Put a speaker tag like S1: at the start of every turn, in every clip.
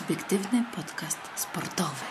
S1: Subiektywny podcast sportowy.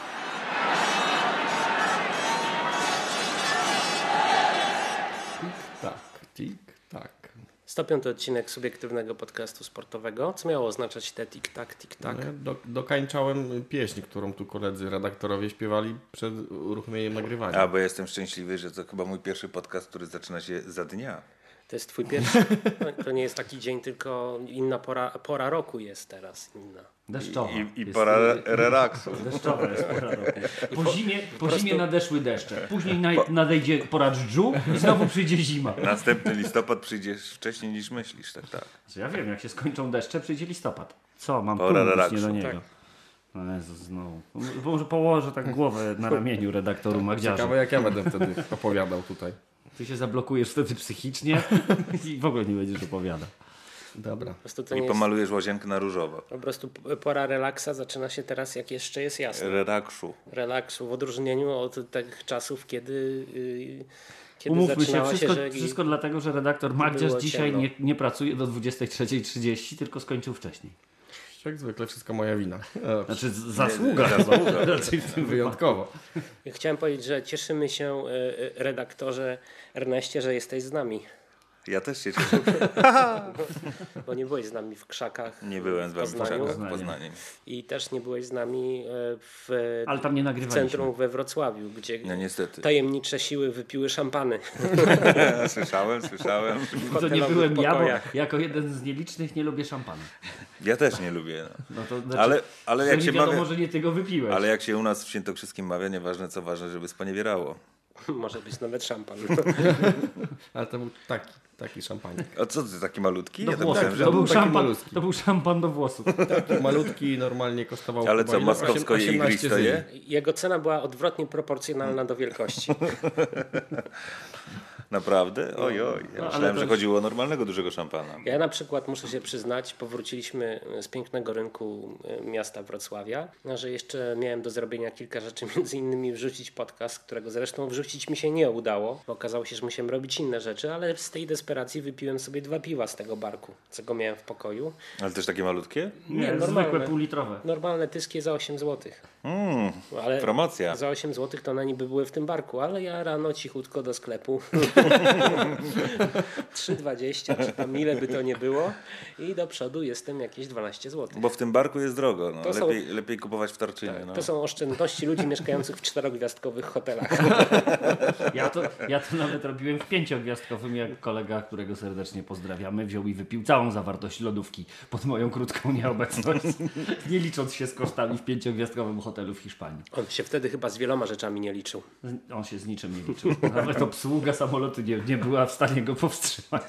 S2: Tak, tik, tak.
S3: 105 odcinek subiektywnego podcastu sportowego. Co miało oznaczać te tik-tak, tik-tak?
S2: No ja do, dokańczałem pieśń, którą tu koledzy redaktorowie śpiewali przed uruchomieniem nagrywania.
S4: A, bo jestem szczęśliwy, że to chyba mój pierwszy podcast, który zaczyna się za dnia.
S3: To jest twój pierwszy. To nie jest taki dzień, tylko inna pora, pora roku jest teraz inna.
S5: Deszczowa.
S4: I, i pora relaksu.
S5: Deszczowa jest pora roku. Po zimie, po zimie nadeszły deszcze. Później naj- nadejdzie pora dżdżu i znowu przyjdzie zima.
S4: Następny listopad przyjdzie wcześniej niż myślisz, tak, tak.
S5: Ja wiem, jak się skończą deszcze, przyjdzie listopad. Co, mam
S4: Pora relaksu,
S5: nie do
S3: tak.
S5: niego. No Jezu, znowu. Może położę tak głowę na ramieniu redaktoru Magdziarza.
S2: Ciekawe jak ja będę wtedy opowiadał tutaj.
S5: Ty się zablokujesz wtedy psychicznie i w ogóle nie będziesz opowiadał.
S2: Dobra.
S3: Po prostu to
S4: I
S3: nie jest,
S4: pomalujesz łazienkę na różowo.
S3: po prostu pora relaksa zaczyna się teraz, jak jeszcze jest jasno.
S4: Relaksu.
S3: Relaksu w odróżnieniu od tych czasów, kiedy, yy, kiedy
S5: Umówmy się, wszystko,
S3: się, że
S5: wszystko dlatego, że redaktor Magdziarz dzisiaj nie, nie pracuje do 23.30, tylko skończył wcześniej.
S2: Jak zwykle wszystko moja wina. E,
S5: Znaczy zasługa.
S4: zasługa.
S5: Raczej w tym.
S2: Wyjątkowo.
S3: Chciałem powiedzieć, że cieszymy się, yy, redaktorze Erneście, że jesteś z nami.
S4: Ja też się cieszę.
S3: Bo nie byłeś z nami w krzakach.
S4: Nie byłem z wami w. Czechach, w Poznaniu.
S3: I też nie byłeś z nami e, w
S5: Ale tam nie nagrywaliśmy.
S3: centrum we Wrocławiu, gdzie
S4: No niestety.
S3: tajemnicze siły wypiły szampany.
S4: Słyszałem, słyszałem.
S5: To nie byłem ja, bo jako jeden z nielicznych nie lubię szampana.
S4: Ja też nie lubię. No.
S5: No to znaczy,
S4: Ale, ale jak
S5: nie
S4: się
S5: wiadomo,
S4: mawia,
S5: że nie tego wypiłeś.
S4: ale jak się u nas w Świętokrzyskim mawia, nieważne co ważne, żeby sponiewierało.
S3: Może być nawet szampan.
S2: Ale to był taki, taki szampanik.
S4: A co ty, taki malutki?
S5: do
S4: Ja tak
S5: włosów.
S4: że...
S5: to, był
S2: taki
S5: szampan,
S2: malutki.
S5: to był szampan do włosów.
S2: Taki malutki normalnie kosztował
S4: Ale co,
S2: 18
S4: igristoje?
S3: Jego cena była odwrotnie proporcjonalna do wielkości.
S4: Naprawdę? Oj, oj. Ja
S5: No,
S4: myślałem, że
S5: już-
S4: chodziło o normalnego dużego szampana.
S3: Ja na przykład muszę się przyznać, powróciliśmy z pięknego rynku e, miasta Wrocławia, no, że jeszcze miałem do zrobienia kilka rzeczy, między innymi wrzucić podcast, którego zresztą wrzucić mi się nie udało. bo Okazało się, że musiałem robić inne rzeczy, ale z tej desperacji wypiłem sobie dwa piwa z tego barku, co go miałem w pokoju.
S4: Ale też takie malutkie?
S5: Nie,
S3: Nie,
S5: zwykłe
S3: normalne.
S5: półlitrowe.
S3: Normalne tyskie za 8 zł.
S4: Mm,
S3: Ale
S4: promocja.
S3: za 8 zł to one niby były w tym barku, ale ja rano cichutko do sklepu. 3,20 czy tam ile by to nie było i do przodu jestem jakieś 12 zł.
S4: Bo w tym barku jest drogo. No.
S3: To są-
S4: Lepiej, lepiej kupować w Tarczynie. No.
S3: To są oszczędności ludzi mieszkających w czterogwiazdkowych hotelach.
S5: Ja to, ja to nawet robiłem w pięciogwiazdkowym, jak kolega, którego serdecznie pozdrawiamy, wziął i wypił całą zawartość lodówki pod moją krótką nieobecność, nie licząc się z kosztami w pięciogwiazdkowym hotelu w Hiszpanii.
S3: On się wtedy chyba z wieloma rzeczami nie liczył.
S5: On się z niczym nie liczył. Nawet obsługa samolotu nie, nie była w stanie go powstrzymać.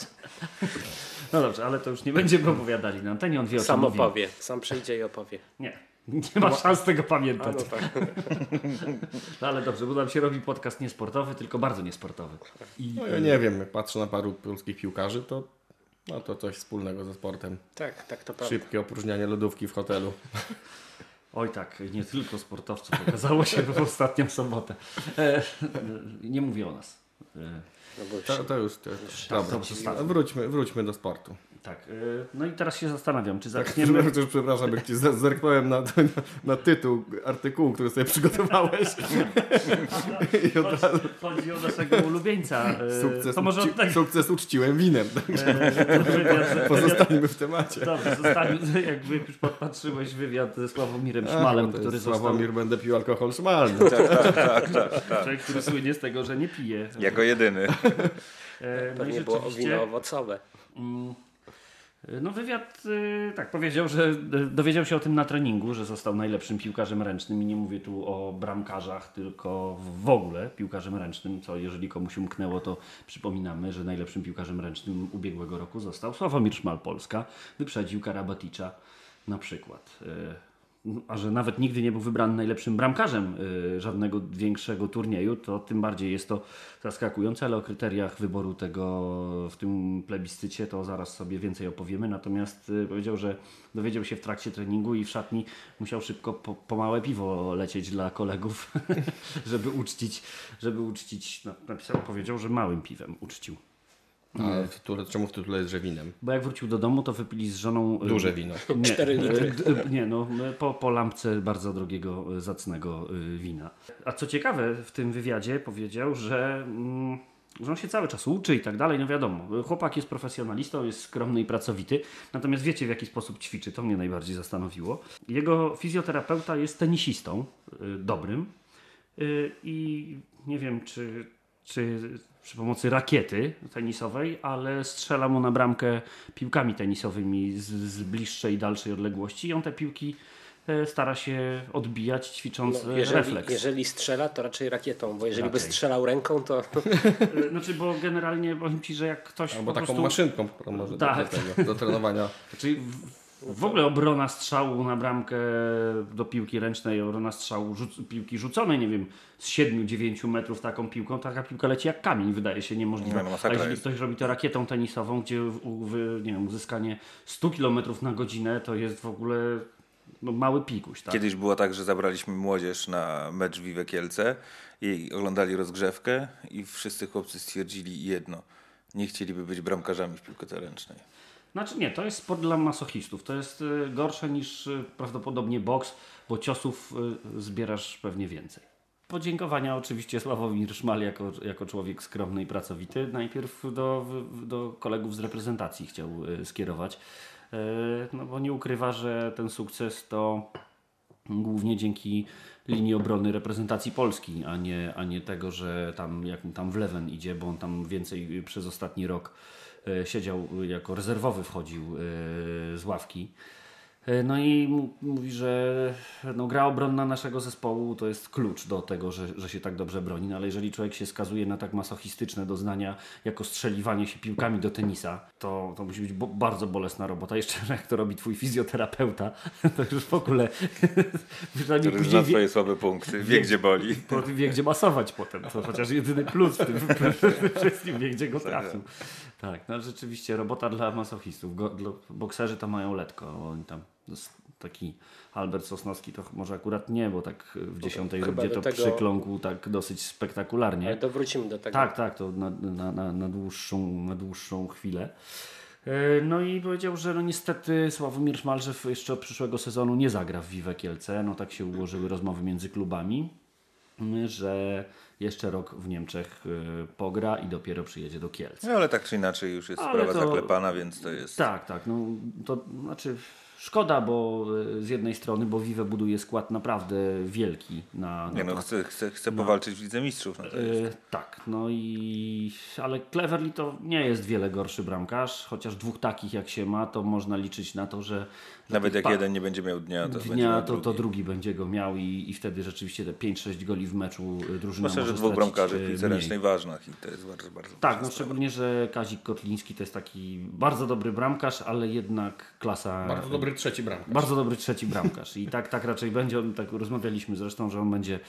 S5: No dobrze, ale to już nie będziemy opowiadali na antenie, on wie o
S3: Sam
S5: mówi.
S3: opowie, sam przyjdzie i opowie.
S5: Nie, nie ma szans tego
S3: A
S5: pamiętać.
S3: no tak.
S5: No ale dobrze, bo nam się robi podcast niesportowy, tylko bardzo niesportowy. I
S2: No ja nie wiem, patrzę na paru polskich piłkarzy, to no to coś wspólnego ze sportem.
S3: tak, tak to prawda.
S2: Szybkie opróżnianie lodówki w hotelu.
S5: Oj tak, nie tylko sportowców okazało się w ostatnią sobotę. E, nie mówię o nas. E,
S3: No
S2: To, to już, to, dobra.
S5: to zostawmy.
S2: Wróćmy, wróćmy do sportu.
S5: tak, e, no i teraz się zastanawiam, czy
S2: Tak,
S5: zaczniemy...
S2: też przepraszam, jak ci zerknąłem na, na, na tytuł artykułu, który sobie przygotowałeś. I od razu
S5: Chodzi o naszego ulubieńca. E,
S2: sukces,
S5: to może
S2: uczci,
S5: od tego...
S2: sukces uczciłem winem.
S5: Wywiad-
S2: pozostańmy w temacie.
S5: Dobrze, zostawił, jakby już podpatrzyłeś wywiad ze Sławomirem
S2: Ach,
S5: Szmalem, który
S2: jest
S5: został...
S2: Sławomir, będę pił alkohol szmalny.
S5: Człowiek, który słynie z tego, że nie pije.
S4: Jako jedyny.
S5: E, no i
S3: było wino owocowe.
S5: Mm, No wywiad y, tak powiedział, że y, dowiedział się o tym na treningu, że został najlepszym piłkarzem ręcznym i nie mówię tu o bramkarzach, tylko w ogóle piłkarzem ręcznym, co jeżeli komuś umknęło, to przypominamy, że najlepszym piłkarzem ręcznym ubiegłego roku został Sławomir Szmal Polska, wyprzedził Karabaticza na przykład. A że nawet nigdy nie był wybrany najlepszym bramkarzem y, żadnego większego turnieju, to tym bardziej jest to zaskakujące, ale o kryteriach wyboru tego w tym plebiscycie to zaraz sobie więcej opowiemy. Natomiast y, powiedział, że dowiedział się w trakcie treningu i w szatni musiał szybko po, po małe piwo lecieć dla kolegów, żeby uczcić, żeby uczcić, no, napisał, powiedział, że małym piwem uczcił.
S2: A w tytule, czemu w tytule jest, że winem?
S5: Bo jak wrócił do domu, to wypili z żoną... y,
S2: Duże wino.
S5: Nie,
S3: Cztery litry.
S5: y, d- Nie, no po, po lampce bardzo drogiego, zacnego wina. A co ciekawe, w tym wywiadzie powiedział, że, mm, że on się cały czas uczy i tak dalej. No wiadomo, chłopak jest profesjonalistą, jest skromny i pracowity. Natomiast wiecie, w jaki sposób ćwiczy, to mnie najbardziej zastanowiło. Jego fizjoterapeuta jest tenisistą, y, dobrym. Y, I nie wiem, czy, czy przy pomocy rakiety tenisowej, ale strzela mu na bramkę piłkami tenisowymi z, z bliższej i dalszej odległości i on te piłki e, stara się odbijać, ćwicząc
S3: No, jeżeli,
S5: refleks.
S3: jeżeli strzela, to raczej rakietą, bo jeżeli by
S5: Raczej.
S3: strzelał ręką, to
S5: E, Znaczy, bo generalnie powiem Ci, że jak ktoś
S2: Albo
S5: po
S2: taką
S5: prostu...
S2: maszynką którą może do,
S5: Tak.
S2: do, tego, do trenowania.
S5: Czyli w, w ogóle obrona strzału na bramkę do piłki ręcznej, obrona strzału rzuc, piłki rzuconej, nie wiem, z 7-9 metrów taką piłką, taka piłka leci jak kamień, wydaje się niemożliwe.
S4: Nie, no
S5: A
S4: jest.
S5: ktoś robi to rakietą tenisową, gdzie u, nie wiem, uzyskanie 100 km na godzinę to jest w ogóle no, mały pikuś. Tak?
S4: Kiedyś było tak, że zabraliśmy młodzież na mecz Wiwe Kielce i oglądali rozgrzewkę i wszyscy chłopcy stwierdzili jedno. Nie chcieliby być bramkarzami w piłce ręcznej.
S5: Znaczy nie, to jest sport dla masochistów. To jest y, gorsze niż y, prawdopodobnie boks, bo ciosów y, zbierasz pewnie więcej. Podziękowania oczywiście Sławomir Szmal jako, jako człowiek skromny i pracowity. Najpierw do, do kolegów z reprezentacji chciał skierować, no bo nie ukrywa, że ten sukces to głównie dzięki linii obrony reprezentacji Polski, a nie, a nie tego, że tam jak tam w Leven idzie, bo on tam więcej przez ostatni rok siedział y, jako rezerwowy, wchodził e, z ławki. E, No i mówi, że no, gra obronna naszego zespołu to jest klucz do tego, że, że się tak dobrze broni. No, ale jeżeli człowiek się skazuje na tak masochistyczne doznania, jako strzeliwanie się piłkami do tenisa, to, to musi być bo, bardzo bolesna robota. Jeszcze jak to robi twój fizjoterapeuta, to już w ogóle później
S4: zna
S5: wie,
S4: swoje słabe punkty, wie gdzie boli.
S5: po wie, gdzie masować potem. To chociaż jedyny plus w tym wszystkim, wie, gdzie go trafił. Tak, no rzeczywiście robota dla masochistów. Go, dla, bokserzy to mają letko. Oni tam to taki Albert Sosnowski to może akurat nie, bo tak w dziesiątej rundzie to
S3: tego-
S5: przykląkł tak dosyć spektakularnie.
S3: ale to wrócimy do tego.
S5: Tak, tak, to na, na, na, na, dłuższą, na dłuższą chwilę. E, No i powiedział, że no niestety Sławomir Szmalżew jeszcze od przyszłego sezonu nie zagra w Vive Kielce. No tak się ułożyły rozmowy między klubami, m, że jeszcze rok w Niemczech e, pogra i dopiero przyjedzie do Kielc.
S4: No ale tak czy inaczej już jest
S5: Ale
S4: sprawa
S5: to-
S4: zaklepana, więc to jest...
S5: Tak, tak, no to znaczy szkoda, bo e, z jednej strony, bo Vive buduje skład naprawdę wielki na, na
S4: Nie no,
S5: to.
S4: chce, chce, chce powalczyć w Lidze Mistrzów. No.
S5: E, tak, no i ale Cleverly to nie jest wiele gorszy bramkarz, chociaż dwóch takich jak się ma, to można liczyć na to, że
S4: Nawet jak
S5: pa-
S4: jeden nie będzie miał dnia, to
S5: dnia to, to
S4: drugi.
S5: będzie go miał i, i wtedy rzeczywiście te 5-6 goli w meczu y, drużyna
S4: Myślę, że
S5: może
S4: dwóch bramkarzy w piłce
S5: mniej.
S4: ręcznej ważnych i to jest bardzo, bardzo
S5: Tak, no szczególnie, że Kazik Kotliński to jest taki bardzo dobry bramkarz, ale jednak klasa...
S2: Bardzo dobry trzeci bramkarz.
S5: Bardzo dobry trzeci bramkarz. I tak, tak raczej będzie. On, tak rozmawialiśmy zresztą, że on będzie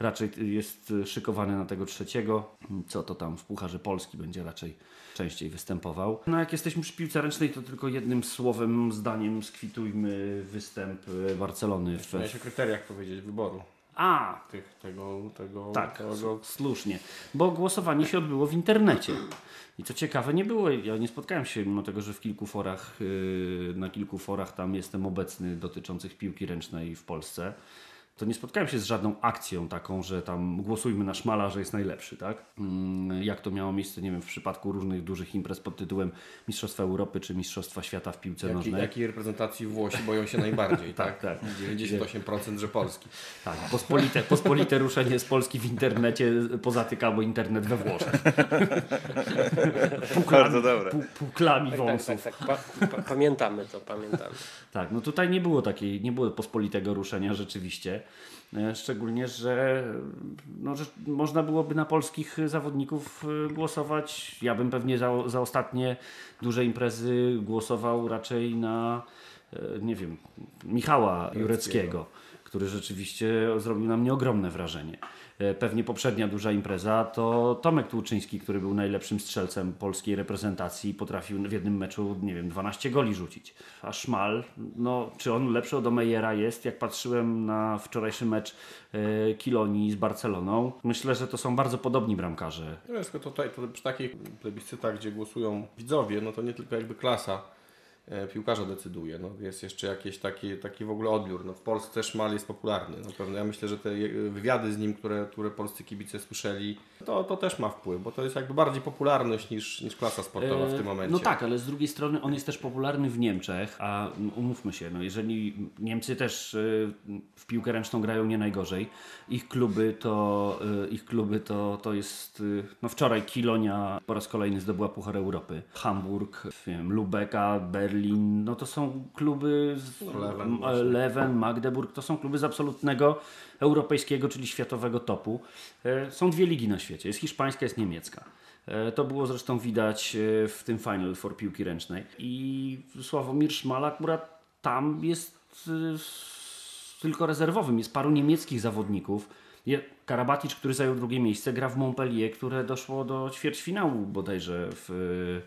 S5: raczej jest szykowany na tego trzeciego. Co to tam w Pucharze Polski będzie raczej częściej występował. No jak jesteśmy przy piłce ręcznej, to tylko jednym słowem, zdaniem skwitujmy występ e, Barcelony w...
S2: Miałeś o kryteriach powiedzieć wyboru
S5: A,
S2: tych, tego, tego,
S5: tak,
S2: tego
S5: słusznie. Bo głosowanie się odbyło w internecie. I co ciekawe, nie było, ja nie spotkałem się, mimo tego, że w kilku forach, yy, na kilku forach tam jestem obecny dotyczących piłki ręcznej w Polsce, to nie spotkałem się z żadną akcją taką, że tam głosujmy na Szmala, że jest najlepszy, tak? Mm, Jak to miało miejsce, nie wiem, w przypadku różnych dużych imprez pod tytułem Mistrzostwa Europy czy Mistrzostwa Świata w piłce
S2: Jaki,
S5: nożnej.
S2: jakiej reprezentacji Włosi boją się najbardziej, tak?
S5: tak.
S2: 98% że Polski.
S5: Tak, pospolite, pospolite ruszenie z Polski w internecie pozatykało internet we Włoszech.
S4: Bardzo dobre.
S5: Pół, półklami
S3: Tak,
S5: wąsów.
S3: tak, tak. Pa, pa, pamiętamy to, pamiętamy.
S5: Tak, no tutaj nie było takiej, nie było pospolitego ruszenia rzeczywiście. E, Szczególnie, że, no, że można byłoby na polskich zawodników e, głosować. Ja bym pewnie za, za ostatnie duże imprezy głosował raczej na, e, nie wiem, Michała Jureckiego, który rzeczywiście zrobił na mnie ogromne wrażenie. E, Pewnie poprzednia duża impreza to Tomek Tłuczyński, który był najlepszym strzelcem polskiej reprezentacji, potrafił w jednym meczu, nie wiem, 12 goli rzucić. A Szmal, no, czy on lepszy od Omejera jest? Jak patrzyłem na wczorajszy mecz e, Kilonii z Barceloną, myślę, że to są bardzo podobni bramkarze.
S2: No wiesz, tylko tutaj to przy takich plebiscytach, gdzie głosują widzowie, no to nie tylko jakby klasa piłkarza decyduje. No, jest jeszcze jakiś taki, taki w ogóle odbiór. No, w Polsce Szmal jest popularny. Na pewno ja myślę, że te wywiady z nim, które, które polscy kibice słyszeli, to, to też ma wpływ, bo to jest jakby bardziej popularność niż, niż klasa sportowa w tym momencie.
S5: No tak, ale z drugiej strony on jest też popularny w Niemczech, a umówmy się, no jeżeli Niemcy też y, w piłkę ręczną grają nie najgorzej, ich kluby to, ich kluby to, to jest, no wczoraj Kilonia po raz kolejny zdobyła Puchar Europy, Hamburg, wiem, Lubeka, Berlin, no to są kluby, z,
S2: Leven.
S5: Leven, Magdeburg, to są kluby z absolutnego europejskiego, czyli światowego topu. E, Są dwie ligi na świecie, jest hiszpańska, jest niemiecka. E, To było zresztą widać e, w tym Final for piłki ręcznej. I Sławomir Szmal akurat tam jest tylko rezerwowym. Jest paru niemieckich zawodników. Karabatic, który zajął drugie miejsce, gra w Montpellier, które doszło do ćwierćfinału bodajże w,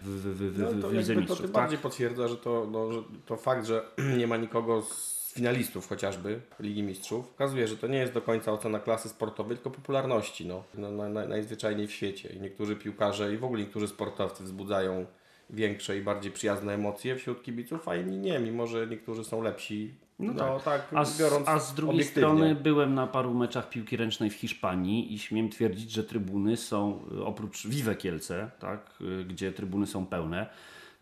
S5: w, w, w, w,
S2: No,
S5: w
S2: to
S5: Lidze
S2: jakby to tym
S5: tak?
S2: bardziej potwierdza, że to, no, że to fakt, że nie ma nikogo z finalistów chociażby Ligi Mistrzów, pokazuje, że to nie jest do końca ocena klasy sportowej, tylko popularności no, no, na, na, najzwyczajniej w świecie. I niektórzy piłkarze i w ogóle niektórzy sportowcy wzbudzają większe i bardziej przyjazne emocje wśród kibiców, a inni nie, mimo że niektórzy są lepsi. No, tak,
S5: A z, a z drugiej
S2: obiektywnie.
S5: strony byłem na paru meczach piłki ręcznej w Hiszpanii i śmiem twierdzić, że trybuny są, oprócz Vive Kielce, tak, y, gdzie trybuny są pełne,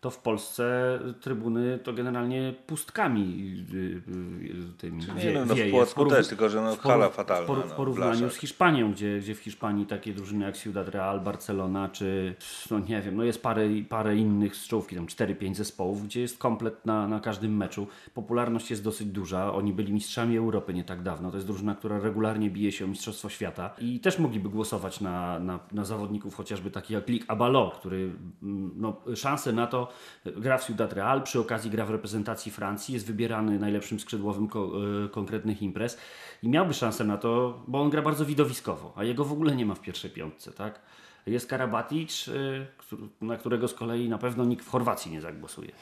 S5: to w Polsce trybuny to generalnie pustkami y, y, tymi wie,
S4: no, no w
S5: wieje.
S4: Płocku też, tylko że no
S5: w
S4: hala
S5: w
S4: fatalna. no,
S5: W porównaniu
S4: blaszak.
S5: z Hiszpanią, gdzie, gdzie w Hiszpanii takie drużyny jak Ciudad Real, Barcelona, czy no nie wiem, no jest parę, parę innych z czołówki, tam 4-5 zespołów, gdzie jest komplet na, na każdym meczu. Popularność jest dosyć duża. Oni byli mistrzami Europy nie tak dawno. To jest drużyna, która regularnie bije się o Mistrzostwo Świata i też mogliby głosować na, na, na zawodników chociażby takich jak Lik Abalo, który mm, no, szansę na to gra w Ciudad Real, przy okazji gra w reprezentacji Francji, jest wybierany najlepszym skrzydłowym ko- y, konkretnych imprez i miałby szansę na to, bo on gra bardzo widowiskowo, a jego w ogóle nie ma w pierwszej piątce, tak? Jest Karabatic, y, na którego z kolei na pewno nikt w Chorwacji nie zagłosuje.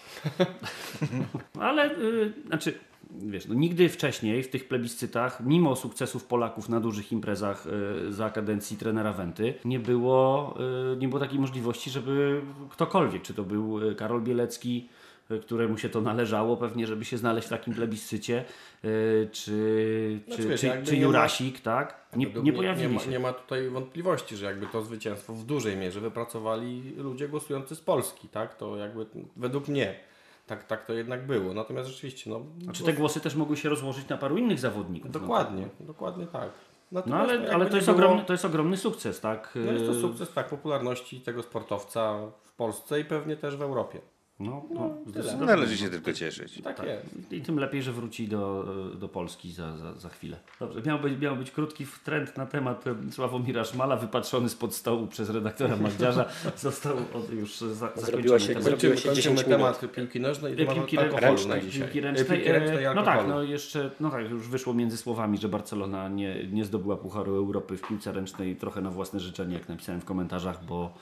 S5: Ale, y, znaczy, wiesz, no, nigdy wcześniej w tych plebiscytach, mimo sukcesów Polaków na dużych imprezach y, za kadencji trenera Wenty, nie było, y, nie było takiej możliwości, żeby ktokolwiek, czy to był Karol Bielecki, któremu się to należało pewnie, żeby się znaleźć w takim plebiscycie, y, czy,
S2: Znaczy,
S5: czy, czy, czy
S2: nie ma-
S5: Jurasik, tak? Nie, nie pojawili
S2: nie ma,
S5: się.
S2: nie ma tutaj wątpliwości, że jakby to zwycięstwo w dużej mierze wypracowali ludzie głosujący z Polski, tak? To jakby według mnie tak, tak to jednak było. Natomiast rzeczywiście, no.
S5: Czy te głosy też mogły się rozłożyć na paru innych zawodników?
S2: Dokładnie, dokładnie tak.
S5: No ale, ale
S2: nie
S5: to, jest
S2: było-
S5: ogromny, to jest ogromny sukces, tak?
S2: No jest to
S5: Y,
S2: sukces tak popularności tego sportowca w Polsce i pewnie też w Europie.
S5: No, no, zdecydowanie.
S4: Należy się tylko cieszyć.
S2: Tak, jest.
S5: I tym lepiej, że wróci do, do Polski za, za, za chwilę. Dobrze, miał być, miał być krótki trend na temat e, Sławomira Szmala, wypatrzony spod stołu przez redaktora Magdziarza. Został od, już za, zakończony
S3: Zrobiło się-
S5: temat.
S3: zrobiło się
S2: kończymy
S3: 10 minut.
S2: temat piłki nożnej i
S5: Piłki
S3: ręcznej.
S5: Piłki
S2: E,
S5: ręcznej.
S2: Piłki ręcznej
S5: e, no tak, no jeszcze, no tak, już wyszło między słowami, że Barcelona nie, nie zdobyła Pucharu Europy w piłce ręcznej trochę na własne życzenie, jak napisałem w komentarzach, bo e,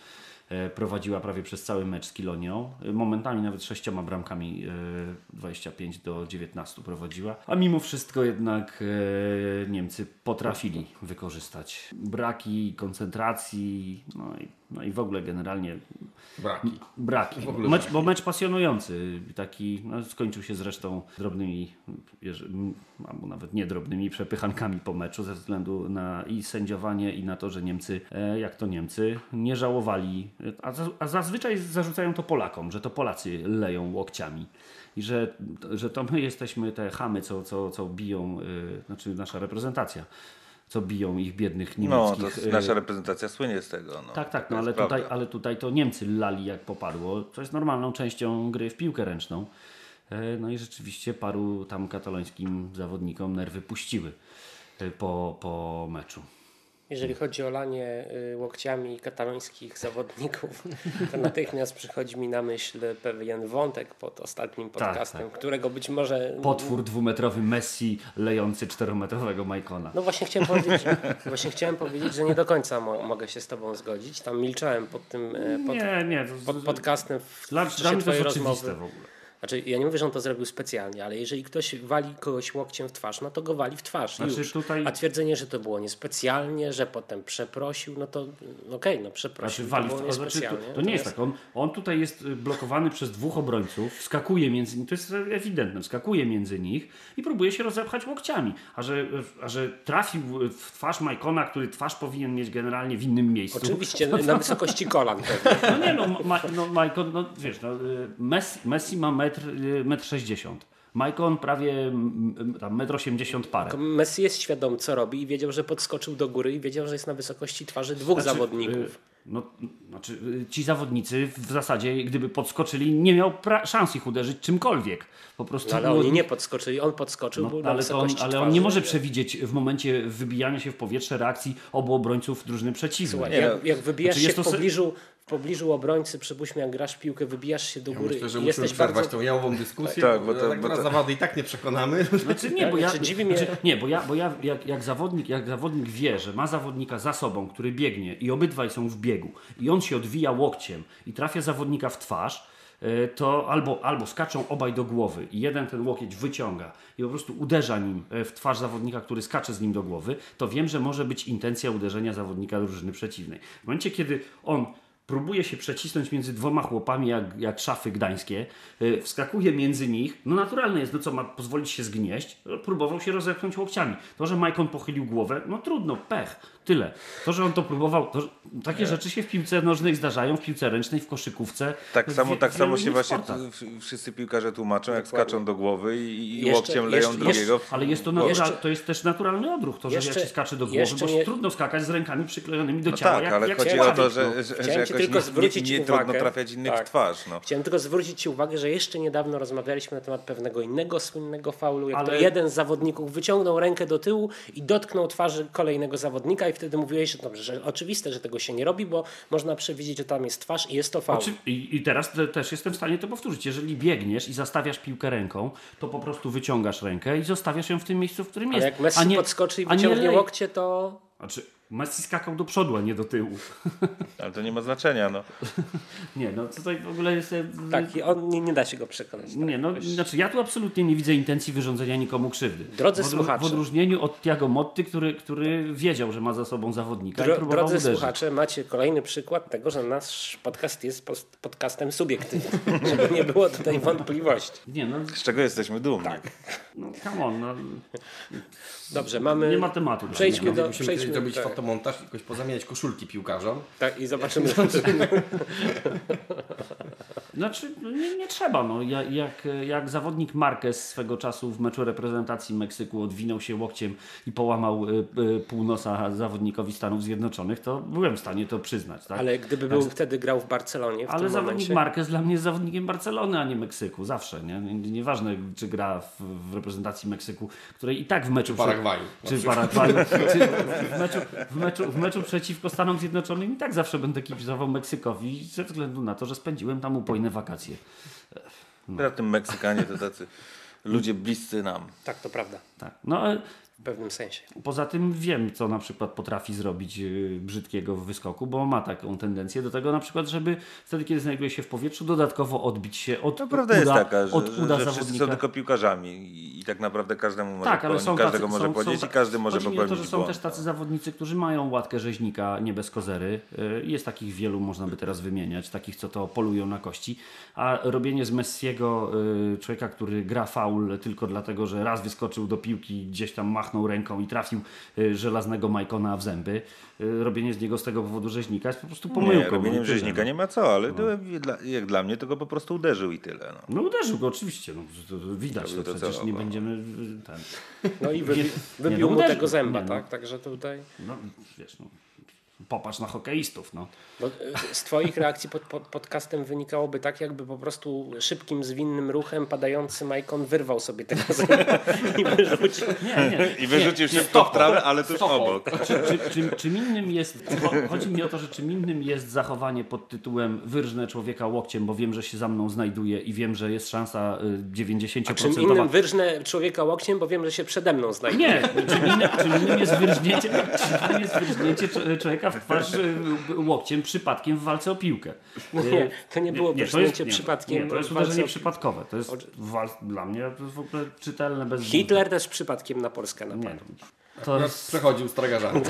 S5: prowadziła prawie przez cały mecz z Kilonią. E, Momentami nawet sześcioma bramkami e, 25 do 19 prowadziła. A mimo wszystko jednak e, Niemcy potrafili wykorzystać braki koncentracji, no i, no i w ogóle generalnie
S2: Braki.
S5: braki.
S2: W ogóle
S5: Mecz,
S2: braki.
S5: bo mecz pasjonujący, taki no, skończył się zresztą drobnymi, albo nawet nie drobnymi przepychankami po meczu ze względu na i sędziowanie i na to, że Niemcy, e, jak to Niemcy, nie żałowali, a, a zazwyczaj zarzucają to Polakom, że to Polacy leją łokciami. I że, że to my jesteśmy te chamy, co, co, co biją, y, znaczy nasza reprezentacja, co biją ich biednych
S4: No,
S5: niemieckich.
S4: to
S5: y,
S4: nasza reprezentacja słynie z tego. No.
S5: tak, tak,
S4: To
S5: no ale
S4: prawda.
S5: tutaj, ale tutaj to Niemcy lali jak popadło, co jest normalną częścią gry w piłkę ręczną. E, No i rzeczywiście paru tam katalońskim zawodnikom nerwy puściły e, po, po meczu.
S3: Jeżeli chodzi o lanie y, łokciami katalońskich zawodników, to natychmiast przychodzi mi na myśl pewien wątek pod ostatnim
S5: Tak,
S3: podcastem, którego być może...
S5: Potwór dwumetrowy Messi lejący czterometrowego Majkona.
S3: No właśnie chciałem powiedzieć, właśnie chciałem powiedzieć, że nie do końca mo mogę się z tobą zgodzić. Tam milczałem pod tym e, pod,
S5: nie, nie. To,
S3: pod podcastem w,
S5: dla,
S3: w czasie twojej rozmowy.
S5: w ogóle.
S3: Znaczy, ja nie mówię, że on to zrobił specjalnie, ale jeżeli ktoś wali kogoś łokciem w twarz, no to go wali w twarz.
S5: Znaczy,
S3: już.
S5: tutaj-
S3: A twierdzenie, że to było niespecjalnie, że potem przeprosił, no to no okej, no przeprosił.
S5: Znaczy, wali,
S3: to
S5: w- to, znaczy, to, to nie jest tak. On, on tutaj jest y, blokowany przez dwóch obrońców, wskakuje między nimi, to jest ewidentne, wskakuje między nich i próbuje się rozepchać łokciami. A że, a że trafił w twarz Majkona, który twarz powinien mieć generalnie w innym miejscu.
S3: Oczywiście, na wysokości kolan pewnie.
S5: No nie no, ma, no Majkon, no wiesz, no, y, Messi, Messi ma metr, y, metr 60. Majkon prawie tam metr 80 parę.
S3: Messi jest świadom, co robi i wiedział, że podskoczył do góry i wiedział, że jest na wysokości twarzy dwóch
S5: Znaczy,
S3: zawodników.
S5: y, No, znaczy, y, ci zawodnicy w zasadzie, gdyby podskoczyli, nie miał szans ich uderzyć czymkolwiek. Po prostu
S3: No, ale
S5: było-
S3: oni nie podskoczyli, on podskoczył, był
S5: no,
S3: na
S5: ale, on, ale on nie może przewidzieć w momencie wybijania się w powietrze reakcji obu obrońców drużyny przeciwnej.
S3: Słuchaj,
S4: Nie,
S3: jak,
S4: no.
S3: jak wybijasz
S5: Znaczy,
S3: się w pobliżu, w pobliżu obrońcy, przypuśćmy jak grasz w piłkę, wybijasz się do góry
S2: Myślę, że
S3: jesteś
S2: przerwać
S3: bardzo...
S2: tą jałową dyskusję,
S4: Tak,
S2: bo,
S4: bo to-
S2: tak
S4: bo to-
S2: zawody i tak nie przekonamy.
S5: Znaczy nie, bo ja,
S3: dziwi mnie-
S5: znaczy, nie, bo ja, bo ja jak, jak, zawodnik, jak zawodnik wie, że ma zawodnika za sobą, który biegnie i obydwaj są w biegu i on się odwija łokciem i trafia zawodnika w twarz, y, to albo, albo skaczą obaj do głowy i jeden ten łokieć wyciąga i po prostu uderza nim y, w twarz zawodnika, który skacze z nim do głowy, to wiem, że może być intencja uderzenia zawodnika drużyny przeciwnej. W momencie, kiedy on próbuje się przecisnąć między dwoma chłopami jak, jak szafy gdańskie, yy, wskakuje między nich, no naturalne jest, no co ma pozwolić się zgnieść, próbował się rozepchnąć łokciami. To, że Majkon pochylił głowę, no trudno, pech, tyle. To, że on to próbował, to, takie rzeczy się w piłce nożnej zdarzają, w piłce ręcznej, w koszykówce.
S4: Tak
S5: w
S4: samo, tak
S5: w
S4: samo się właśnie wszyscy piłkarze tłumaczą, jak
S3: Dokładnie.
S4: skaczą do głowy i, i
S3: Jeszcze-
S4: łokciem leją
S3: jeszcze-
S4: drugiego.
S5: Ale jest to, to jest też naturalny odruch, to, że
S3: Jeszcze-
S5: jak się skacze do głowy, bo
S3: nie-
S5: trudno skakać z rękami przyklejonymi do
S4: No
S5: ciała.
S4: tak,
S5: jak,
S4: ale
S5: jak
S4: chodzi o to, że, że, że
S3: ci
S4: jakoś
S3: tylko
S4: nie,
S3: zwrócić
S4: nie, nie trudno
S3: uwagę.
S4: trafiać innych
S3: Tak.
S4: w twarz. No.
S3: Chciałem tylko zwrócić Ci uwagę, że jeszcze niedawno rozmawialiśmy na temat pewnego innego słynnego faulu, jak to
S5: Ale-
S3: jeden z zawodników wyciągnął rękę do tyłu i dotknął twarzy kolejnego zawodnika i wtedy mówiłeś, że, dobrze, że oczywiste, że tego się nie robi, bo można przewidzieć, że tam jest twarz i jest to faul.
S5: I, teraz te, też jestem w stanie to powtórzyć. Jeżeli biegniesz i zastawiasz piłkę ręką, to po prostu wyciągasz rękę i zostawiasz ją w tym miejscu, w którym
S3: Ale
S5: jest.
S3: jak Messi
S5: a nie,
S3: podskoczy i
S5: nie
S3: wyciągnie
S5: lej-
S3: łokcie, to
S5: Znaczy, Messi skakał do przodu, a nie do tyłu.
S4: Ale to nie ma znaczenia. No.
S5: Nie, no tutaj w ogóle jest...
S3: tak, i on, nie, nie da się go przekonać.
S5: Nie, no, znaczy ja tu absolutnie nie widzę intencji wyrządzenia nikomu krzywdy.
S3: Drodzy
S5: w,
S3: słuchacze.
S5: W odróżnieniu od Tiago Motty, który, który wiedział, że ma za sobą zawodnika i
S3: Dro,
S5: próbował
S3: drodzy
S5: uderzyć.
S3: słuchacze, macie kolejny przykład tego, że nasz podcast jest post- podcastem subiektywnym, żeby nie było tutaj wątpliwości.
S5: Nie, no,
S4: Z czego jesteśmy dumni.
S5: no come on, no,
S3: Dobrze, mamy...
S5: nie ma tematu.
S3: Przejdźmy do...
S2: Musimy
S3: Przejdźmy
S2: zrobić
S3: tak,
S2: fotomontaż i jakoś pozamieniać koszulki piłkarzom.
S3: tak, i zobaczymy.
S5: Znaczy, no nie, nie trzeba. No. Ja- Jak, jak zawodnik Marquez swego czasu w meczu reprezentacji Meksyku odwinął się łokciem i połamał y, y, pół nosa zawodnikowi Stanów Zjednoczonych, to byłem w stanie to przyznać. Tak?
S3: Ale gdyby był wtedy grał w Barcelonie w
S5: Ale
S3: tym
S5: zawodnik
S3: momencie...
S5: Marquez dla mnie jest zawodnikiem Barcelony, a nie Meksyku. Zawsze. Nie? Nie- Nieważne, czy gra w, w reprezentacji Meksyku, której i tak w meczu...
S2: Paragwaju.
S5: Czy w Paragwaju, czy w meczu, w, meczu, w meczu przeciwko Stanom Zjednoczonym i tak zawsze będę kibicował Meksykowi ze względu na to, że spędziłem tam upojne wakacje.
S4: Poza tym Meksykanie to tacy ludzie bliscy nam.
S3: Tak, to prawda.
S5: Tak. No, ale
S3: W pewnym sensie.
S5: poza tym wiem, co na przykład potrafi zrobić yy, brzydkiego w wyskoku, bo ma taką tendencję do tego na przykład, żeby wtedy, kiedy znajduje się w powietrzu, dodatkowo odbić się od
S4: To prawda
S5: uda,
S4: jest taka, że,
S5: od
S4: że,
S5: uda
S4: że wszyscy są
S5: zawodnika.
S4: tylko piłkarzami i, tak naprawdę każdemu może
S5: Tak, ale
S4: popełnić,
S5: są
S4: każdego
S5: tacy,
S4: może
S5: są,
S4: powiedzieć
S5: są,
S4: i każdy może
S5: o to,
S4: popełnić
S5: że są
S4: błąd.
S5: też tacy zawodnicy, którzy mają łatkę rzeźnika nie bez kozery. Yy, Jest takich wielu, można by teraz wymieniać, takich, co to polują na kości. A robienie z Messiego yy, człowieka, który gra faul tylko dlatego, że raz wyskoczył do piłki, gdzieś tam machnął ręką i trafił yy, żelaznego Majkona w zęby. Yy, Robienie z niego z tego powodu rzeźnika jest po prostu pomyłką.
S4: Nie, robieniem
S5: no tyle,
S4: rzeźnika
S5: no.
S4: nie ma co, ale dla, jak dla mnie to go po prostu uderzył i tyle. No.
S5: No uderzył go oczywiście, no, to, to widać,
S4: To
S5: to, przecież
S4: co,
S5: nie
S4: no.
S5: będziemy yy, ten,
S3: No i wybi-
S5: Nie,
S3: wybił
S5: no
S3: mu
S5: uderzył.
S3: tego zęba,
S5: Nie, no.
S3: tak? Także tutaj...
S5: no wiesz, no, popatrz na hokeistów. No.
S3: Bo e, z Twoich reakcji pod, pod podcastem wynikałoby tak, jakby po prostu szybkim, zwinnym ruchem padający Majkon wyrwał sobie tego i wyrzucił.
S5: Nie, nie.
S4: I wyrzucił się w top trawę, ale tuż obok.
S5: Czy, czy, czym, czym innym jest, cho- chodzi mi o to, że czym innym jest zachowanie pod tytułem wyrżnę człowieka łokciem, bo wiem, że się za mną znajduje i wiem, że jest szansa y, 90%.
S3: Czym innym wyrżnę człowieka łokciem, bo wiem, że się przede mną znajduje.
S5: Nie, czym innym, czym innym jest wyrżnięcie, czym innym jest wyrżnięcie cz- człowieka w twarz y, łokciem przypadkiem w walce o piłkę.
S3: Nie, to nie było
S5: nie,
S3: przypadkiem.
S5: Nie, to jest uderzenie
S3: o-
S5: przypadkowe. To jest wal, dla mnie to jest w ogóle czytelne bez...
S3: Hitler też przypadkiem na Polskę napadł.
S5: Nie, to jest,
S2: Przechodził z tragarzami.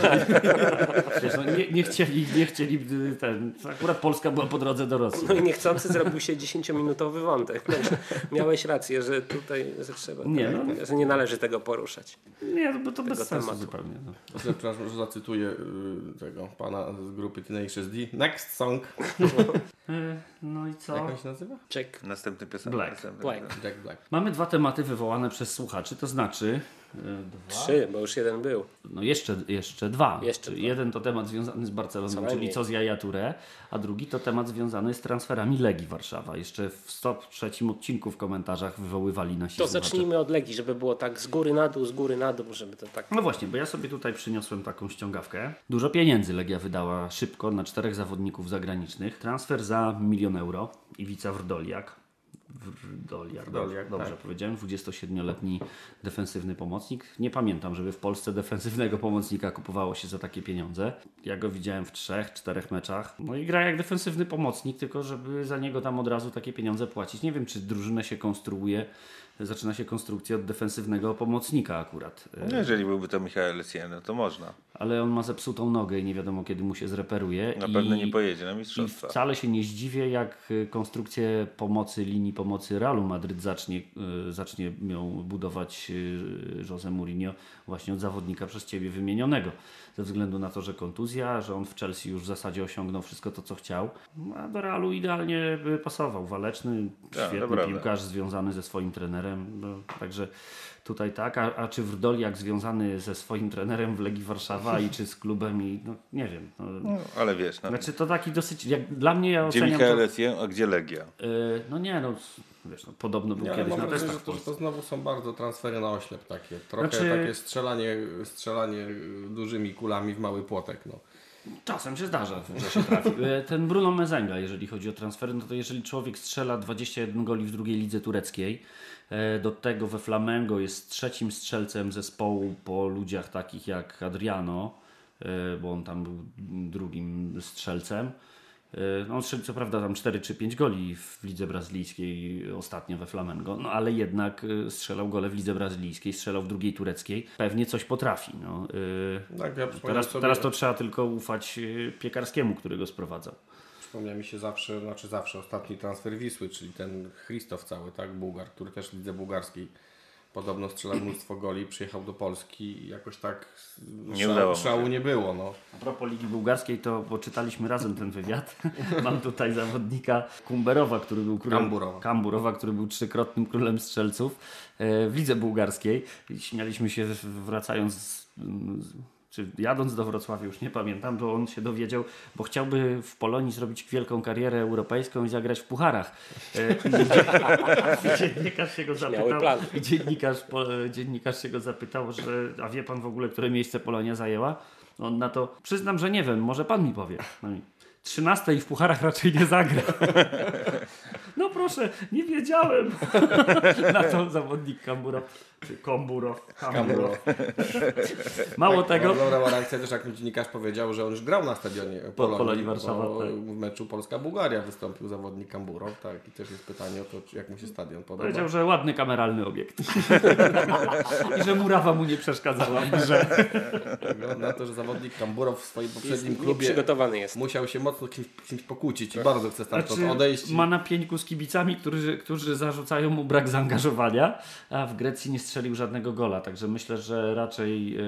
S5: wiesz, no, nie, nie chcieli, nie chcieli ten... Akurat Polska była po drodze do Rosji.
S3: No i niechcący zrobił się 10-minutowy wątek. Także miałeś rację, że tutaj że trzeba,
S5: Nie, no.
S3: że nie należy tego poruszać.
S5: Nie, bo to bez sensu
S3: tematu.
S5: zupełnie. No.
S2: Przepraszam, że zacytuję y, tego pana z grupy Tenacious D. Next song.
S5: Y, No i co?
S2: Jak on się nazywa?
S3: Check.
S4: Następny piosenka.
S5: Black.
S3: Black.
S2: Jack Black.
S5: Mamy dwa tematy wywołane przez słuchaczy, to znaczy dwa,
S3: Trzy, bo już jeden był.
S5: no jeszcze, jeszcze dwa.
S3: Jeszcze dwa.
S5: Jeden to temat związany z Barceloną, czyli co z Jaja Touré, a drugi to temat związany z transferami Legii Warszawa. Jeszcze w 103 odcinku w komentarzach wywoływali nasi
S3: To
S5: słuchacze.
S3: zacznijmy od Legii, żeby było tak z góry na dół, z góry na dół, żeby to tak...
S5: No właśnie, bo ja sobie tutaj przyniosłem taką ściągawkę. Dużo pieniędzy Legia wydała szybko na czterech zawodników zagranicznych. Transfer za milion euro. Iwica Wrdoliak. Wrdoliak,
S2: Wrdoliak,
S5: dobrze
S2: tak.
S5: powiedziałem. 27-letni defensywny pomocnik. Nie pamiętam, żeby w Polsce defensywnego pomocnika kupowało się za takie pieniądze. Ja go widziałem w trzech, czterech meczach. No i gra jak defensywny pomocnik, tylko żeby za niego tam od razu takie pieniądze płacić. Nie wiem, czy drużynę się konstruuje, zaczyna się konstrukcja od defensywnego pomocnika akurat.
S4: No, jeżeli byłby to Michał Essien, no to można.
S5: ale on ma zepsutą nogę i nie wiadomo kiedy mu się zreperuje.
S4: Na
S5: I,
S4: pewno nie pojedzie na
S5: I
S4: mistrzostwa.
S5: wcale się nie zdziwię, jak y, konstrukcję pomocy, linii pomocy Realu Madryt zacznie, y, zacznie ją budować y, Jose Mourinho właśnie od zawodnika przez Ciebie wymienionego. Ze względu na to, że kontuzja, że on w Chelsea już w zasadzie osiągnął wszystko to, co chciał. A do Realu idealnie by pasował. Waleczny,
S4: Tak,
S5: świetny
S4: prawda.
S5: piłkarz związany ze swoim trenerem. No, także tutaj tak. A, a czy Wrdoliak związany ze swoim trenerem w Legii Warszawa i czy z klubem i no, nie wiem. No,
S4: No, ale wiesz, no.
S5: znaczy to taki dosyć, jak dla mnie ja
S4: Gdzie
S5: oceniam
S4: Michał
S5: to,
S4: Essien, a gdzie Legia?
S5: yy, no nie no, wiesz, no, podobno był
S2: Ja
S5: kiedyś
S2: mam
S5: na
S2: wrażenie,
S5: testach
S2: że
S5: w
S2: to, że to znowu są bardzo transfery na oślep takie. Trochę
S5: Znaczy-
S2: takie strzelanie, strzelanie dużymi kulami w mały płotek. No.
S5: Czasem się zdarza, że się trafi. E, Ten Bruno Mezenga, jeżeli chodzi o transfery, no to jeżeli człowiek strzela 21 goli w drugiej lidze tureckiej, do tego we Flamengo jest trzecim strzelcem zespołu po ludziach takich jak Adriano, e, bo on tam był drugim strzelcem. E, no, On strzelił co prawda tam 4 czy 5 goli w lidze brazylijskiej ostatnio we Flamengo, no ale jednak e, strzelał gole w lidze brazylijskiej, strzelał w drugiej tureckiej. Pewnie coś potrafi. No. E,
S2: Tak, ja
S5: Teraz, teraz to trzeba tylko ufać piekarskiemu, który go sprowadzał.
S2: Przypomniał mi się zawsze, znaczy zawsze ostatni transfer Wisły, czyli ten Christof cały, tak, Bułgar, który też w lidze bułgarskiej podobno strzelał mnóstwo goli, przyjechał do Polski i jakoś tak
S4: Nie udało mu się.
S2: szału nie było. No.
S5: A propos Ligi Bułgarskiej, to poczytaliśmy razem ten wywiad. Mam tutaj zawodnika Kumberowa, który był królem...
S2: Kamburowa.
S5: Kamburowa, który był trzykrotnym królem strzelców e, w Lidze Bułgarskiej. Śmialiśmy się wracając z, z czy jadąc do Wrocławia, już nie pamiętam, to on się dowiedział, bo chciałby w Polonii zrobić wielką karierę europejską i zagrać w pucharach. E, I dziennikarz się go zapytał, i dziennikarz, dziennikarz się go zapytał, że a wie pan w ogóle, które miejsce Polonia zajęła? On na to, przyznam, że nie wiem, może pan mi powie. No i 13 i w pucharach raczej nie zagra. No proszę, nie wiedziałem. Na to zawodnik Kamburow, czy Komburow, Kamburow. Mało tego,
S2: Bardzo Dobra była reakcja też, jak mi dziennikarz powiedział, że on już grał na stadionie Polonii,
S5: Polonii Warszawa,
S2: bo
S5: tak.
S2: w meczu Polska-Bułgaria wystąpił zawodnik Kamburow, tak, i też jest pytanie o to, jak mu się stadion podoba.
S5: powiedział, że ładny kameralny obiekt. I że murawa mu nie przeszkadzała w grze.
S2: Wygląda na to, że zawodnik Kamburow w swoim poprzednim
S3: Jest
S2: klubie
S3: przygotowany jest.
S2: musiał się mocno kimś, kimś pokłócić i bardzo chce stamtąd
S5: Znaczy,
S2: odejść.
S5: ma na pieńku z kibicami, którzy, którzy zarzucają mu brak zaangażowania, a w Grecji nie strzelił żadnego gola. Także myślę, że raczej, e,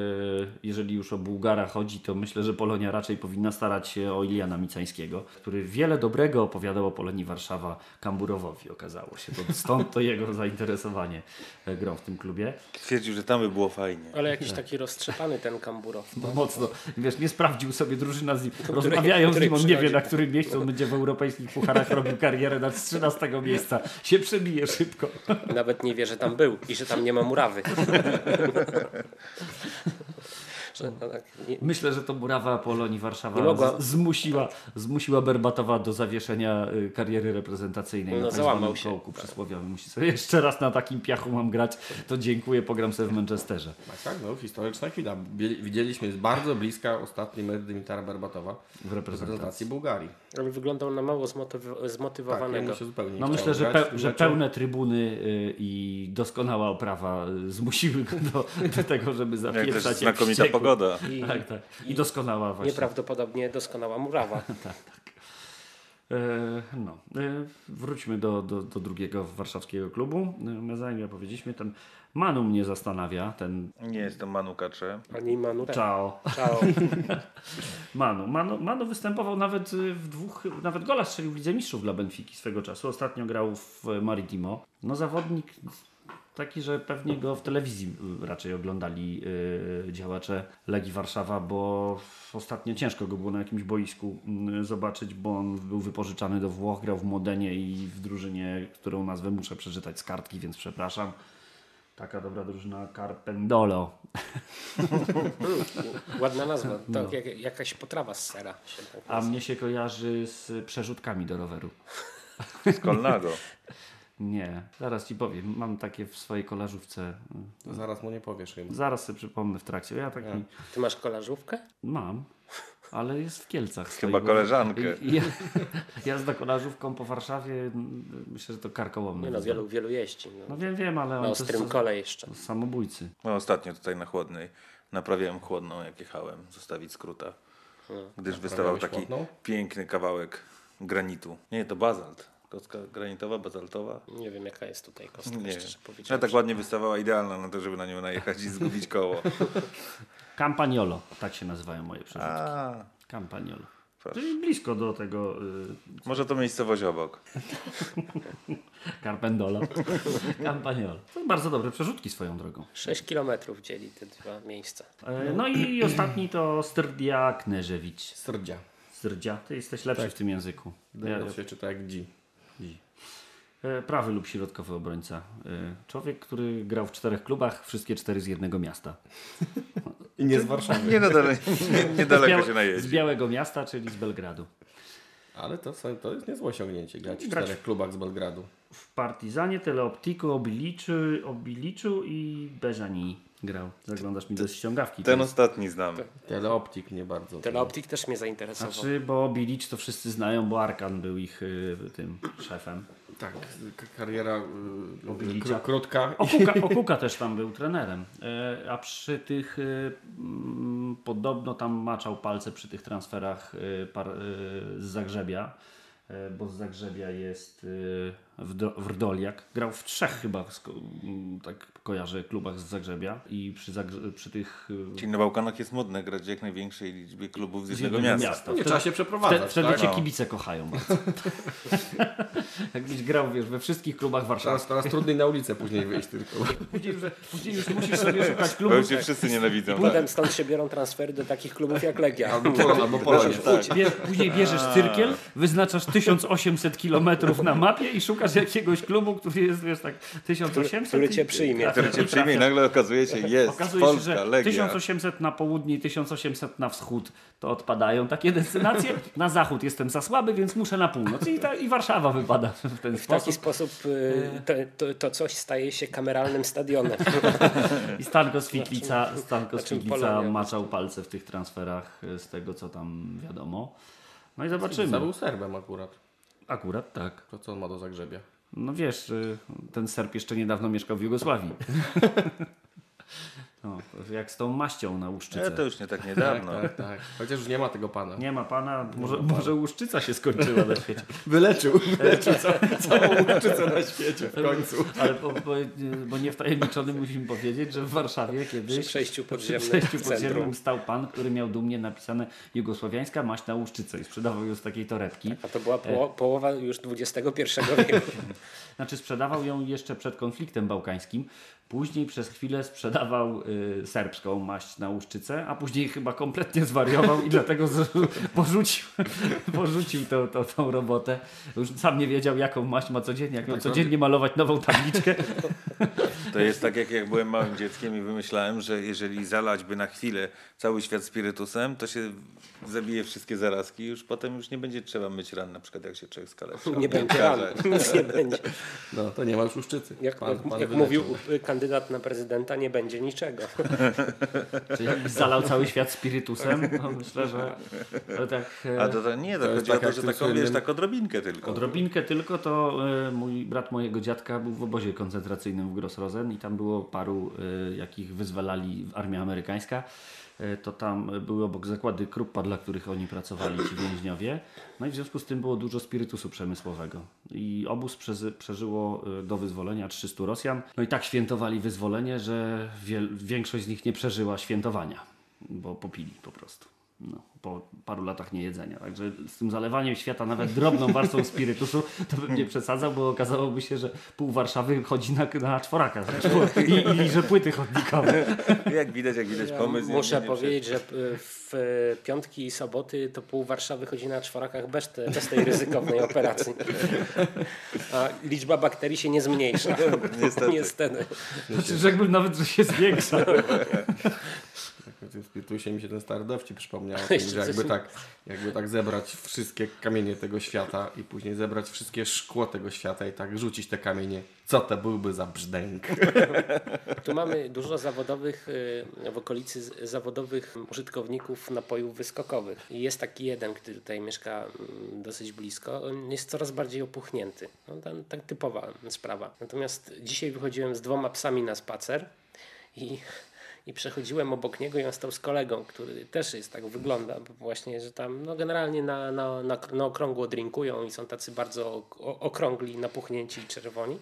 S5: jeżeli już o Bułgara chodzi, to myślę, że Polonia raczej powinna starać się o Iliana Micańskiego, który wiele dobrego opowiadał o Polonii Warszawa Kamburowowi, okazało się. To stąd to jego zainteresowanie e, grą w tym klubie.
S4: Twierdził, że tam by było fajnie.
S3: Ale jakiś taki roztrzepany ten Kamburow.
S5: No mocno, wiesz, nie sprawdził sobie drużyna z nim. Rozmawiają z nim, on nie wie na którym miejscu on będzie w europejskich pucharach robił karierę na 13 miejsca. Się przebije szybko.
S3: Nawet nie wie, że tam był i że tam nie ma murawy. że, no tak, nie,
S5: Myślę, że to Murawa Polonii Warszawa
S3: mogła-
S5: z- zmusiła, zmusiła Berbatowa do zawieszenia y, kariery reprezentacyjnej.
S3: No,
S5: na tak
S3: załamał się.
S5: kołku przysłowiowym. Musi sobie jeszcze raz na takim piachu mam grać, to dziękuję, pogram sobie w Manchesterze.
S2: Tak, tak, no historyczna chwila. Widzieliśmy z bardzo bliska ostatni mecz Dymitara Berbatowa
S5: W reprezentacji.
S2: Bułgarii.
S3: ale wyglądał na mało zmotyw-
S2: Tak,
S3: zmotywowanego.
S2: się zupełnie nie
S5: No myślę, że, pe, że pełne trybuny y, i doskonała oprawa y, zmusiły go do, do tego, żeby
S4: Jak
S5: zapieprzać jak
S4: znakomita
S5: wściekły.
S4: Pogoda.
S3: I
S5: Tak, tak. I doskonała właśnie.
S3: nieprawdopodobnie doskonała murawa.
S5: Tak, tak. E, no, e, wróćmy do, do, do drugiego warszawskiego klubu. E, Mezania powiedzieliśmy, ten Manu mnie zastanawia, ten
S4: Nie jestem Manu Kacze.
S3: Ani Manu.
S5: Czao.
S3: Ciao.
S5: Manu. Manu. Manu występował nawet y, w dwóch, nawet gola strzelił w Lidze Mistrzów dla Benfiki swego czasu. Ostatnio grał w Maritimo. No zawodnik taki, że pewnie go w telewizji raczej oglądali y, działacze Legii Warszawa, bo ostatnio ciężko go było na jakimś boisku y, zobaczyć, bo on był wypożyczany do Włoch, grał w Modenie i w drużynie, którą nazwę muszę przeczytać z kartki, więc przepraszam. Taka dobra drużyna Carpendolo.
S3: Ładna nazwa. To jak, jakaś potrawa z sera. Się tak
S5: A mnie się kojarzy z przerzutkami do roweru.
S4: Z Kolnago.
S5: Nie, zaraz ci powiem. Mam takie w swojej kolażówce.
S2: To zaraz mu nie powiesz chyba.
S5: Zaraz sobie przypomnę w trakcie. Ja taki
S3: Ty masz kolażówkę?
S5: mam, ale jest w Kielcach. stoi,
S4: Chyba koleżankę.
S5: I- i- Jazda kolażówką po Warszawie, myślę, że to karkołomne.
S3: Nie no, wielu, wielu jeździ. No.
S5: No wiem, wiem, ale
S3: Na ostrym kole jeszcze.
S5: samobójcy.
S4: No ostatnio tutaj na Chłodnej naprawiałem chłodną, jak jechałem, zostawić skróta. Gdyż wystawał taki
S2: chłodną?
S4: piękny kawałek granitu. Nie, to bazalt. Kostka granitowa, bazaltowa.
S3: Nie wiem jaka jest tutaj kostka,
S4: Nie
S3: szczerze
S4: No
S3: powiedziawszy.
S4: tak ładnie wystawała, idealna na to, żeby na nią najechać i zgubić koło.
S5: Campagnolo, tak się nazywają moje przerzuty.
S4: A,
S5: Campagnolo.
S4: proszę.
S5: Czyli blisko do tego y,
S4: Może to miejscowość obok.
S5: Carpendolo. Campagnolo. To bardzo dobre przerzutki swoją drogą.
S3: 6 kilometrów dzieli te dwa miejsca.
S5: E, No i ostatni to Strdia Kneżewicz.
S2: Strdzia.
S5: Strdzia, ty jesteś lepszy w tym języku. Ja,
S2: Ja, się czyta jak dzi.
S5: E, Prawy lub środkowy obrońca. E, Człowiek, który grał w czterech klubach, wszystkie cztery z jednego miasta.
S2: I nie z Warszawy.
S4: Nie, nadale, nie,
S5: Z,
S4: niedaleko
S5: Biał-
S4: się
S5: z
S4: najeździ.
S5: Białego Miasta, czyli z Belgradu.
S2: Ale to, to jest niezłe osiągnięcie grać w czterech klubach z Belgradu.
S5: W Partizanie, Teleoptiku, Obiliczu, Obiliczu i Beżani grał. Zaglądasz mi do ściągawki.
S4: Ten
S5: teraz.
S4: ostatni znam.
S2: Teleoptik nie bardzo.
S3: Teleoptik też mnie zainteresował.
S5: Znaczy, bo Obilicz to wszyscy znają, bo Arkan był ich y, tym szefem.
S2: Tak, kariera y,
S5: Obilicza.
S2: kró- krótka.
S5: Okuka, Okuka też tam był trenerem, E, a przy tych mm, podobno tam maczał palce przy tych transferach y, z Zagrzebia, e, bo z Zagrzebia jest Wrdoliak. Grał w trzech chyba, tak kojarzę, klubach z Zagrzebia i przy, Zagrze- przy tych y,
S4: Czyli na Bałkanach jest modne grać w jak największej liczbie klubów z
S5: z jednego
S4: miasta.
S5: miasta.
S2: Nie
S5: Wtedy-
S2: trzeba się przeprowadzać.
S5: Wtedy, wtedy
S2: tak?
S5: cię
S4: No.
S5: kibice kochają bardzo. Jakbyś grał, wiesz, we wszystkich klubach
S2: Teraz,
S5: Warszawy.
S2: teraz trudniej na ulicę później wyjść tylko.
S5: Później, że, później już musisz sobie szukać
S4: Bo
S5: klubów.
S4: już cię wszyscy nienawidzą. Tak.
S3: Potem stąd się biorą transfery do takich klubów jak Legia.
S2: Albo, albo Polonia.
S5: Bie, później bierzesz cyrkiel, wyznaczasz 1800 km na mapie i szukasz jakiegoś klubu, który jest, wiesz, tak 1800.
S3: który cię
S5: i-
S3: przyjmie.
S4: Który cię przyjmie i nagle okazuje się, jest
S5: Okazuje się,
S4: Polska,
S5: że
S4: Legia.
S5: 1800 na południe i 1800 na wschód to odpadają takie destynacje. Na zachód jestem za słaby, więc muszę na północ. I, ta, i Warszawa wypada w ten
S3: W taki
S5: sposób.
S3: sposób y, to, to, to coś staje się kameralnym stadionem.
S5: I Stanko Switlica, Stanko Switlica maczał palce w tych transferach y, z tego, co tam wiadomo. No i zobaczymy.
S2: był Serbem akurat.
S5: Akurat tak.
S2: To co on ma do Zagrzebia?
S5: No wiesz, y, ten Serb jeszcze niedawno mieszkał w Jugosławii. No, jak z tą maścią na łuszczycę.
S4: E, to już nie tak
S2: Tak,
S4: niedawno.
S2: tak, tak. Chociaż już nie ma tego pana.
S5: Nie ma pana, może, może łuszczyca się skończyła na świecie.
S2: Wyleczył, wyleczył ca całą łuszczycę na świecie w końcu.
S5: Ale bo, bo, bo niewtajemniczony musimy powiedzieć, że w Warszawie kiedyś
S3: Przy przejściu
S5: przy
S3: podziemnym
S5: przejściu
S3: w centrum.
S5: podziemnym stał pan, który miał dumnie napisane jugosłowiańska maść na łuszczycę i sprzedawał ją z takiej torebki.
S3: A to była poło- połowa już XXI wieku.
S5: Znaczy sprzedawał ją jeszcze przed konfliktem bałkańskim. Później przez chwilę sprzedawał y, serbską maść na łuszczycę, a później chyba kompletnie zwariował i dlatego z, porzucił, porzucił tą, tą, tą robotę. Już sam nie wiedział, jaką maść ma codziennie. Jak ma codziennie malować nową tabliczkę,
S4: To jest tak, jak, jak byłem małym dzieckiem i wymyślałem, że jeżeli zalać by na chwilę cały świat spirytusem, to się zabije wszystkie zarazki już potem już nie będzie trzeba myć ran, na przykład jak się człowiek skaleczy.
S3: Nie będzie ran, nic nie będzie.
S2: No, to nie ma już łuszczycy.
S3: Jak,
S2: Pan- pan
S3: jak mówił y, kandydat na prezydenta, nie będzie niczego.
S5: czyli zalał cały świat spirytusem. No, myślę, że ale tak... e,
S4: A to, to nie, to,
S2: To jest
S4: chodzi
S2: tak
S4: o to, że taką, wiesz, tak odrobinkę tylko.
S5: Odrobinkę tylko, to e, mój brat mojego dziadka był w obozie koncentracyjnym w Grossrosen i tam było paru, e, jakich wyzwalali armia amerykańska. E, to tam były obok zakłady Kruppa, dla których oni pracowali, ci więźniowie. No i w związku z tym było dużo spirytusu przemysłowego. I obóz przeżyło e, do wyzwolenia 300 Rosjan. No i tak świętowali wyzwolenie, że większość z nich nie przeżyła świętowania, bo popili po prostu. No, po paru latach niejedzenia. Także z tym zalewaniem świata nawet drobną warstwą spirytusu to bym nie przesadzał, bo okazałoby się, że pół Warszawy chodzi na, na czworaka i, i liże płyty chodnikowe.
S4: Jak widać, jak widać pomysł.
S3: Muszę
S4: nie- nie
S3: powiedzieć, że y, w y, piątki i soboty to pół Warszawy chodzi na czworakach bez, te, bez tej ryzykownej operacji. A liczba bakterii się nie zmniejsza.
S4: Niestety.
S3: Niestety.
S5: Znaczy, rzekłbym nawet, że się zwiększa.
S2: Tym spirytusie mi się ten stary dowcip przypomniał, że jakby tak, jakby tak zebrać wszystkie kamienie tego świata i później zebrać wszystkie szkło tego świata i tak rzucić te kamienie. Co to byłby za brzdęk?
S3: Tu mamy dużo zawodowych, y, w okolicy zawodowych użytkowników napojów wyskokowych. I jest taki jeden, który tutaj mieszka mm, dosyć blisko. On jest coraz bardziej opuchnięty. No, tam, tak typowa sprawa. Natomiast dzisiaj wychodziłem z dwoma psami na spacer i, i przechodziłem obok niego i on stał z kolegą, który też jest tak, wygląda właśnie, że tam no generalnie na, na, na, na okrągło drinkują i są tacy bardzo okrągli, napuchnięci i czerwoni.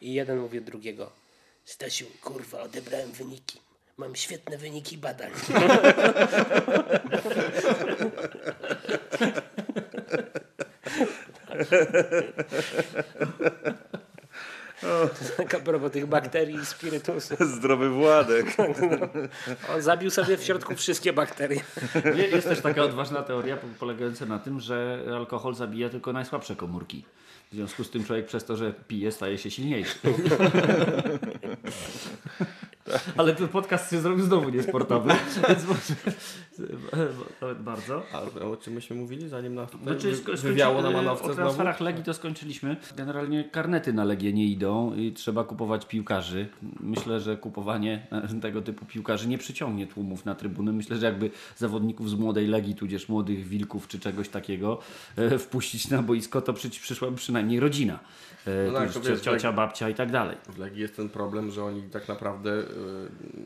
S3: I jeden mówi do drugiego, Stasiu, kurwa, odebrałem wyniki. Mam świetne wyniki badań. To taka propos tych bakterii i spirytusu.
S4: Zdrowy Władek.
S3: On zabił sobie w środku wszystkie bakterie.
S5: Je- Jest też taka odważna teoria po- polegająca na tym, że alkohol zabija tylko najsłabsze komórki. W związku z tym człowiek przez to, że pije, staje się silniejszy. Ale ten podcast się zrobił znowu niesportowy, więc może nawet bardzo.
S2: A o czym myśmy mówili, zanim tutaj
S5: Znaczy,
S2: wywiało na
S5: skończy-
S2: manowce
S5: O
S2: znowu?
S5: transferach Legii to skończyliśmy. Generalnie karnety na Legię nie idą i trzeba kupować piłkarzy. Myślę, że kupowanie e, tego typu piłkarzy nie przyciągnie tłumów na trybuny. Myślę, że jakby zawodników z młodej Legii, tudzież młodych wilków czy czegoś takiego e, wpuścić na boisko, to przy, przyszłaby przynajmniej rodzina. E,
S2: No tak, wiesz,
S5: ciocia, babcia i tak dalej.
S2: W Legii jest ten problem, że oni tak naprawdę,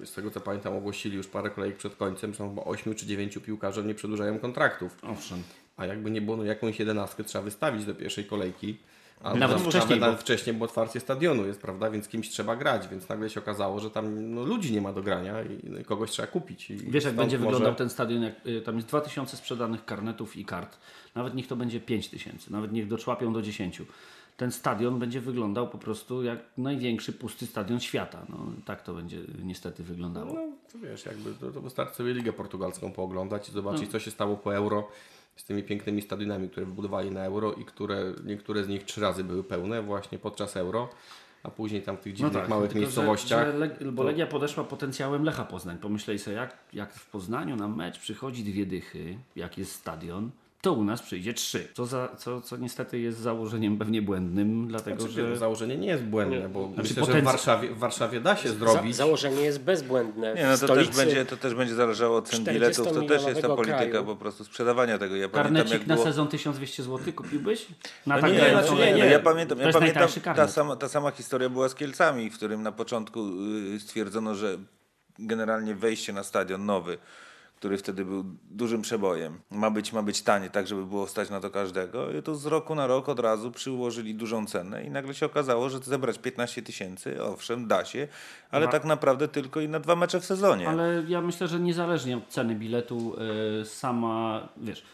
S2: y, z tego co pamiętam, ogłosili już parę kolejek przed końcem, że są chyba 8 czy 9 piłkarzy nie przedłużają kontraktów.
S5: Owszem.
S2: A jakby nie było, no jakąś jedenastkę trzeba wystawić do pierwszej kolejki. A
S5: Nawet
S2: tam-
S5: wcześniej,
S2: nawet,
S5: bo-
S2: nawet wcześniej, bo otwarcie stadionu jest, prawda? Więc kimś trzeba grać, więc nagle się okazało, że tam no, ludzi nie ma do grania i no, kogoś trzeba kupić. I
S5: Wiesz, jak będzie
S2: może-
S5: wyglądał ten stadion? Jak, y, tam jest 2000 sprzedanych karnetów i kart. Nawet niech to będzie 5000, nawet niech doczłapią do 10. Ten stadion będzie wyglądał po prostu jak największy pusty stadion świata. No, tak to będzie niestety wyglądało.
S2: No, to wiesz, jakby to, to wystarczy sobie Ligę Portugalską pooglądać i zobaczyć,
S5: No.
S2: co się stało po Euro z tymi pięknymi stadionami, które wybudowali na Euro i które niektóre z nich trzy razy były pełne właśnie podczas Euro, a później tam w tych dziwnych małych
S5: No tak, tylko,
S2: miejscowościach.
S5: Że, że Leg- bo Legia podeszła potencjałem Lecha Poznań. Pomyśleli sobie, jak, jak w Poznaniu na mecz przychodzi dwie dychy, jak jest stadion, to u nas przyjdzie trzy. Co, za, co, co niestety jest założeniem pewnie błędnym, dlatego
S2: Znaczy,
S5: że...
S2: Założenie nie jest błędne, bo
S5: Znaczy,
S2: myślę, że w
S5: potenc-
S2: Warszawie, w Warszawie da się
S3: Za,
S2: zrobić.
S3: założenie jest bezbłędne.
S4: Nie, no to też, będzie, to też będzie zależało od cen biletów. To też jest ta
S3: 40-milionowego
S4: polityka
S3: kraju.
S4: po prostu sprzedawania tego. Ja pamiętam
S5: Karnecik
S4: jak
S5: na
S4: było...
S5: sezon 1200 zł kupiłbyś? Na
S4: No
S5: tak
S4: nie, znaczy nie, no ja pamiętam, ja pamiętam ta, sama, ta sama historia była z Kielcami, w którym na początku y, stwierdzono, że generalnie wejście na stadion nowy, który wtedy był dużym przebojem. Ma być, ma być tanie, tak żeby było stać na to każdego. I to z roku na rok od razu przyłożyli dużą cenę i nagle się okazało, że zebrać 15 tysięcy, owszem, da się, ale tak naprawdę tylko i na dwa mecze w sezonie.
S5: Ale ja myślę, że niezależnie od ceny biletu, y, sama, wiesz,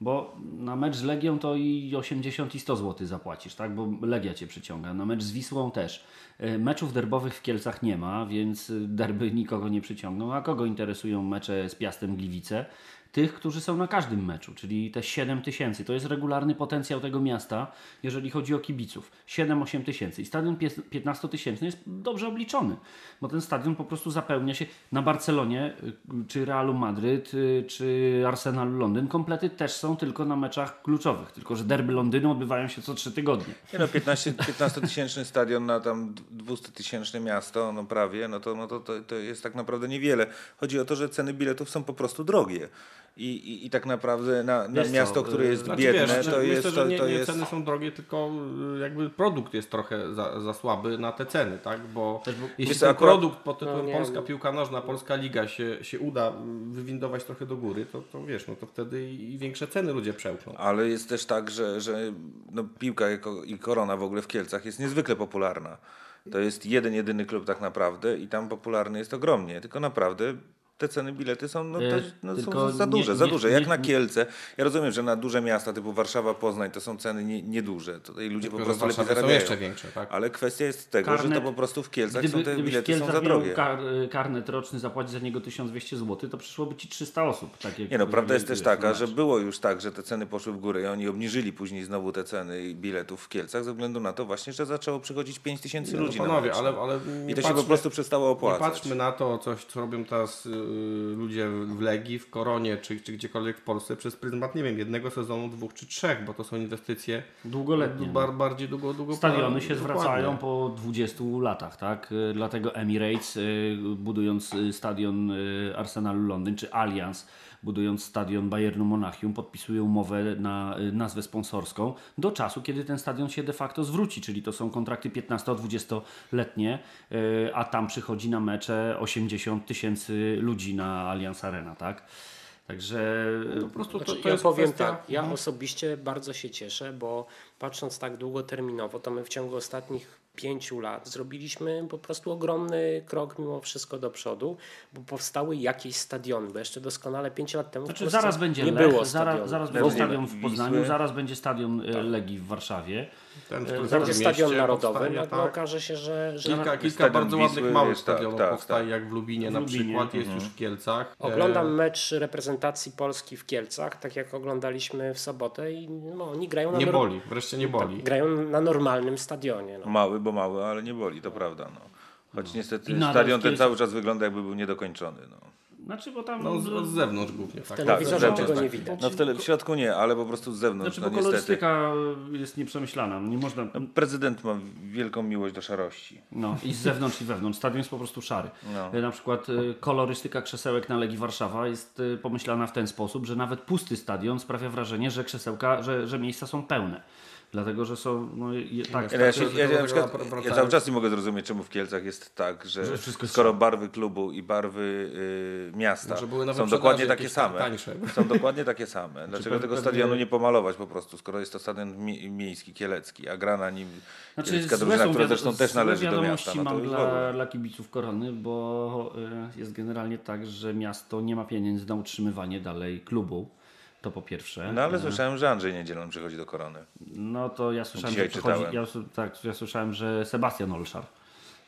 S5: bo na mecz z Legią to i 80 i 100 zł zapłacisz, tak? Bo Legia cię przyciąga. Na mecz z Wisłą też. Y, Meczów derbowych w Kielcach nie ma, więc y, derby nikogo nie przyciągną. A kogo interesują mecze z Piastem Gliwice? Tych, którzy są na każdym meczu, czyli te 7 tysięcy. To jest regularny potencjał tego miasta, jeżeli chodzi o kibiców. 7-8 tysięcy. I stadion 15-tysięczny jest dobrze obliczony, bo ten stadion po prostu zapełnia się na Barcelonie, y, czy Realu Madryt, y, czy Arsenalu Londyn. Komplety też są tylko na meczach kluczowych, tylko że derby Londynu odbywają się co 3 tygodnie.
S4: Nie no, 15 15-tysięczny stadion na tam 200-tysięczne miasto, no prawie, no to, no to, to, to jest tak naprawdę niewiele. Chodzi o to, że ceny biletów są po prostu drogie. I, i, i tak naprawdę na, na miasto, które jest
S2: Znaczy,
S4: biedne,
S2: wiesz,
S4: to
S2: myślę,
S4: jest...
S2: że
S4: To,
S2: nie,
S4: to
S2: nie
S4: jest...
S2: ceny są drogie, tylko y, jakby produkt jest trochę za, za słaby na te ceny, tak? Bo jeśli
S4: Wiesz,
S2: ten
S4: akurat-
S2: produkt pod tytułem
S3: No
S2: Polska
S3: no.
S2: piłka nożna, Polska Liga się, się uda y, wywindować trochę do góry, to, to wiesz, no to wtedy i i większe ceny ludzie przełkną.
S4: Ale jest też tak, że, że no, piłka jako, i korona w ogóle w Kielcach jest niezwykle popularna. To jest jeden, jedyny klub tak naprawdę i tam popularny jest ogromnie. Tylko naprawdę te ceny bilety są, no,
S5: E,
S4: no, są za
S5: nie-
S4: duże, za
S5: nie-
S4: duże. Jak
S5: nie-
S4: na Kielce. Ja rozumiem, że na duże miasta typu Warszawa, Poznań to są ceny nie- nieduże. Tutaj ludzie po
S2: że
S4: prostu lepiej zarabiają.
S2: jeszcze większe, tak?
S4: Ale kwestia jest tego, że
S5: Karnet-
S4: to po prostu w Kielcach
S5: Gdyby,
S4: są te bilety są za drogie.
S5: kar, karnet roczny, zapłacić za niego 1200 zł, to przyszłoby ci 300 osób. Tak jak
S4: Nie no, prawda jest też taka, że było już tak, że te ceny poszły w górę i oni obniżyli później znowu te ceny biletów w Kielcach ze względu na to właśnie, że zaczęło przychodzić 5 tysięcy
S2: No,
S4: ludzi na
S2: panowie, ale, ale
S4: I
S2: nie
S4: to się po
S2: patrzmy-
S4: prostu przestało
S2: Nie
S4: opłacać.
S2: patrzmy na to, coś, co robią teraz ludzie w Legii, w Koronie, czy, czy gdziekolwiek w Polsce przez pryzmat, nie wiem, jednego sezonu, dwóch czy trzech, bo to są inwestycje
S5: Długoletnie.
S2: bar, bardziej długo, długo
S5: Stadiony się
S2: dokładnie.
S5: zwracają po 20 latach, tak? Y, Dlatego Emirates, y, budując y, stadion y, Arsenalu Londyn, czy Allianz, budując stadion Bayernu Monachium, podpisuje umowę na y, nazwę sponsorską do czasu, kiedy ten stadion się de facto zwróci, czyli to są kontrakty 15-20-letnie, y, a tam przychodzi na mecze 80 tysięcy ludzi na Allianz Arena, tak? Także y,
S2: Po prostu to,
S3: Znaczy,
S2: to
S3: ja
S2: jest
S3: powiem
S2: kwestia...
S3: tak, ja osobiście bardzo się cieszę, bo patrząc tak długoterminowo, to my w ciągu ostatnich pięciu lat zrobiliśmy po prostu ogromny krok mimo wszystko do przodu, bo powstały jakieś stadiony, bo jeszcze doskonale pięć lat temu w
S5: Znaczy zaraz będzie
S3: nie
S5: Lech,
S3: było
S5: zaraz,
S3: stadionu.
S5: zaraz
S4: W
S5: będzie stadion w
S4: Wisły.
S5: Poznaniu, zaraz będzie stadion Legii w Warszawie.
S2: Ten, w
S3: Będzie stadion
S2: mieście
S3: narodowy,
S2: powstanie,
S3: no,
S2: tak.
S3: no okaże się, że, że
S2: Kilka, kilka
S4: Stadion
S2: bardzo ładnych
S4: Wisły
S2: małych
S4: jest, tak,
S2: stadionów
S4: tak,
S2: powstaje,
S4: tak.
S2: jak w Lubinie
S5: W
S2: na
S5: Lubinie,
S2: przykład, jest już w Kielcach.
S3: Oglądam
S2: E,
S3: mecz reprezentacji Polski w Kielcach, tak jak oglądaliśmy w sobotę i no, oni grają na,
S2: Nie boli, wreszcie nie boli.
S3: grają na normalnym stadionie. No.
S4: Mały, bo mały, ale nie boli, to prawda. No. Choć niestety
S5: I nadal
S4: stadion ten cały czas wygląda jakby był niedokończony. No.
S5: Znaczy, bo tam...
S2: No, z, z zewnątrz głównie. Tak.
S3: W telewizorze
S4: Tak,
S3: tego
S4: tak.
S3: nie widać.
S4: No w, tele, w środku nie, ale po prostu z zewnątrz.
S5: Znaczy, bo
S4: no niestety.
S5: kolorystyka jest nieprzemyślana. Nie można...
S4: No, prezydent ma wielką miłość do szarości.
S5: No, i z zewnątrz i wewnątrz. Stadion jest po prostu szary.
S4: No.
S5: E, Na przykład e, kolorystyka krzesełek na Legii Warszawa jest e, pomyślana w ten sposób, że nawet pusty stadion sprawia wrażenie, że krzesełka, że, że miejsca są pełne. Dlatego, że są no, je, tak,
S4: Ja, ja, się, ja, ja, przykład, ja cały czas nie mogę zrozumieć, czemu w Kielcach jest tak, że,
S5: Że
S4: skoro barwy klubu i barwy y, miasta
S2: Że były na
S4: są dokładnie takie same,
S2: tańsze.
S4: są dokładnie takie same. Dlaczego
S2: pe-
S4: tego stadionu nie pomalować po prostu, skoro jest to stadion mi, miejski, kielecki, a gra na nim
S5: Znaczy,
S4: kielecka drużyna,
S5: są
S4: która zresztą też należy do miasta. No to
S5: mam dla, dla kibiców Korony, bo e, jest generalnie tak, że miasto nie ma pieniędzy na utrzymywanie dalej klubu. To po pierwsze.
S4: No ale
S5: E,
S4: słyszałem, że Andrzej Niedzielon przychodzi do Korony.
S5: No to ja słyszałem,
S4: Dzisiaj
S5: że przychodzi,
S4: czytałem.
S5: ja, tak, ja słyszałem, że Sebastian Olszar.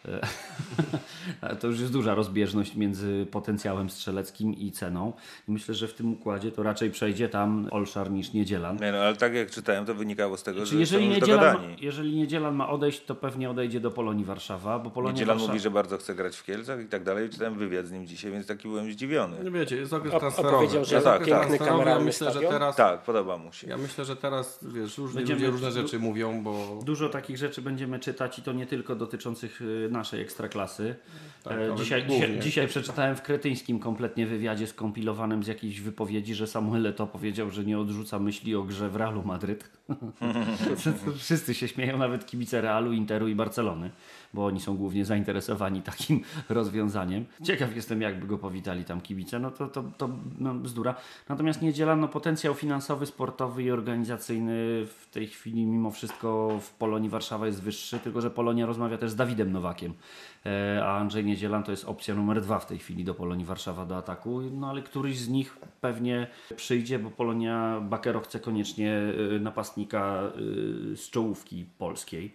S5: E, Ale to już jest duża rozbieżność między potencjałem strzeleckim i ceną. I myślę, że w tym układzie to raczej przejdzie tam Olszar niż Niedzielan.
S4: Nie, no, ale tak jak czytałem, to wynikało z tego,
S5: Czy
S4: że
S5: jeżeli Niedzielan, ma, jeżeli Niedzielan ma odejść, to pewnie odejdzie do Polonii Warszawa, bo Polonia
S4: Niedzielan
S5: Warszawa...
S4: mówi, że bardzo chce grać w Kielcach i tak dalej. Czytałem wywiad z nim dzisiaj, więc taki byłem zdziwiony.
S2: Nie wiecie, jest okres transferowy.
S3: opowiedział, że
S2: Jest
S4: tak, tak.
S3: piękny.
S2: Ja
S3: kameralny
S2: myślę, że teraz...
S4: Tak, podoba mu się.
S2: Ja myślę, że teraz, wiesz, różni
S5: Będziemy-
S2: ludzie różne rzeczy mówią, bo...
S5: Dużo takich rzeczy będziemy czytać i to nie tylko dotyczących y, naszej ekstraklasy.
S2: Tak,
S5: E, dzisiaj, dzisiaj, dzisiaj przeczytałem w kretyńskim kompletnie wywiadzie skompilowanym z jakiejś wypowiedzi, że Samuel Leto powiedział, że nie odrzuca myśli o grze w Realu Madryt. Wszyscy się śmieją, nawet kibice Realu, Interu i Barcelony, bo oni są głównie zainteresowani takim rozwiązaniem. Ciekaw jestem, jakby go powitali tam kibice, no to, to, to no, bzdura. Natomiast niedziela, no potencjał finansowy, sportowy i organizacyjny w tej chwili mimo wszystko w Polonii Warszawa jest wyższy, tylko że Polonia rozmawia też z Dawidem Nowakiem, e, a Andrzej Niedzielan to jest opcja numer dwa w tej chwili do Polonii Warszawa do ataku, no ale któryś z nich pewnie przyjdzie, bo Polonia Bakero chce koniecznie e, napastnika e, z czołówki polskiej.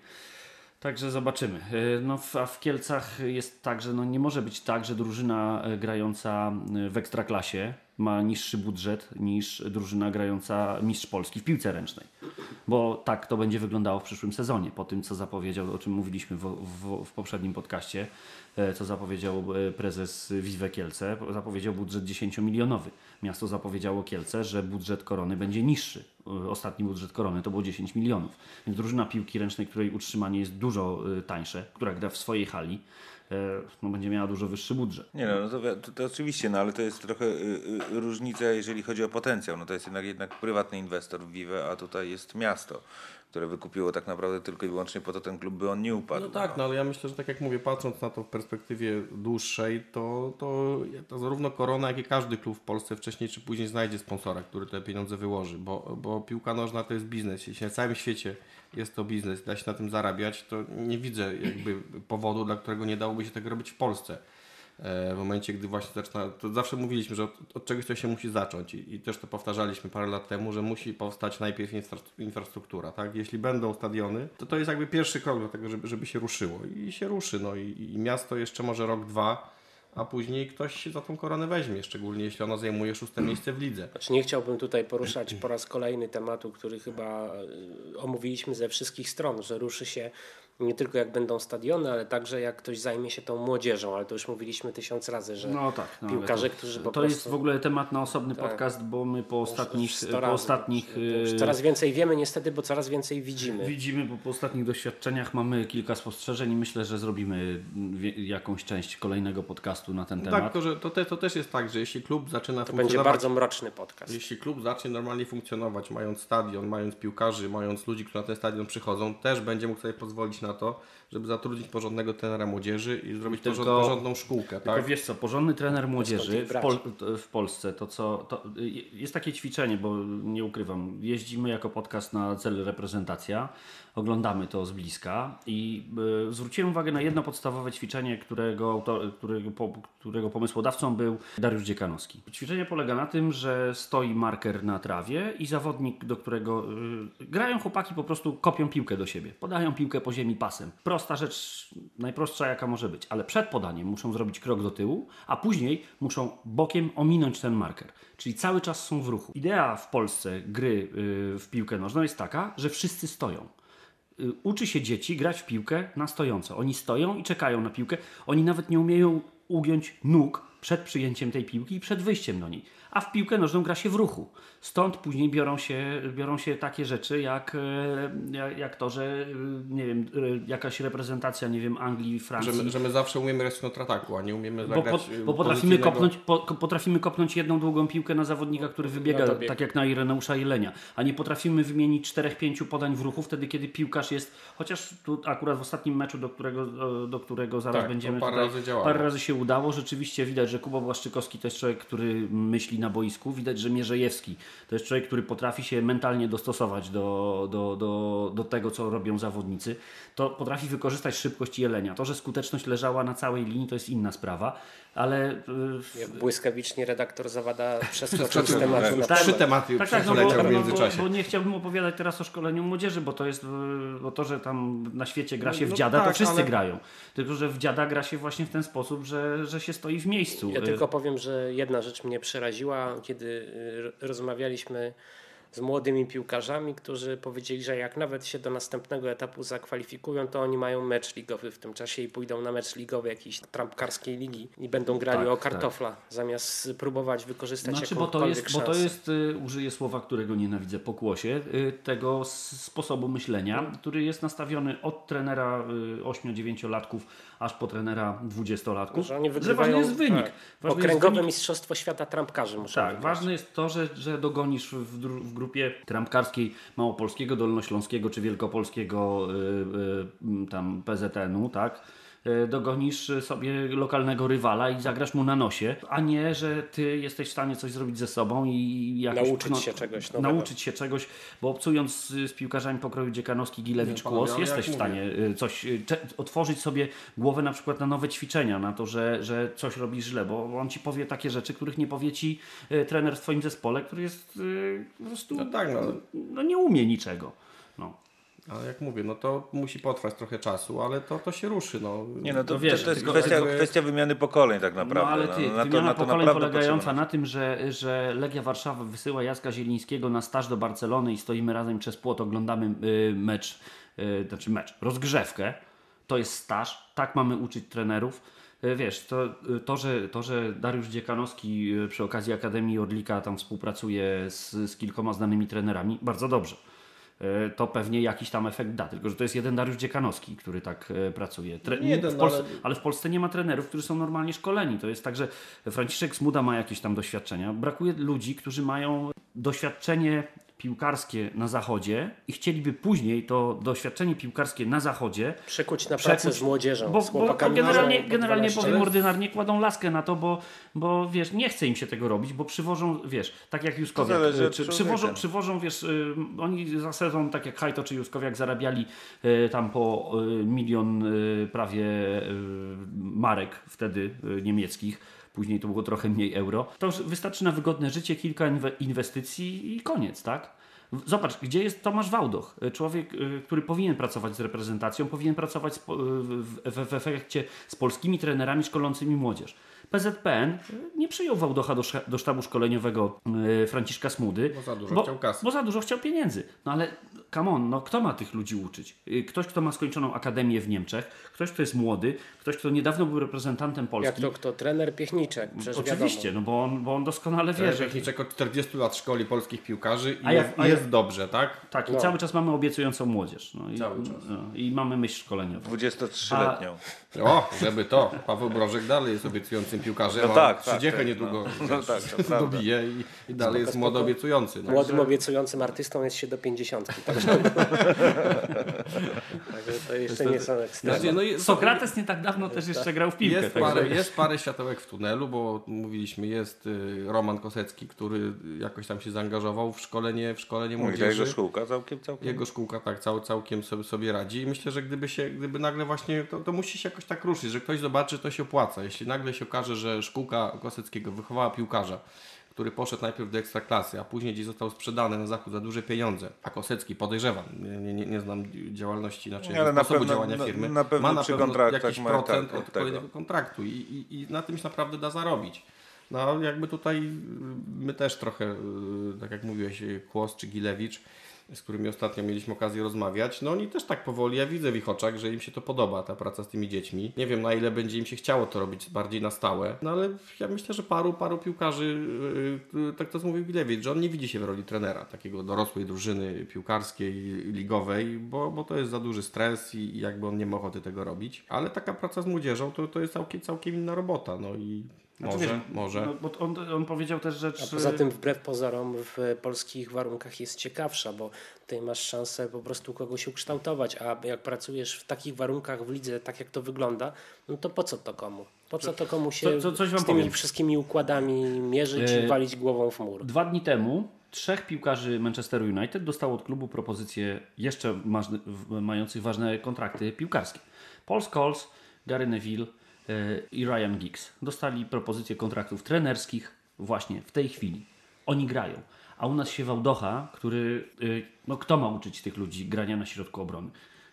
S5: Także zobaczymy. E, No, a w Kielcach jest tak, że no nie może być tak, że drużyna e, grająca e, w ekstraklasie ma niższy budżet niż drużyna grająca mistrz Polski w piłce ręcznej. Bo tak to będzie wyglądało w przyszłym sezonie. Po tym, co zapowiedział, o czym mówiliśmy w, w, w poprzednim podcaście, co zapowiedział e, prezes Wisłę Kielce, zapowiedział budżet 10-milionowy. Miasto zapowiedziało Kielce, że budżet Korony będzie niższy. E, Ostatni budżet Korony to było 10 milionów. Więc drużyna piłki ręcznej, której utrzymanie jest dużo e, tańsze, która gra w swojej hali, e, no, będzie miała dużo wyższy budżet.
S4: Nie no, no to, to, to oczywiście, no ale to jest trochę y, y, różnica, jeżeli chodzi o potencjał. No to jest jednak, jednak prywatny inwestor w Vive, a tutaj jest miasto, które wykupiło tak naprawdę tylko i wyłącznie po to ten klub, by on nie upadł.
S2: No tak, no ale ja myślę, że tak jak mówię, patrząc na to w perspektywie dłuższej, to, to, to zarówno Korona, jak i każdy klub w Polsce wcześniej czy później znajdzie sponsora, który te pieniądze wyłoży, bo, bo piłka nożna to jest biznes. Jeśli na całym świecie jest to biznes, da się na tym zarabiać, to nie widzę jakby powodu, dla którego nie dałoby się tego robić w Polsce. E, W momencie, gdy właśnie zaczyna, to zawsze mówiliśmy, że od, od czegoś to się musi zacząć I, i też to powtarzaliśmy parę lat temu, że musi powstać najpierw infra- infrastruktura, tak? Jeśli będą stadiony, to to jest jakby pierwszy krok do tego, żeby, żeby się ruszyło i się ruszy, no i, i miasto jeszcze może rok, dwa, a później ktoś się za tą koronę weźmie, szczególnie jeśli ono zajmuje szóste miejsce w lidze.
S3: Znaczy nie chciałbym tutaj poruszać po raz kolejny tematu, który chyba y, omówiliśmy ze wszystkich stron, że ruszy się nie tylko jak będą stadiony, ale także jak ktoś zajmie się tą młodzieżą, ale to już mówiliśmy tysiąc razy, że
S5: No tak. No,
S3: piłkarze,
S5: to,
S3: którzy po
S5: To
S3: prostu...
S5: jest w ogóle temat na osobny
S3: Tak.
S5: podcast, bo my po ostatnich,
S3: Już
S5: po
S3: razy.
S5: ostatnich
S3: Już coraz więcej wiemy niestety, bo coraz więcej widzimy.
S5: Widzimy, bo po ostatnich doświadczeniach mamy kilka spostrzeżeń i myślę, że zrobimy wie- jakąś część kolejnego podcastu na ten
S2: Tak,
S5: temat.
S2: tylko że to, te, to też jest tak, że jeśli klub zaczyna
S3: To będzie
S2: funkcjonować
S3: bardzo mroczny podcast.
S2: Jeśli klub zacznie normalnie funkcjonować, mając stadion, mając piłkarzy, mając ludzi, którzy na ten stadion przychodzą, też będzie mógł sobie pozwolić na to, żeby zatrudnić porządnego trenera młodzieży i zrobić
S5: Tylko-
S2: porząd, porządną szkółkę.
S5: Tylko
S2: Tak?
S5: wiesz co, porządny trener młodzieży w? Pol w Polsce, to co, to jest takie ćwiczenie, bo nie ukrywam, jeździmy jako podcast na cel reprezentacja, oglądamy to z bliska i y, zwróciłem uwagę na jedno podstawowe ćwiczenie, którego, autor, którego, po, którego pomysłodawcą był Dariusz Dziekanowski. Ćwiczenie polega na tym, że stoi marker na trawie i zawodnik, do którego y, grają chłopaki po prostu kopią piłkę do siebie, podają piłkę po ziemi pasem. Prosta rzecz, najprostsza jaka może być, ale przed podaniem muszą zrobić krok do tyłu, a później muszą bokiem ominąć ten marker. Czyli cały czas są w ruchu. Idea w Polsce gry y, w piłkę nożną jest taka, że wszyscy stoją. Y, Uczy się dzieci grać w piłkę na stojąco. Oni stoją i czekają na piłkę. Oni nawet nie umieją ugiąć nóg przed przyjęciem tej piłki i przed wyjściem do niej. A w piłkę nożną gra się w ruchu. Stąd później biorą się, biorą się takie rzeczy jak, e, jak- to, że e, nie wiem, e, jakaś reprezentacja, nie wiem, Anglii,
S2: Że
S5: Francji.
S2: my, że my zawsze umiemy grać w kontrataku, a nie umiemy
S5: Bo,
S2: zagrać
S5: po,
S2: y,
S5: bo potrafimy, kopnąć, po, potrafimy kopnąć jedną długą piłkę na zawodnika, który wybiega
S3: No to bieg.
S5: tak jak na Ireneusza Jelenia, a nie potrafimy wymienić czterech, pięciu podań w ruchu wtedy, kiedy piłkarz jest, chociaż tu akurat w ostatnim meczu, do którego, do którego zaraz
S2: Tak,
S5: będziemy
S2: parę
S5: tutaj,
S2: razy działało.
S5: parę razy się udało, rzeczywiście widać, że Kuba Błaszczykowski to jest człowiek, który myśli na boisku, widać, że Mierzejewski to jest człowiek, który potrafi się mentalnie dostosować do, do, do, do tego, co robią zawodnicy, to potrafi wykorzystać szybkość Jelenia. To, że skuteczność leżała na całej linii, to jest inna sprawa, ale
S3: Jak błyskawicznie redaktor Zawada przeskoczył z tematu
S2: tak.
S3: na
S2: Tak. Trzy
S3: temat.
S2: tematy
S5: tak, tak, no bo,
S2: w
S5: no, bo,
S2: międzyczasie.
S5: bo nie chciałbym opowiadać teraz o szkoleniu młodzieży, bo to jest, y, bo to, że tam na świecie gra
S2: No,
S5: się w
S2: no
S5: dziada, to
S2: tak,
S5: wszyscy
S2: ale-
S5: grają. Tylko, że w dziada gra się właśnie w ten sposób, że, że się stoi w miejscu.
S3: Ja tylko powiem, że jedna rzecz mnie przeraziła, kiedy rozmawialiśmy z młodymi piłkarzami, którzy powiedzieli, że jak nawet się do następnego etapu zakwalifikują, to oni mają mecz ligowy w tym czasie i pójdą na mecz ligowy jakiejś trampkarskiej ligi i będą grali
S5: Tak,
S3: o
S5: tak.
S3: kartofla, zamiast próbować wykorzystać
S5: Znaczy, bo to jest, bo to
S3: szansę.
S5: jest y, użyję słowa, którego nienawidzę, pokłosie, y, tego sposobu myślenia, który jest nastawiony od trenera y, 8-9-latków aż po trenera 20-latków.
S3: Że oni
S5: ważny jest wynik.
S3: tak,
S5: Ważny jest
S3: okręgowe
S5: wynik.
S3: Mistrzostwo Świata trampkarzy muszą
S5: Tak,
S3: wygrać.
S5: ważne jest to, że, że dogonisz w, w grupie trampkarskiej małopolskiego, dolnośląskiego czy wielkopolskiego y, y, tam PZN-u, tak? Y, Dogonisz sobie lokalnego rywala i zagrasz mu na nosie, a nie, że ty jesteś w stanie coś zrobić ze sobą i jakoś
S3: Nauczyć się czegoś nowego.
S5: Nauczyć się czegoś, bo obcując z, piłkarzami pokroju Dziekanowski, Gilewicz, Kłos, jesteś w stanie y, coś, cze- otworzyć sobie głowę na przykład na nowe ćwiczenia, na to, że, że coś robisz źle, bo on ci powie takie rzeczy, których nie powie ci trener w twoim zespole, który jest po prostu,
S2: No tak, no.
S5: no nie umie niczego. No.
S2: Ale jak mówię, no to musi potrwać trochę czasu, ale to, to się ruszy. No.
S4: Nie no, to,
S5: No wiesz,
S4: to, to jest kwestia,
S2: jakby-
S4: kwestia wymiany pokoleń tak
S5: No
S4: naprawdę.
S5: ale ty,
S4: na to,
S5: wymiana
S4: na to
S5: pokoleń
S4: naprawdę
S5: polegająca na tym, że, że Legia Warszawa wysyła Jacka Zielińskiego na staż do Barcelony i stoimy razem przez płot, oglądamy y, mecz, y, znaczy mecz, rozgrzewkę. To jest staż, tak mamy uczyć trenerów. Y, Wiesz, to, to, że, to, że Dariusz Dziekanowski przy okazji Akademii Orlika tam współpracuje z, z kilkoma znanymi trenerami, bardzo dobrze. Y, To pewnie jakiś tam efekt da, tylko że to jest jeden Dariusz Dziekanowski, który tak y, pracuje. Tre-
S2: Nie jeden,
S5: w Polsce,
S2: ale-
S5: ale w Polsce nie ma trenerów, którzy są normalnie szkoleni. To jest tak, że Franciszek Smuda ma jakieś tam doświadczenia. Brakuje ludzi, którzy mają doświadczenie piłkarskie na zachodzie i chcieliby później to doświadczenie piłkarskie na zachodzie
S3: Przekuć na pracę
S5: przekuć-
S3: z młodzieżą,
S5: Bo,
S3: z
S5: bo
S3: chłopakami.
S5: generalnie,
S3: po
S5: generalnie
S3: 12
S5: powiem ordynarnie kładą laskę na to, bo, bo wiesz, nie chce im się tego robić, bo przywożą, wiesz, tak jak Juskowiak, y, czy, przywożą, przywożą, wiesz, y, oni za sezon, tak jak Hajto czy Juskowiak zarabiali y, tam po milion prawie marek wtedy niemieckich, później to było trochę mniej euro, to już wystarczy na wygodne życie, kilka inwe- inwestycji i koniec, tak? Zobacz, gdzie jest Tomasz Wałdoch? Człowiek, y, który powinien pracować z reprezentacją, powinien pracować po- w, efekcie z polskimi trenerami szkolącymi młodzież. PZPN nie przyjął Wałdocha do, do sztabu szkoleniowego Franciszka Smudy.
S2: Bo za dużo chciał kasy.
S5: Bo za dużo chciał pieniędzy. No ale come on, no kto ma tych ludzi uczyć? Ktoś, kto ma skończoną akademię w Niemczech, ktoś, kto jest młody, ktoś, kto niedawno był reprezentantem
S3: Jak
S5: Polski.
S3: to kto? Trener Piechniczek. Przecież
S5: Oczywiście,
S3: Wiadomo.
S5: no bo on, bo on doskonale wie, że...
S2: Techniczek od 40 lat szkoli polskich piłkarzy i
S5: A
S2: jest,
S5: a
S2: i jest dobrze, tak?
S5: Tak, i
S3: No.
S5: cały czas mamy obiecującą młodzież. No i,
S2: Cały czas.
S5: No, I mamy myśl szkoleniową.
S4: 23-letnią.
S2: O, żeby to. Paweł Brożek dalej jest obiecującym piłkarzem,
S4: No
S2: a
S4: tak, tak, tak,
S2: niedługo
S4: no. No tak, to
S2: dobije i, i dalej jest młodo obiecujący. No.
S3: Młodym obiecującym artystą jest się do 50. Także, także to jeszcze nie są ekstremy.
S2: No
S5: Sokrates nie tak dawno też jeszcze grał w piłkę.
S2: jest,
S5: także-
S2: parę, jest parę światełek w tunelu, bo mówiliśmy, jest y, Roman Kosecki, który jakoś tam się zaangażował w szkolenie, w szkolenie
S4: ta
S2: młodzieży.
S4: jego szkółka całkiem, całkiem.
S2: Jego szkółka tak cał, całkiem sobie, sobie radzi i myślę, że gdyby się, gdyby nagle właśnie, to, to musi się jakoś tak ruszyć, że ktoś zobaczy, to się opłaca. Jeśli nagle się okaże, że szkółka Koseckiego wychowała piłkarza, który poszedł najpierw do ekstraklasy, a później gdzieś został sprzedany na zachód za duże pieniądze, a Kosecki podejrzewam, nie, nie, nie znam działalności, znaczy
S4: Ale na
S2: sposobu
S4: pewno-
S2: działania
S4: na-
S2: firmy,
S4: na pewno
S2: ma na
S4: przy
S2: pewno jakiś
S4: ma,
S2: procent
S4: tak,
S2: od kolejnego kontraktu i, i, i na tym się naprawdę da zarobić. No jakby tutaj my też trochę, y, tak jak mówiłeś, Kłos czy Gilewicz, z którymi ostatnio mieliśmy okazję rozmawiać, no oni też tak powoli, ja widzę w ich oczach, że im się to podoba, ta praca z tymi dziećmi. Nie wiem na ile będzie im się chciało to robić bardziej na stałe, no ale ja myślę, że paru, paru piłkarzy, y, y, tak to mówił Gilewicz, że on nie widzi się w roli trenera, takiego dorosłej drużyny piłkarskiej, ligowej, bo, bo to jest za duży stres i, i jakby on nie ma ochoty tego robić. Ale taka praca z młodzieżą to, to jest całkiem, całkiem inna robota, no i może,
S5: Znaczy, wiesz,
S2: może.
S5: No, bo on, on powiedział też rzecz...
S3: A poza tym wbrew pozorom w polskich warunkach jest ciekawsza, bo ty masz szansę po prostu kogoś ukształtować, a jak pracujesz w takich warunkach w lidze, tak jak to wygląda, no to po co to komu? Po co to komu się
S5: Co- co- coś wam
S3: z tymi
S5: powiem.
S3: wszystkimi układami mierzyć i
S5: E,
S3: walić głową w mur?
S5: Dwa dni temu trzech piłkarzy Manchesteru United dostało od klubu propozycje jeszcze mających ważne kontrakty piłkarskie. Paul Scholes, Gary Neville i Ryan Giggs dostali propozycje kontraktów trenerskich właśnie w tej chwili. Oni grają. A u nas się Wałdocha, który, y, no kto ma uczyć tych ludzi grania na środku obrony?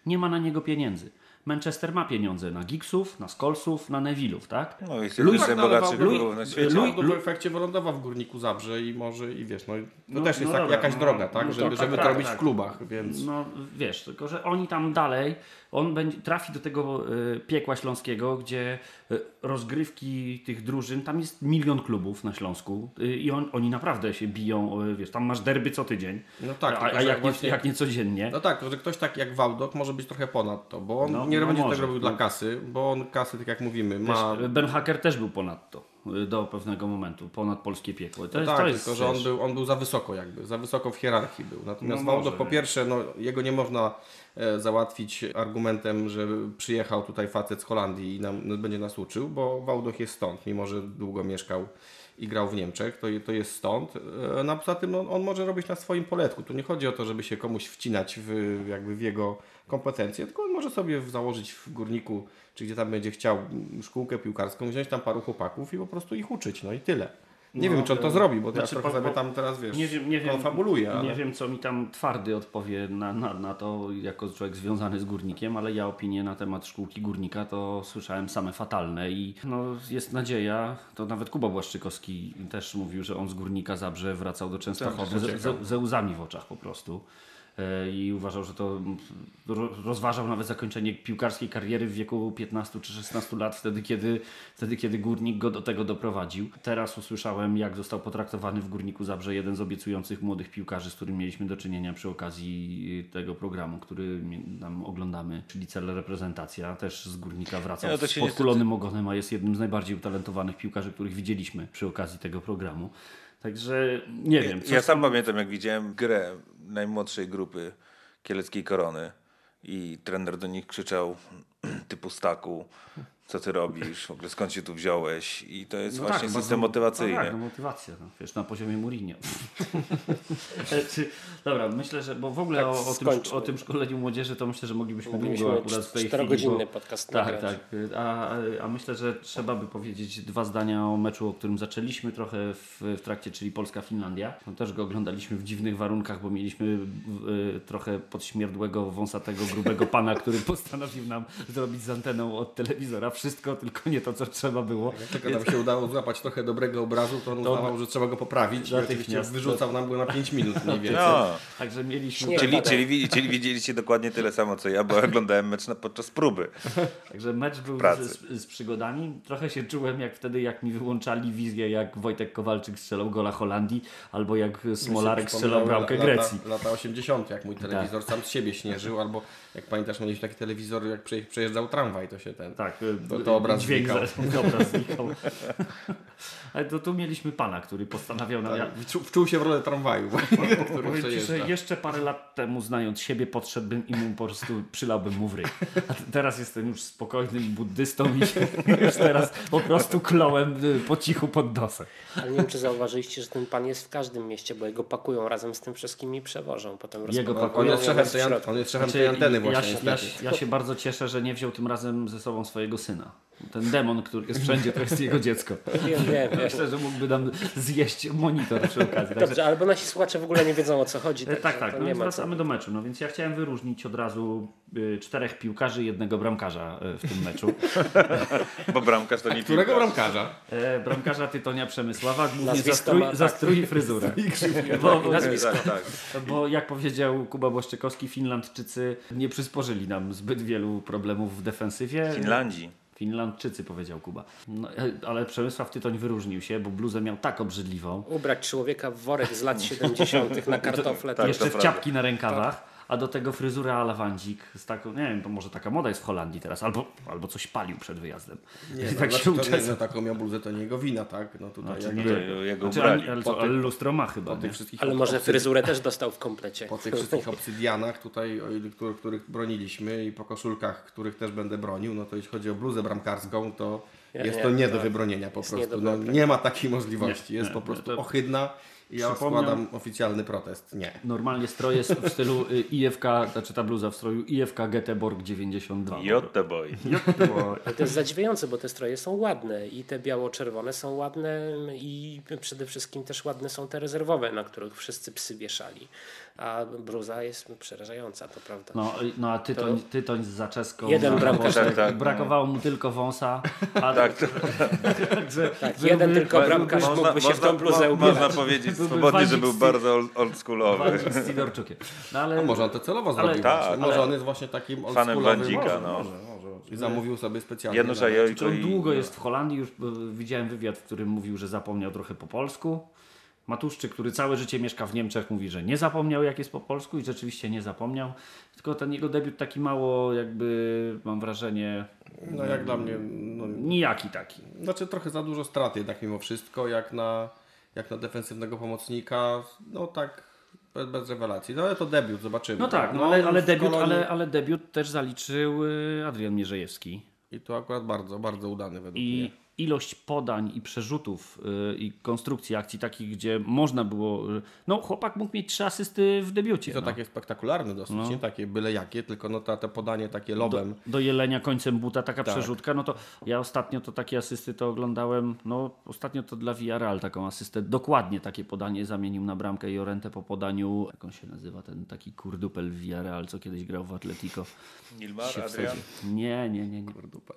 S5: Nie ma na niego pieniędzy. Manchester ma pieniądze na Giggsów, na Skolsów, na Neville'ów, tak?
S4: No jest
S5: Louis-
S4: jeden z
S2: tak, ale
S4: najbogatszych
S2: Louis-
S4: na świecie.
S5: Louis-
S2: to w efekcie wylądował w Górniku Zabrze i może, i wiesz, no i to
S5: No,
S2: też jest
S5: no
S2: tak,
S5: dobra,
S2: jakaś
S5: no,
S2: droga, tak,
S5: no
S2: żeby,
S5: tak,
S2: żeby
S5: tak,
S2: to robić
S5: tak.
S2: w klubach, więc...
S5: No wiesz, tylko że oni tam dalej, on będzie, trafi do tego y, piekła śląskiego, gdzie y, rozgrywki tych drużyn, tam jest milion klubów na Śląsku y, i on, oni naprawdę się biją, wiesz, tam masz derby co tydzień,
S2: No tak,
S5: a, a jak,
S2: właśnie-
S5: nie, jak nie codziennie.
S2: No tak, że ktoś tak jak Wałdok może być trochę ponad to, bo on
S5: No,
S2: nie
S5: no
S2: będzie
S5: może.
S2: tego robił dla kasy, bo on kasy, tak jak mówimy, ma...
S5: Wiesz, ben Hacker też był ponad to do pewnego momentu, ponad polskie piekło. To
S2: No
S5: jest,
S2: tak,
S5: to jest,
S2: tylko że on był, on był za wysoko jakby, za wysoko w hierarchii był. Natomiast
S5: No
S2: po pierwsze, no, jego nie można e, załatwić argumentem, że przyjechał tutaj facet z Holandii i nam, no, będzie nas uczył, bo Wałdok jest stąd, mimo że długo mieszkał i grał w Niemczech, to, to jest stąd. E, No, poza tym no, on może robić na swoim poletku. Tu nie chodzi o to, żeby się komuś wcinać w, jakby w jego kompetencje, tylko on może sobie założyć w Górniku, czy gdzie tam będzie chciał szkółkę piłkarską, wziąć tam paru chłopaków i po prostu ich uczyć, no i tyle. Nie
S5: No,
S2: wiem, czy on to zrobi, bo
S5: znaczy,
S2: ja trochę
S5: po-
S2: tam teraz, wiesz,
S5: Nie wiem, nie wiem,
S2: konfabuluję, ale...
S5: nie wiem, co mi tam twardy odpowie na, na, na to, jako człowiek związany z górnikiem, ale ja opinie na temat szkółki górnika to słyszałem same fatalne i no, jest nadzieja, to nawet Kuba Błaszczykowski też mówił, że on z górnika Zabrze wracał do Częstochowy
S2: Tak,
S5: ze, ze, ze łzami w oczach po prostu. E, I uważał, że to ro- rozważał nawet zakończenie piłkarskiej kariery w wieku 15 czy 16 lat, wtedy kiedy, wtedy kiedy górnik go do tego doprowadził. Teraz usłyszałem, jak został potraktowany w górniku Zabrze jeden z obiecujących młodych piłkarzy, z którym mieliśmy do czynienia przy okazji tego programu, który nam oglądamy, czyli cel reprezentacja. Też z górnika wracał
S4: Nie, no
S5: z podkulonym ogonem, a jest jednym z najbardziej utalentowanych piłkarzy, których widzieliśmy przy okazji tego programu. Także nie wiem.
S4: Ja
S5: coś
S4: sam pamiętam, jak widziałem grę najmłodszej grupy Kieleckiej Korony i trener do nich krzyczał typu staku, co ty robisz, w ogóle skąd się tu wziąłeś i to jest
S5: No
S4: właśnie
S5: tak,
S4: system
S5: bardzo-
S4: motywacyjny.
S5: No tak, no motywacja, no, wiesz, na poziomie Mourinho. Dobra, myślę, że, bo w ogóle
S3: Tak,
S5: o, o, tym, o tym szkoleniu młodzieży to myślę, że moglibyśmy
S3: Moglibyśmy
S5: długo akurat w tej chwili.
S3: czterogodzinny
S5: bo-
S3: podcast
S5: Tak,
S3: nagrać.
S5: tak. A, a myślę, że trzeba by powiedzieć dwa zdania o meczu, o którym zaczęliśmy trochę w, w trakcie, czyli Polska-Finlandia. No, też go oglądaliśmy w dziwnych warunkach, bo mieliśmy y, trochę podśmierdłego, wąsatego, grubego pana, który postanowił nam zrobić z anteną od telewizora wszystko, tylko nie to, co trzeba było.
S2: Tylko nam się udało złapać trochę dobrego obrazu, to on uznawał, że trzeba go poprawić i
S5: Natychmiast.
S2: wyrzucał nam go na 5 minut mniej więcej.
S4: No,
S5: Także mieliśmy...
S3: Nie,
S4: czyli, czyli, czyli widzieliście dokładnie tyle samo, co ja, bo oglądałem mecz na, podczas próby.
S5: Także mecz był z, z, przygodami. Trochę się czułem jak wtedy, jak mi wyłączali wizję, jak Wojtek Kowalczyk strzelał gola Holandii, albo jak Smolarek strzelał bramkę
S2: lata,
S5: Grecji.
S2: Lata 80. jak mój telewizor sam z siebie śnieżył, albo jak pamiętasz, mieliśmy taki telewizor, jak przeje- przejeżdżał tramwaj, to się ten...
S5: Tak,
S2: To- to obraz
S5: dźwięk
S2: znikał.
S5: za- obraz znikał. Ale to tu mieliśmy pana, który postanawiał. Ja,
S2: Tak, wczu- wczuł się w rolę tramwaju,
S5: powiem ci, że jeszcze parę lat temu, znając siebie, podszedłbym i mu po prostu przylałbym mu w ryj. A teraz jestem już spokojnym buddystą i już teraz po prostu klołem y, po cichu pod nosem.
S3: Ale nie wiem, czy zauważyliście, że ten pan jest w każdym mieście, bo jego pakują razem z tym wszystkim i przewożą. Potem
S5: Jego
S3: rozpakują
S2: On jest szefem tej,
S5: Znaczy,
S2: anteny
S5: ja,
S2: właśnie.
S5: się, ja, się- ja się bardzo cieszę, że nie wziął tym razem ze sobą swojego syna. Ten demon, który jest wszędzie, to jest jego dziecko.
S3: Wiem, wiem.
S5: Myślę, że mógłby nam zjeść monitor przy okazji. Także,
S3: Dobrze, albo nasi słuchacze w ogóle nie wiedzą o co chodzi.
S5: E, Tak, tak.
S3: to
S5: No
S3: nie
S5: więc
S3: co.
S5: wracamy do meczu. No więc ja chciałem wyróżnić od razu y, czterech piłkarzy i jednego bramkarza e, w tym meczu.
S4: Bo bramkarz to nie
S2: Którego bramkarza?
S5: E, bramkarza Tytonia Przemysława, głównie za
S3: Nazwisko
S5: strój,
S3: ma,
S5: za
S3: tak.
S5: strój i fryzurę. Bo,
S4: Tak, tak.
S5: bo jak powiedział Kuba Błaszczykowski, Finlandczycy nie przysporzyli nam zbyt wielu problemów w defensywie.
S4: Finlandii.
S5: Finlandczycy, powiedział Kuba. No, e, ale Przemysław Tytoń wyróżnił się, bo bluzę miał tak obrzydliwą.
S3: Ubrać człowieka w worek z lat 70. na kartofle.
S4: tak,
S3: to
S5: Jeszcze
S4: to
S5: w ciapki na rękawach. A do tego fryzura a la Wandzik z taką, nie wiem, to może taka moda jest w Holandii teraz, albo, albo coś palił przed wyjazdem.
S2: Nie, no,
S5: tak
S2: znaczy,
S5: się
S2: to nie, no, taką miał bluzę, to nie jego wina, tak? No tutaj
S5: Znaczy,
S2: jakby
S5: nie,
S4: Jego
S5: Znaczy,
S4: ubrali.
S5: ale, ale, lustro ma chyba,
S2: po
S5: nie?
S2: tych wszystkich
S3: Ale może fryzurę też dostał w komplecie.
S2: Po tych wszystkich obsydianach tutaj, których, których broniliśmy i po koszulkach, których też będę bronił, no to jeśli chodzi o bluzę bramkarską, to
S3: Ja
S2: jest
S3: nie,
S2: to nie do
S3: tak.
S2: wybronienia po
S3: Jest nie
S2: prostu.
S3: do
S2: No, nie ma takiej możliwości.
S5: Nie,
S2: Jest
S5: nie,
S2: po prostu
S5: to-
S2: ohydna Ja składam oficjalny protest. Nie.
S5: Normalnie stroje jest w stylu y, IFK, znaczy ta bluza w stroju IFK Göteborg 92.
S4: Jotte boy.
S3: Ale to jest zadziwiające, bo te stroje są ładne i te biało-czerwone są ładne i przede wszystkim też ładne są te rezerwowe, na których wszyscy psy wieszali. A bluza jest przerażająca, to prawda.
S5: No, no a tytoń, tytoń z zaczeską.
S3: Jeden bramkarz,
S4: tak, tak.
S5: Brakowało mu tylko wąsa. A,
S4: Tak,
S5: Także,
S3: Tak,
S5: żeby-
S3: jeden tylko bramkarz mógłby się w tą bluzę ubierać.
S4: Można powiedzieć swobodnie, że był bardzo old- oldschoolowy.
S5: Z Sidorczukiem. No ale,
S2: A może on to celowo
S5: Ale-
S2: zrobił.
S4: tak,
S2: może
S4: ale-
S2: on jest właśnie takim
S4: Fanem
S2: oldschoolowym
S4: Bandzika,
S5: może,
S4: no.
S5: może, może.
S2: i zamówił sobie specjalnie.
S4: Janusza. Jojko
S5: Czy on
S4: i...
S5: długo jest w Holandii? Już y, widziałem wywiad, w którym mówił, że zapomniał trochę po polsku. Matuszczyk, który całe życie mieszka w Niemczech, mówi, że nie zapomniał jak jest po polsku i rzeczywiście nie zapomniał. Tylko ten jego debiut taki mało jakby, mam wrażenie,
S2: No jak dla mnie, no,
S5: nijaki taki.
S2: znaczy trochę za dużo strat jednak mimo wszystko, jak na, jak na defensywnego pomocnika, no tak bez, bez rewelacji. No ale to debiut, zobaczymy.
S5: No tak, no, ale, ale,
S2: w
S5: debiut,
S2: Kolonii-
S5: ale, ale debiut też zaliczył y, Adrian Mierzejewski.
S2: I to akurat bardzo, bardzo udany według
S5: I
S2: mnie.
S5: Ilość podań i przerzutów y, i konstrukcji akcji takich, gdzie można było... y, No chłopak mógł mieć trzy asysty w debiucie.
S2: I to
S5: no.
S2: takie spektakularne dosyć, nie takie byle jakie, tylko no to, to podanie takie
S5: do,
S2: lobem.
S5: do jelenia końcem buta taka
S2: Tak.
S5: przerzutka, no to ja ostatnio to takie asysty to oglądałem, no ostatnio to dla Villarreal taką asystę, dokładnie takie podanie zamienił na bramkę Jorentę po podaniu, jak on się nazywa, ten taki kurdupel w Villarreal, co kiedyś grał w Atletico.
S4: Nilmar, Adrian.
S5: Nie, nie, nie, nie.
S2: Kurdupel.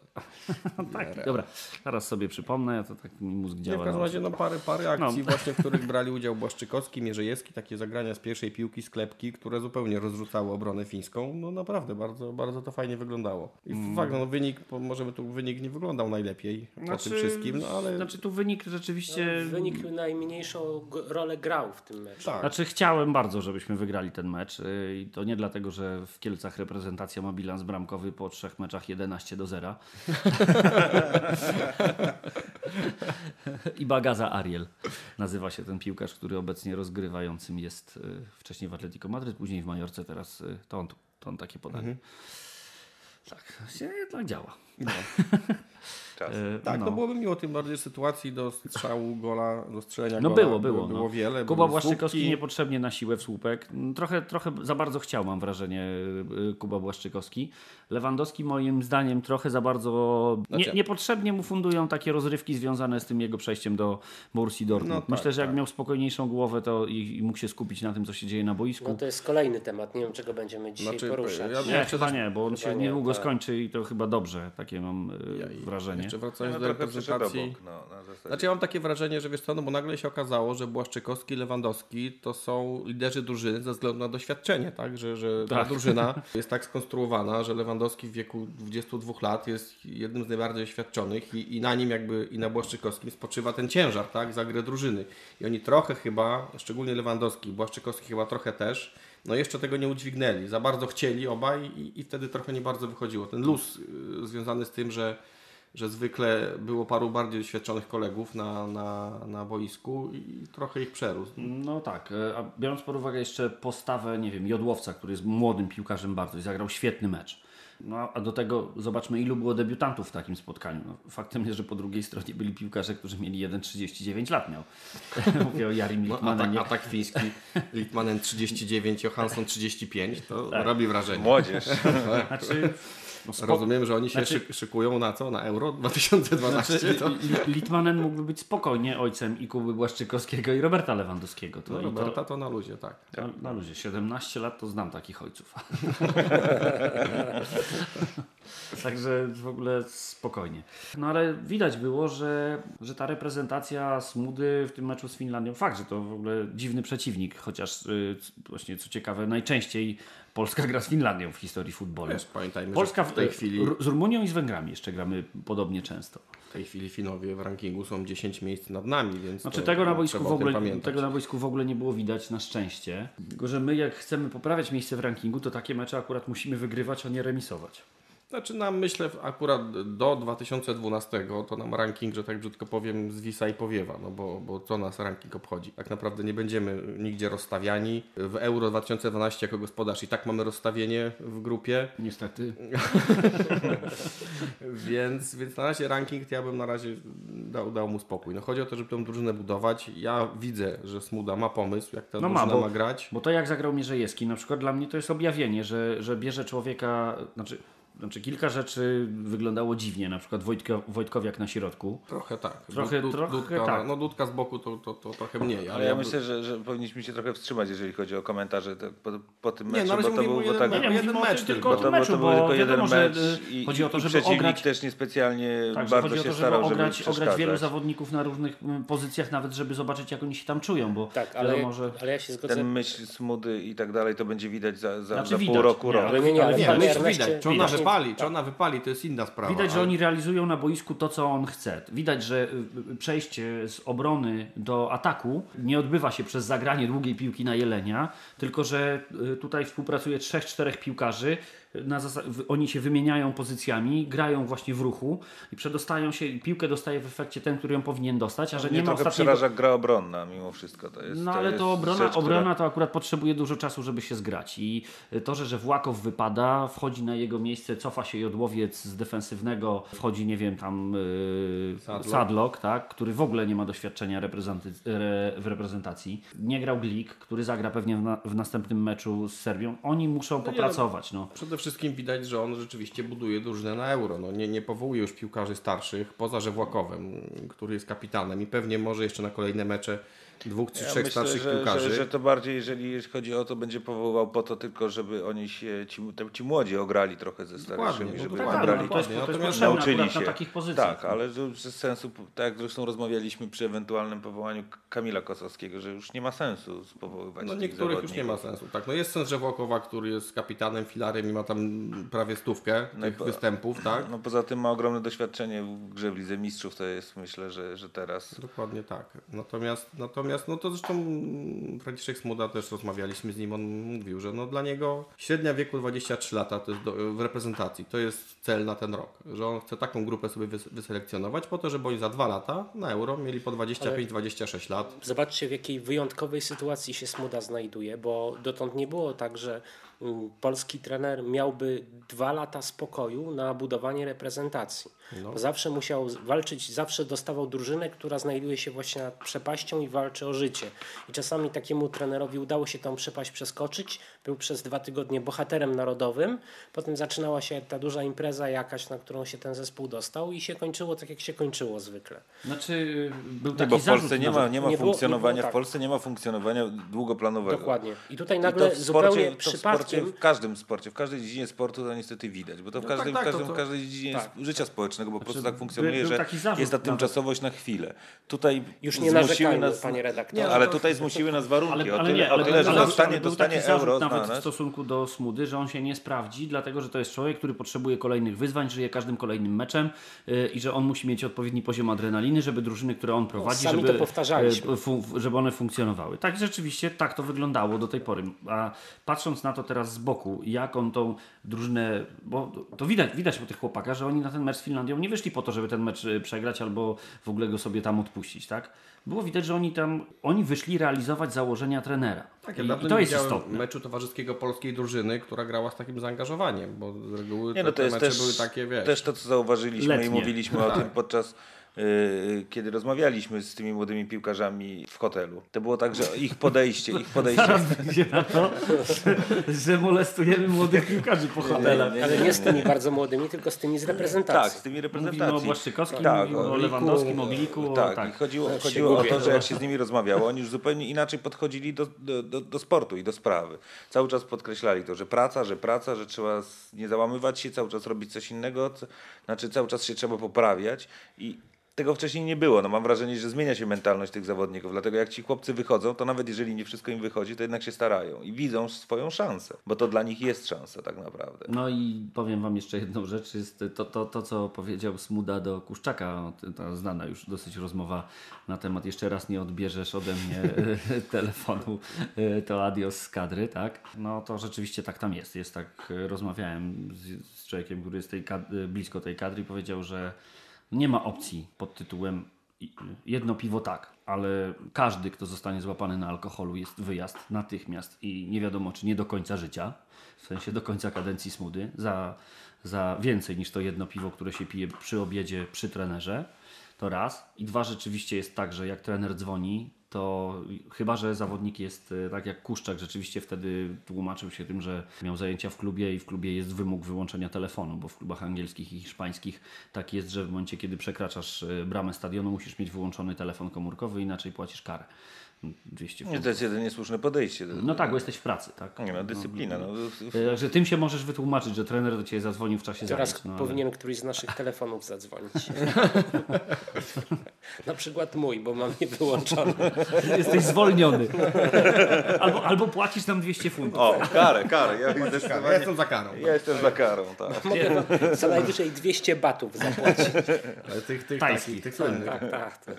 S5: tak, dobra, zaraz sobie przypomnę, ja to tak mi mózg
S2: Nie,
S5: działa.
S2: w każdym
S5: na
S2: razie no, parę, parę akcji
S5: No.
S2: właśnie, w których brali udział Błaszczykowski, Mierzejewski, takie zagrania z pierwszej piłki, sklepki, które zupełnie rozrzucały obronę fińską. No naprawdę, bardzo, bardzo to fajnie wyglądało. I
S5: Mm.
S2: fakt, no wynik, możemy tu wynik nie wyglądał najlepiej po tym wszystkim, no ale
S5: Znaczy tu wynik rzeczywiście...
S3: Wynik najmniejszą rolę grał w tym meczu.
S2: tak.
S5: Znaczy chciałem bardzo, żebyśmy wygrali ten mecz y, i to nie dlatego, że w Kielcach reprezentacja ma bilans bramkowy po trzech meczach 11 do 0. I Bagaza Ariel nazywa się ten piłkarz, który obecnie rozgrywającym jest y, wcześniej w Atletico Madryt, później w Majorce, teraz y, to on, to on takie podanie. Tak, się jednak działa.
S4: Czas.
S5: Y,
S2: Tak, no. byłoby miło tym bardziej sytuacji do strzału gola, do strzelenia
S5: No
S2: gola.
S5: było, było.
S2: Było
S5: no.
S2: wiele.
S5: Kuba Błaszczykowski niepotrzebnie na siłę w słupek. Trochę, trochę za bardzo chciał, mam wrażenie, Kuba Błaszczykowski. Lewandowski moim zdaniem trochę za bardzo... Nie,
S2: Znaczy-
S5: niepotrzebnie mu fundują takie rozrywki związane z tym jego przejściem do Borussii Dortmund.
S2: No tak,
S5: Myślę, że jak
S2: tak.
S5: miał spokojniejszą głowę to i, i mógł się skupić na tym, co się dzieje na boisku.
S3: No to jest kolejny temat, nie wiem czego będziemy dzisiaj
S2: Znaczy,
S3: poruszać.
S2: ja-
S5: nie, chyba
S2: też-
S5: nie, bo on
S3: chyba
S5: się
S3: nie,
S5: niedługo
S3: tak.
S5: skończy i to chyba dobrze, takie mam y,
S2: Ja
S5: wrażenie.
S2: Jeszcze wracając do
S4: trochę przyszedł
S2: reprezentacji.
S4: obok, no.
S2: Znaczy ja mam takie wrażenie, że wiesz co, no bo nagle się okazało, że Błaszczykowski i Lewandowski to są liderzy drużyny ze względu na doświadczenie, tak? Że, że ta
S5: Tak.
S2: drużyna jest tak skonstruowana, że Lewandowski w wieku 22 lat jest jednym z najbardziej doświadczonych i, i na nim jakby i na Błaszczykowskim spoczywa ten ciężar, tak? Za grę drużyny. I oni trochę chyba, szczególnie Lewandowski, Błaszczykowski chyba trochę też, no jeszcze tego nie udźwignęli. Za bardzo chcieli obaj i, i wtedy trochę nie bardzo wychodziło. Ten luz y, związany z tym, że że zwykle było paru bardziej doświadczonych kolegów na, na, na boisku i trochę ich przerósł.
S5: No tak, e, a biorąc pod uwagę jeszcze postawę, nie wiem, Jodłowca, który jest młodym piłkarzem bardzo i zagrał świetny mecz. No a do tego zobaczmy, ilu było debiutantów w takim spotkaniu. No, faktem jest, że po drugiej stronie byli piłkarze, którzy mieli 1,39 lat miał. Mówię o Jarim
S2: No, atak, atak fiński, Litmanen 39, Johansson 35, to robi wrażenie.
S4: Młodzież.
S5: Znaczy, no,
S2: Rozumiem, że oni się
S5: Znaczy-
S2: szyk- szykują na co? Na Euro 2012?
S5: Znaczy,
S2: to...
S5: Li- Li- Litmanen mógłby być spokojnie ojcem i Kuby Błaszczykowskiego i Roberta Lewandowskiego. To,
S2: No,
S5: i to,
S2: Roberta to na luzie, tak.
S5: Na, na luzie, 17 lat to znam takich ojców. Także w ogóle spokojnie. No ale widać było, że, że ta reprezentacja Smudy w tym meczu z Finlandią, fakt, że to w ogóle dziwny przeciwnik, chociaż y, właśnie co ciekawe, najczęściej Polska gra z Finlandią w historii futbolu.
S2: Wiesz, pamiętajmy,
S5: Polska w
S2: tej chwili,
S5: z Rumunią i z Węgrami jeszcze gramy podobnie często.
S2: W tej chwili Finowie w rankingu są 10 miejsc nad nami, więc
S5: Znaczy
S2: to
S5: tego na boisku w ogóle tego na boisku w ogóle nie było widać na szczęście. Tylko że my jak chcemy poprawiać miejsce w rankingu, to takie mecze akurat musimy wygrywać, a nie remisować.
S2: Znaczy nam myślę akurat do 2012 to nam ranking, że tak brzydko powiem, zwisa i powiewa, no bo, bo co nas ranking obchodzi. Tak naprawdę nie będziemy nigdzie rozstawiani. W Euro 2012 jako gospodarz i tak mamy rozstawienie w grupie,
S5: Niestety.
S2: więc, więc na razie ranking to ja bym na razie dał, dał mu spokój. No chodzi o to, żeby tą drużynę budować. Ja widzę, że Smuda ma pomysł, jak ta
S5: No ma,
S2: drużyna
S5: bo,
S2: ma grać.
S5: bo to jak zagrał Mierzejewski, na przykład dla mnie to jest objawienie, że, że bierze człowieka, znaczy, znaczy kilka rzeczy wyglądało dziwnie, na przykład Wojtko, Wojtkowiak na środku.
S2: Trochę tak.
S5: Trochę- trochę
S2: Dudka,
S5: tak.
S2: No Dudka z boku to, to, to trochę mniej. Ale,
S4: Ale ja myślę, że, że powinniśmy się trochę wstrzymać, jeżeli chodzi o komentarze po, po tym
S2: Nie,
S4: meczu,
S2: no ale
S4: bo to był bo tak,
S5: Nie,
S2: jeden mecz tylko.
S4: bo to, bo to był
S5: bo
S4: tylko jeden mecz i,
S5: chodzi o to,
S4: i
S5: żeby
S4: przeciwnik
S5: ograć-
S4: też niespecjalnie
S5: Tak,
S4: bardzo
S5: chodzi o
S4: się
S5: to, żeby
S4: starał, żeby
S5: ograć, ograć wielu zawodników na różnych mm, pozycjach, nawet żeby zobaczyć, jak oni się tam czują, bo
S3: Tak, ale,
S5: wiadomo, że...
S3: ale ja się zgodzę.
S4: Ten myśl smudy i tak dalej, to będzie widać za, za,
S5: Znaczy
S4: pół roku,
S5: nie,
S4: rok.
S3: Ale nie, nie, ale
S2: Nie, widać. Wypali, czy ona wypali, to jest inna sprawa.
S5: Widać, że
S2: ale-
S5: oni realizują na boisku to, co on chce. Widać, że y, y, przejście z obrony do ataku nie odbywa się przez zagranie długiej piłki na Jelenia, tylko że y, tutaj współpracuje trzech, czterech piłkarzy. Oni się wymieniają pozycjami, grają właśnie w ruchu i przedostają się, piłkę dostaje w efekcie ten, który ją powinien dostać, a że
S4: Mnie
S5: nie ma
S4: trochę
S5: ostatniego...
S4: przeraża gra obronna mimo wszystko. To jest,
S5: No ale
S4: jest
S5: to obrona,
S4: rzecz, która-
S5: obrona to akurat potrzebuje dużo czasu, żeby się zgrać. I to, że, że Włakow wypada, wchodzi na jego miejsce, cofa się Jodłowiec z defensywnego, wchodzi, nie wiem, tam yy,
S2: Sadlock.
S5: Sadlock, tak, który w ogóle nie ma doświadczenia reprezenty- re, w reprezentacji. Nie grał Glik, który zagra pewnie w, na, w następnym meczu z Serbią. Oni muszą
S2: nie,
S5: popracować. No.
S2: Przede wszystkim widać, że on rzeczywiście buduje drużynę na euro. No, nie, nie powołuje już piłkarzy starszych, poza Żewłakowem, który jest kapitanem i pewnie może jeszcze na kolejne mecze dwóch czy
S4: Ja
S2: trzech
S4: myślę,
S2: starszych
S4: że,
S2: piłkarzy.
S4: że, że to bardziej, jeżeli chodzi o to, będzie powoływał po to tylko, żeby oni się, ci, te- ci młodzi ograli trochę ze starszymi,
S2: no
S4: żeby
S2: dokładnie,
S4: nabrali
S5: to jest, to jest
S2: Natomiast
S5: potrzebne
S4: nauczyli się.
S5: na takich pozycjach.
S4: Tak, ale bez sensu, tak jak zresztą rozmawialiśmy przy ewentualnym powołaniu Kamila Kosowskiego, że już nie ma sensu powoływać
S2: No niektórych już nie ma sensu. Tak, no jest sens Żewłakowa, który jest kapitanem, filarem i ma tam prawie stówkę
S4: No
S2: tych
S4: po-
S2: występów, tak?
S4: No poza tym ma ogromne doświadczenie w grze w Lidze Mistrzów, to jest myślę, że, że teraz
S2: Dokładnie tak. Natomiast, natomiast no to zresztą Franciszek Smuda też rozmawialiśmy z nim, on mówił, że no dla niego średnia wieku 23 lata to jest do, w reprezentacji, to jest cel na ten rok, że on chce taką grupę sobie wys, wyselekcjonować po to, żeby oni za dwa lata na euro mieli po 25-26 lat.
S3: Zobaczcie, w jakiej wyjątkowej sytuacji się Smuda znajduje, bo dotąd nie było tak, że polski trener miałby dwa lata spokoju na budowanie reprezentacji. Bo zawsze musiał walczyć, zawsze dostawał drużynę, która znajduje się właśnie nad przepaścią i walczy o życie. I czasami takiemu trenerowi udało się tą przepaść przeskoczyć, był przez dwa tygodnie bohaterem narodowym, potem zaczynała się ta duża impreza jakaś, na którą się ten zespół dostał i się kończyło tak, jak się kończyło zwykle.
S5: Znaczy, y, był taki
S4: bo w
S5: zarzut
S4: Polsce nie ma, nie ma
S3: Nie było- nie
S4: funkcjonowania,
S3: było tak.
S4: w Polsce nie ma funkcjonowania długoplanowego.
S3: Dokładnie. I tutaj
S4: I
S3: nagle
S4: to w
S3: zupełnie
S4: w sporcie, w każdym sporcie, w każdej dziedzinie sportu to niestety widać, bo to w,
S2: No
S4: każdym,
S2: tak, tak,
S4: w, każdym,
S2: to-
S4: w każdej dziedzinie
S3: tak.
S4: życia społecznego, bo po prostu
S5: Znaczy,
S4: tak funkcjonuje, że jest ta
S5: nawet.
S4: tymczasowość na chwilę. Tutaj
S3: Już nie
S4: zmusiły
S3: narzekajmy,
S4: nas,
S3: panie redaktorze.
S4: ale tutaj zmusiły nas warunki.
S5: Ale,
S4: o
S5: ale
S4: tyle,
S5: nie,
S4: o
S5: ale,
S4: tyle że
S5: ale
S4: dostanie, dostanie euro
S5: nawet w stosunku do Smudy, że on się nie sprawdzi, dlatego że to jest człowiek, który potrzebuje kolejnych wyzwań, żyje każdym kolejnym meczem yy, i że on musi mieć odpowiedni poziom adrenaliny, żeby drużyny, które on prowadzi,
S3: sami
S5: żeby,
S3: to
S5: fu- żeby one funkcjonowały. Tak rzeczywiście tak to wyglądało do tej pory. A patrząc na to teraz z boku, jak on tą drużynę, bo to widać, widać po tych chłopakach, że oni na ten mecz z Finlandią nie wyszli po to, żeby ten mecz y, przegrać albo w ogóle go sobie tam odpuścić, tak? Było widać, że oni tam, oni wyszli realizować założenia trenera.
S2: Tak,
S5: I,
S2: ja
S5: i
S2: dawno
S5: to
S2: nie
S5: jest istotne.
S2: meczu towarzyskiego polskiej drużyny, która grała z takim zaangażowaniem, bo z reguły
S4: Nie,
S2: te,
S4: no to
S2: te
S4: jest
S2: mecze
S4: też,
S2: były takie, wiesz...
S4: też to, co zauważyliśmy
S5: Letnie.
S4: i mówiliśmy o
S2: Tak.
S4: tym podczas yy, kiedy rozmawialiśmy z tymi młodymi piłkarzami w hotelu. To było tak, że ich podejście, ich podejście
S5: Zaraz będzie na to, że, że molestujemy młodych piłkarzy po hotelach.
S3: Ale nie z tymi bardzo młodymi, tylko z tymi z
S4: Tak,
S3: reprezentacji.
S4: z tymi
S5: Mówimy o
S4: reprezentacji.
S5: Błaszczykowskim,
S4: Tak,
S5: mówimy o
S4: o
S5: Lewandowskim, o Miliku. o-
S4: Tak,
S5: tak.
S4: i chodziło, chodziło o to, że jak się z nimi rozmawiało, oni już zupełnie inaczej podchodzili do, do, do, do sportu i do sprawy. Cały czas podkreślali to, że praca, że praca, że trzeba nie załamywać się, cały czas robić coś innego, co, znaczy cały czas się trzeba poprawiać i tego wcześniej nie było. No mam wrażenie, że zmienia się mentalność tych zawodników, dlatego jak ci chłopcy wychodzą, to nawet jeżeli nie wszystko im wychodzi, to jednak się starają i widzą swoją szansę, bo to dla nich jest szansa tak naprawdę.
S5: No i powiem wam jeszcze jedną rzecz, jest to, to, to co powiedział Smuda do Kuszczaka, ta znana już dosyć rozmowa na temat, jeszcze raz nie odbierzesz ode mnie telefonu, e, to adios z kadry, tak? No to rzeczywiście tak tam jest, jest tak, e, rozmawiałem z, z człowiekiem, który jest tej e, blisko tej kadry i powiedział, że nie ma opcji pod tytułem jedno piwo tak, ale każdy, kto zostanie złapany na alkoholu jest wyjazd natychmiast i nie wiadomo czy nie do końca życia, w sensie do końca kadencji smudy, za, za więcej niż to jedno piwo, które się pije przy obiedzie, przy trenerze. To raz. I dwa, rzeczywiście jest tak, że jak trener dzwoni, to chyba, że zawodnik jest e, tak jak Kuszczak, rzeczywiście wtedy tłumaczył się tym, że miał zajęcia w klubie i w klubie jest wymóg wyłączenia telefonu, bo w klubach angielskich i hiszpańskich tak jest, że w momencie, kiedy przekraczasz e, bramę stadionu, musisz mieć wyłączony telefon komórkowy, inaczej płacisz karę. 200
S4: Nie,
S5: funtów.
S4: to jest jedynie słuszne podejście.
S5: No tak, bo jesteś w pracy, tak?
S4: Nie no, dyscyplina. No,
S5: E, Także tym się możesz wytłumaczyć, że trener do Ciebie zadzwonił w czasie
S3: Teraz
S5: zajęć. No, ale-
S3: powinien któryś z naszych telefonów zadzwonić. Na przykład mój, bo mam je wyłączone.
S5: Jesteś zwolniony. albo, albo płacisz nam 200 funtów.
S4: O, karę, karę. Ja,
S2: Ja jestem za karą.
S4: ja jestem za karą, tak.
S3: Mogę wam co najwyżej 200 batów zapłacić.
S2: Ale tych, tych,
S5: Tajskich.
S2: tych słynnych.
S3: Tak, tak. To.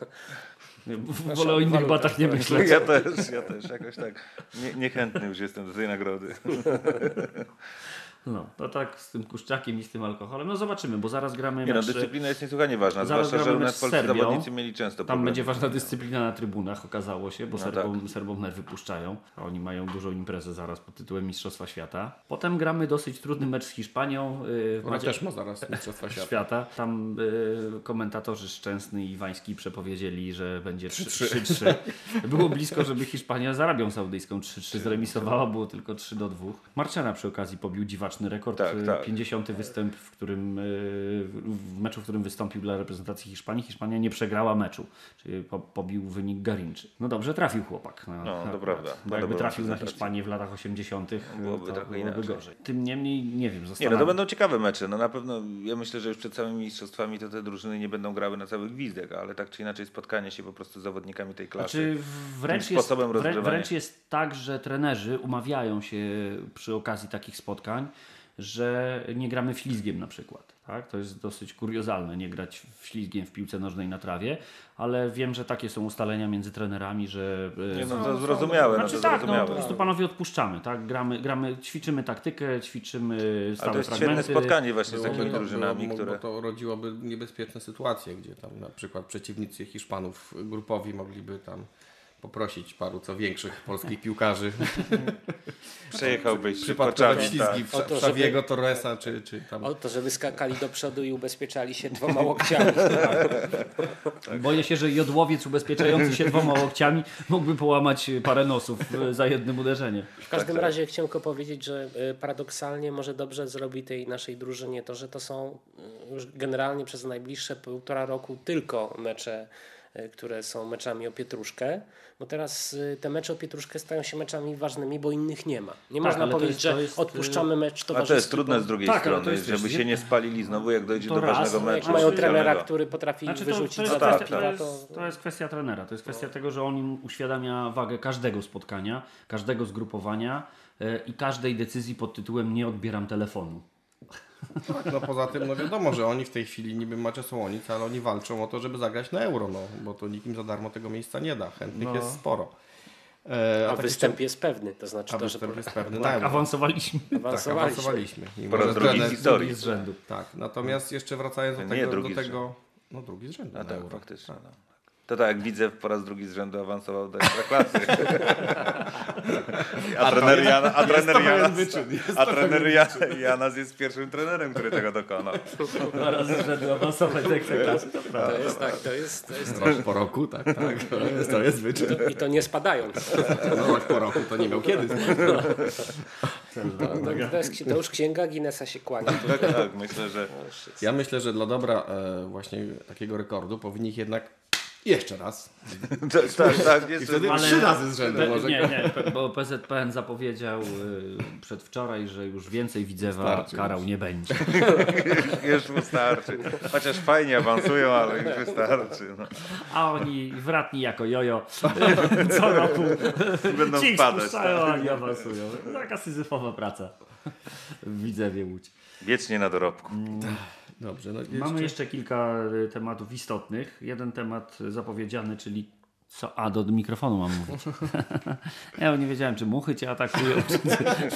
S5: Wolę o innych batach nie myśleć.
S4: Ja też, ja też jakoś tak nie, niechętny już jestem do tej nagrody.
S5: No, to tak z tym kuszczakiem i z tym alkoholem. No zobaczymy, bo zaraz gramy
S4: Nie no,
S5: mecz.
S4: dyscyplina jest niesłychanie ważna,
S5: Zaraz
S4: zwłaszcza, że
S5: gramy
S4: u
S5: mecz
S4: nas
S5: z
S4: polscy
S5: Serbią.
S4: zawodnicy mieli często
S5: Tam
S4: problemy.
S5: będzie ważna dyscyplina na trybunach, okazało się, bo
S4: No
S5: Serbom, Serbom nerwy puszczają. A Oni mają dużą imprezę zaraz pod tytułem Mistrzostwa Świata. Potem gramy dosyć trudny mecz z Hiszpanią. Yy,
S2: Ona też ma zaraz Mistrzostwa Świata.
S5: świata. Tam y, komentatorzy Szczęsny i Iwański przepowiedzieli, że będzie 3-3. Było blisko, żeby Hiszpania z Arabią Saudyjską 3-3 zremisowała, było tylko 3 do 2. Marczena przy okazji pobił dziwaczny rekord.
S4: Tak,
S5: y,
S4: tak.
S5: 50 występ, w którym y, w meczu, w którym wystąpił dla reprezentacji Hiszpanii. Hiszpania nie przegrała meczu, czyli po, pobił wynik Garinczy. No dobrze trafił chłopak. Na,
S4: No, to
S5: akurat.
S4: prawda.
S5: Bo jakby trafił na. Hiszpanię w latach 80.,
S4: Byłoby
S5: to
S4: trochę
S5: byłoby
S4: inaczej.
S5: gorzej. Tym niemniej, nie wiem,
S4: Nie, no to będą ciekawe mecze. No na pewno, ja myślę, że już przed całymi mistrzostwami to te drużyny nie będą grały na cały gwizdek, ale tak czy inaczej spotkanie się po prostu z zawodnikami tej klasy.
S5: Znaczy, wręcz, jest, wręcz jest tak, że trenerzy umawiają się przy okazji takich spotkań, że nie gramy ślizgiem na przykład. Tak? To jest dosyć kuriozalne, nie grać w ślizgiem w piłce nożnej na trawie, ale wiem, że takie są ustalenia między trenerami, że... e,
S4: Nie, no to zrozumiałe, no
S5: Znaczy
S4: to
S5: tak, no,
S4: zrozumiałe.
S5: po prostu panowie odpuszczamy, tak? Gramy, gramy, ćwiczymy taktykę, ćwiczymy
S4: Ale
S5: stałe
S4: to jest
S5: fragmenty.
S4: świetne spotkanie właśnie z
S2: Byłoby
S4: takimi
S2: to,
S4: drużynami,
S2: byłoby,
S4: które...
S2: Bo to rodziłoby niebezpieczne sytuacje, gdzie tam na przykład przeciwnicy Hiszpanów grupowi mogliby tam poprosić paru co większych polskich piłkarzy
S4: Przejechałbyś
S2: przypadkowe
S4: tak.
S2: ślizgi
S3: O to,
S2: w Szawiego Torresa czy, czy tam
S3: O to, żeby skakali do przodu i ubezpieczali się dwoma łokciami.
S5: Boję się, że jodłowiec ubezpieczający się dwoma łokciami mógłby połamać parę nosów e, za jednym uderzeniem.
S3: W każdym razie chciałem tylko powiedzieć, że y, paradoksalnie może dobrze zrobi tej naszej drużynie to, że to są y, już generalnie przez najbliższe półtora roku tylko mecze, które są meczami o pietruszkę. Bo teraz y, te mecze o pietruszkę stają się meczami ważnymi, bo innych nie ma. Nie
S5: Tak,
S3: można
S5: to
S3: powiedzieć,
S5: jest- to
S3: że
S5: jest,
S3: odpuszczamy mecz
S4: A
S3: towarzyski.
S4: to jest trudne z drugiej
S5: Tak, to
S4: strony,
S5: jest,
S4: żeby się nie spalili znowu, jak dojdzie
S5: to
S4: do
S5: raz,
S4: ważnego meczu.
S3: Jak mają trenera, który potrafi
S5: Znaczy to, to,
S3: wyrzucić
S5: jest
S4: tak,
S5: kwestia,
S3: piwa,
S5: to, jest,
S3: to...
S5: to jest kwestia trenera. To jest kwestia tego, że on im uświadamia wagę każdego spotkania, każdego zgrupowania e, i każdej decyzji pod tytułem nie odbieram telefonu.
S2: Tak, no poza tym, no wiadomo, że oni w tej chwili niby macie Słonic, ale oni walczą o to, żeby zagrać na euro, no, bo to nikim za darmo tego miejsca nie da. Chętnych
S5: No.
S2: jest sporo. E,
S3: A
S2: tak
S3: występ jest pewny, to znaczy
S2: jeszcze-
S3: to,
S2: a
S3: że
S2: występ jest pewny na
S5: Tak,
S2: euro.
S5: awansowaliśmy.
S2: Tak,
S3: awansowaliśmy.
S2: awansowaliśmy.
S4: Po raz drugi historii.
S5: z rzędu.
S2: Tak, natomiast jeszcze wracając do
S4: Nie,
S2: tego,
S4: drugi
S2: do
S4: z
S2: tego no drugi z rzędu
S4: A
S2: na
S4: tak,
S2: euro.
S4: faktycznie. No. To tak jak widzę po raz drugi z rzędu awansował do ekstraklasy. A trener Jana, a trener Janas, a trener Ja- Janas jest pierwszym trenerem, który tego dokonał.
S5: Dwa razy z rzędu awansować do ekstraklasy, to prawda.
S3: To jest tak, to jest, to jest
S2: po roku, tak, tak. To jest, to jest wyczyn.
S3: i to nie spadając.
S2: No, po roku to nie miał kiedy.
S3: No, to, jest, to już księga Guinnessa się kłania.
S4: Tak, tak, myślę, że
S2: Ja myślę, że dla dobra e, właśnie takiego rekordu powinni ich jednak jeszcze raz.
S4: tak, tak, tak
S2: I
S4: jest,
S2: wtedy
S5: Ale-
S2: trzy razy z rzędu może.
S5: nie, nie, bo PZPN zapowiedział y, przedwczoraj, że już więcej widzewa
S2: Starczy
S5: karał nie będzie.
S4: już wystarczy. Chociaż fajnie awansują, ale już wystarczy. No.
S5: A oni wratni jako jojo co roku
S4: Będą
S5: ci
S4: spadać.
S5: spuszczają,
S4: Tak.
S5: oni awansują. Taka syzyfowa praca w Widzewie Łódź.
S4: Wiecznie na dorobku.
S2: Dobrze, no jeszcze...
S5: Mamy jeszcze kilka y, tematów istotnych. Jeden temat zapowiedziany, czyli co? A, do mikrofonu mam mówić. ja nie wiedziałem, czy muchy cię atakują,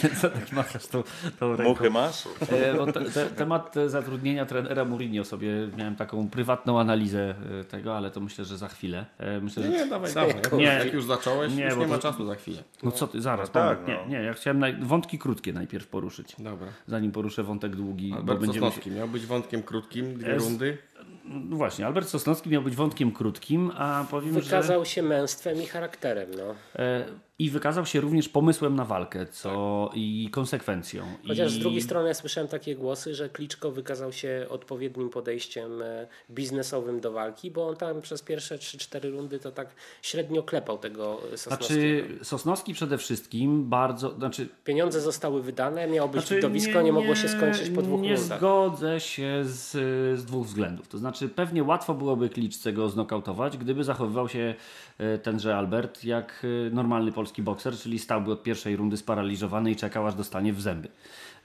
S5: czy co tak machasz tą, tą ręką.
S4: Muchy masz?
S5: E, bo te, te, temat zatrudnienia trenera Mourinho sobie miałem taką prywatną analizę e, tego, ale to myślę, że za chwilę. E, Myślę, że...
S2: Nie, dawaj, dawaj.
S5: Nie.
S2: Jak już zacząłeś,
S5: Nie,
S2: już
S5: bo
S2: nie ma
S5: to-
S2: czasu za chwilę.
S5: No co ty, zaraz,
S4: No tak, no.
S5: Nie, nie, ja chciałem naj... wątki krótkie najpierw poruszyć,
S2: Dobra.
S5: zanim poruszę wątek długi, bo
S2: Albert
S5: będziemy.
S2: Sosnowski miał być wątkiem krótkim, dwie
S5: Es-
S2: rundy.
S5: No właśnie, Albert Sosnowski miał być wątkiem krótkim, a powiem,
S3: Wykazał
S5: że...
S3: się męstwem i charakterem. No.
S5: E, I wykazał się również pomysłem na walkę co i konsekwencją.
S3: Chociaż
S5: I...
S3: z drugiej strony ja słyszałem takie głosy, że Kliczko wykazał się odpowiednim podejściem e, biznesowym do walki, bo on tam przez pierwsze 3-4 rundy to tak średnio klepał tego Sosnowskiego.
S5: Znaczy Sosnowski przede wszystkim bardzo, znaczy
S3: Pieniądze zostały wydane, miało być
S5: Znaczy,
S3: widowisko, nie, mogło się skończyć po dwóch
S5: Nie
S3: rundach.
S5: zgodzę się z, z dwóch względów. To znaczy, pewnie łatwo byłoby Kliczce go znokautować, gdyby zachowywał się e, tenże Albert jak e, normalny polski bokser, czyli stałby od pierwszej rundy sparaliżowany i czekał, aż dostanie w zęby.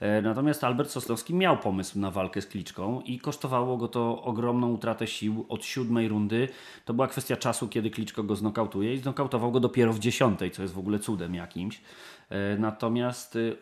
S5: E, Natomiast Albert Sosnowski miał pomysł na walkę z Kliczką i kosztowało go to ogromną utratę sił od siódmej rundy. To była kwestia czasu, kiedy Kliczko go znokautuje i znokautował go dopiero w dziesiątej, co jest w ogóle cudem jakimś. E, Natomiast y,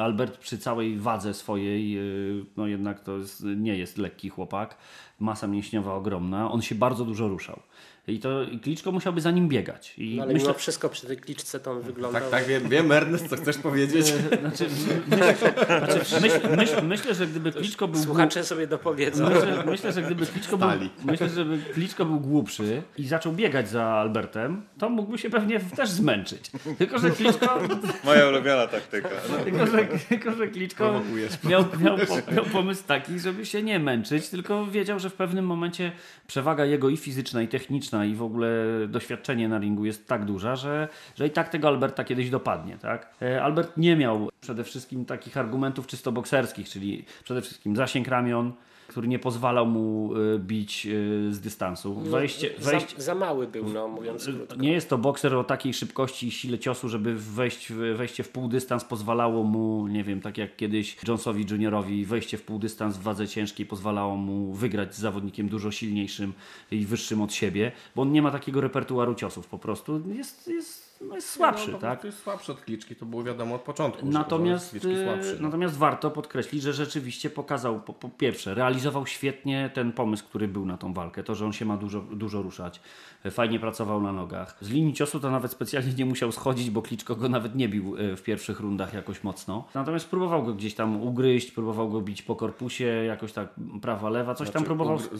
S5: Albert przy całej wadze swojej, y, no jednak to jest, nie jest lekki chłopak, masa mięśniowa ogromna, on się bardzo dużo ruszał. I to Kliczko musiałby za nim biegać. I
S3: No, ale
S5: myślę,
S3: mimo wszystko przy tej kliczce to on wyglądał.
S2: Tak, tak, wiem, wiem Ernest, co chcesz powiedzieć.
S5: znaczy, myśl, znaczy, myśl, myśl, myślę, że gdyby Kliczko był
S3: Słuchacze sobie dopowiedzą.
S5: Myślę, myślę, że gdyby Kliczko był, myślę, że gdyby Kliczko był głupszy i zaczął biegać za Albertem, to mógłby się pewnie też zmęczyć. Tylko, że Kliczko,
S4: Moja ulubiona taktyka. No.
S5: tylko, że, tylko, że Kliczko miał, miał, miał pomysł taki, żeby się nie męczyć, tylko wiedział, że w pewnym momencie przewaga jego i fizyczna, i techniczna, i w ogóle doświadczenie na ringu jest tak duża, że, że i tak tego Alberta kiedyś dopadnie. Tak? E, Albert nie miał przede wszystkim takich argumentów czysto bokserskich, czyli przede wszystkim zasięg ramion, który nie pozwalał mu e, bić e, z dystansu. Wejście, wejście,
S3: Za, za mały był, no mówiąc krótko.
S5: nie jest to bokser o takiej szybkości i sile ciosu, żeby wejść, wejście w pół dystans pozwalało mu, nie wiem, tak jak kiedyś Jonesowi Juniorowi, wejście w pół dystans w wadze ciężkiej pozwalało mu wygrać z zawodnikiem dużo silniejszym i wyższym od siebie, bo on nie ma takiego repertuaru ciosów po prostu. Jest, jest, no jest słabszy,
S2: no,
S5: tak?
S2: To jest słabszy od kliczki, to było wiadomo od początku.
S5: Natomiast,
S2: słabszy.
S5: e, natomiast warto podkreślić, że rzeczywiście pokazał, po, po pierwsze, realizował świetnie ten pomysł, który był na tą walkę. To, że on się ma dużo, dużo ruszać. E, Fajnie pracował na nogach. Z linii ciosu to nawet specjalnie nie musiał schodzić, bo Kliczko go nawet nie bił e, w pierwszych rundach jakoś mocno. Natomiast próbował go gdzieś tam ugryźć, próbował go bić po korpusie, jakoś tak prawa, lewa, coś tam próbował.
S2: Ugr-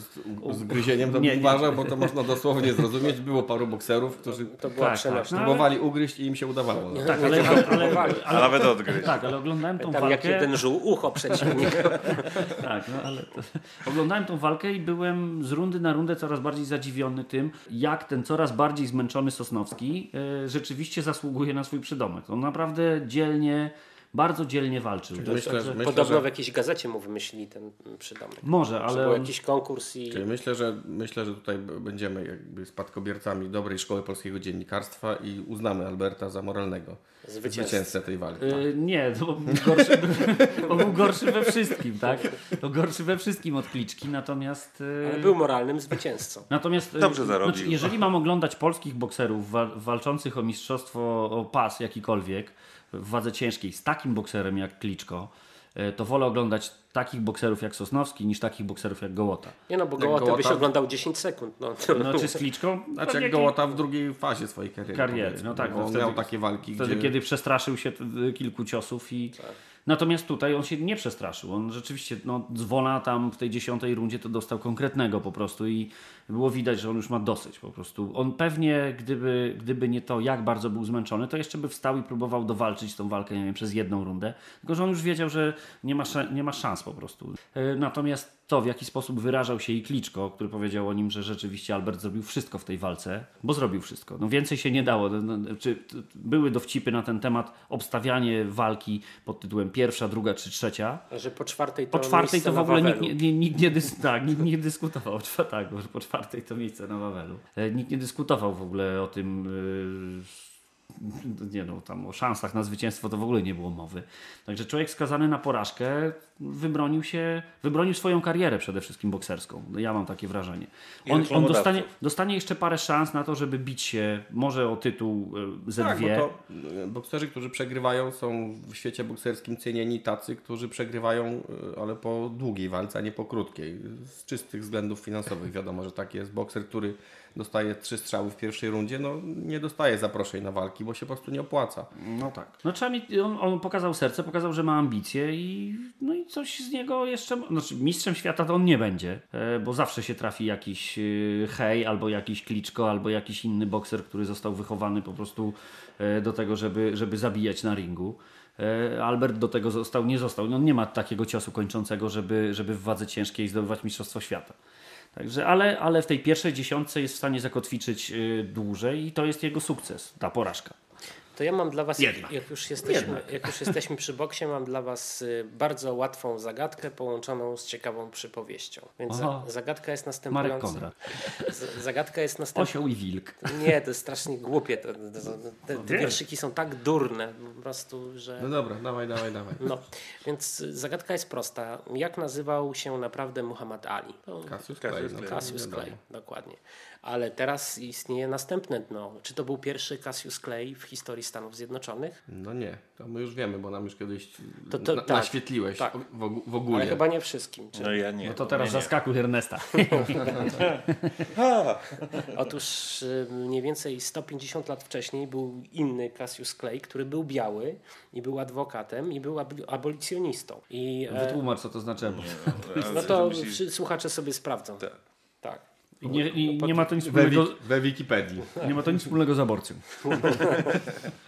S2: z, z gryzieniem
S5: Nie,
S2: nie. uważał, bo to można dosłownie zrozumieć. Było paru bokserów, którzy
S3: To była
S5: Tak, tak. No, ale-
S2: próbowali ugryźć i im się udawało. No.
S5: Tak, ale, ale, ale,
S4: A nawet odgryźć.
S5: tak, ale oglądałem tą
S3: Tam jak
S5: walkę.
S3: jeden żół ucho przeciwnika.
S5: Tak, no ale to, oglądałem tą walkę i byłem z rundy na rundę coraz bardziej zadziwiony tym, jak ten coraz bardziej zmęczony Sosnowski e, rzeczywiście zasługuje na swój przydomek. On naprawdę dzielnie, bardzo dzielnie walczył.
S2: Myślę,
S5: tak, że-
S2: myślę,
S3: Podobno w jakiejś gazecie mu wymyślili ten przydomek.
S5: Może,
S3: Że
S5: ale
S3: był jakiś konkurs i
S2: Czyli myślę, że myślę, że tutaj będziemy jakby spadkobiercami dobrej szkoły polskiego dziennikarstwa i uznamy Alberta za moralnego
S3: Zwycięzcę.
S2: zwycięzcę tej walki.
S5: e, nie, to był gorszy, bo był gorszy we wszystkim, tak? To gorszy we wszystkim od kliczki, natomiast... e,
S3: ale był moralnym zwycięzcą.
S5: Natomiast e,
S4: Dobrze zarobił.
S5: Znaczy, jeżeli mam oglądać polskich bokserów wa- walczących o mistrzostwo, o pas jakikolwiek w wadze ciężkiej z takim bokserem jak Kliczko, e, to wolę oglądać takich bokserów jak Sosnowski niż takich bokserów jak Gołota.
S3: Nie no, bo
S2: Jak
S3: Gołota byś
S2: Gołota-
S3: oglądał 10 sekund. No,
S5: No czy z Kliczką?
S2: Znaczy jak Gołota w drugiej fazie swojej kariery.
S5: Kariery,
S2: powiedzmy,
S5: no tak, no
S2: on
S5: wtedy-
S2: miał takie walki,
S5: Wtedy,
S2: gdzie...
S5: kiedy przestraszył się kilku ciosów i... Natomiast tutaj on się nie przestraszył. On rzeczywiście, no, dzwona tam w tej dziesiątej rundzie to dostał konkretnego po prostu i było widać, że on już ma dosyć po prostu. On pewnie, gdyby, gdyby nie to, jak bardzo był zmęczony, to jeszcze by wstał i próbował dowalczyć tą walkę, nie wiem, przez jedną rundę. Tylko, że on już wiedział, że nie ma, nie ma szans po prostu. E, Natomiast to, w jaki sposób wyrażał się i Kliczko, który powiedział o nim, że rzeczywiście Albert zrobił wszystko w tej walce, bo zrobił wszystko. No więcej się nie dało. No, no, Czy, t- były dowcipy na ten temat, obstawianie walki pod tytułem pierwsza, druga czy trzecia.
S3: Że po czwartej to
S5: Po czwartej to w ogóle nikt nie, nie, nikt nie, dys, tak, nikt nie dyskutował. Tak, po czwartej to miejsce na Wawelu. E, Nikt nie dyskutował w ogóle o tym. yy, Nie no, tam o szansach na zwycięstwo to w ogóle nie było mowy. Także człowiek skazany na porażkę wybronił się, wybronił swoją karierę przede wszystkim bokserską. No Ja mam takie wrażenie. On, on dostanie, dostanie jeszcze parę szans na to, żeby bić się może o tytuł yy, Z2.
S2: Tak, bo to y, bokserzy, którzy przegrywają są w świecie bokserskim cenieni tacy, którzy przegrywają, y, ale po długiej walce, a nie po krótkiej. Z czystych względów finansowych wiadomo, że tak jest. Bokser, który dostaje trzy strzały w pierwszej rundzie, no nie dostaje zaproszeń na walki bo się po prostu nie opłaca.
S5: No tak. No trzeba mieć, on, on pokazał serce, pokazał, że ma ambicje i no i coś z niego jeszcze, znaczy mistrzem świata to on nie będzie, e, bo zawsze się trafi jakiś e, hej, albo jakiś kliczko, albo jakiś inny bokser, który został wychowany po prostu e, do tego, żeby, żeby zabijać na ringu. Albert do tego został, nie został. On nie ma takiego ciosu kończącego, żeby, żeby w wadze ciężkiej zdobywać mistrzostwo świata. Także, ale, ale w tej pierwszej dziesiątce jest w stanie zakotwiczyć y, dłużej i to jest jego sukces, ta porażka.
S3: To ja mam dla Was,
S5: Jednak.
S3: jak już, jesteśmy, jak już jesteśmy przy boksie, mam dla Was y, bardzo łatwą zagadkę połączoną z ciekawą przypowieścią. Więc za, zagadka jest
S5: Marek
S3: następująca.
S5: Konrad.
S3: Z- Zagadka jest następująca.
S5: Osioł i wilk.
S3: Nie, to jest strasznie głupie. To, to, to, te, te
S5: wiem.
S3: wierszyki są tak durne po prostu, że...
S2: No dobra, dawaj, dawaj, dawaj.
S3: No, więc zagadka jest prosta. Jak nazywał się naprawdę Muhammad Ali?
S2: Cassius Clay. no
S3: Cassius
S2: wiadomo.
S3: Clay, dokładnie. Ale teraz istnieje następne dno. Czy to był pierwszy Cassius Clay w historii Stanów Zjednoczonych?
S2: No nie, to my już wiemy, bo nam już kiedyś
S3: To- to-
S2: na,
S3: tak,
S2: naświetliłeś
S3: tak.
S2: w, w ogóle.
S3: Ale chyba nie wszystkim. Czy...
S4: No ja nie.
S5: No to teraz
S4: nie, nie.
S5: zaskakuj Ernesta.
S3: Otóż mniej więcej 150 lat wcześniej był inny Cassius Clay, który był biały i był adwokatem i był aboli- abolicjonistą. I, e,
S5: Wytłumacz, co to znaczy. Bo...
S3: no to wszy- słuchacze sobie sprawdzą.
S4: Tak.
S3: tak.
S5: I nie, i nie ma to nic
S2: we,
S5: wspólnego,
S2: wiki, we Wikipedii.
S5: nie ma to nic wspólnego z aborcją.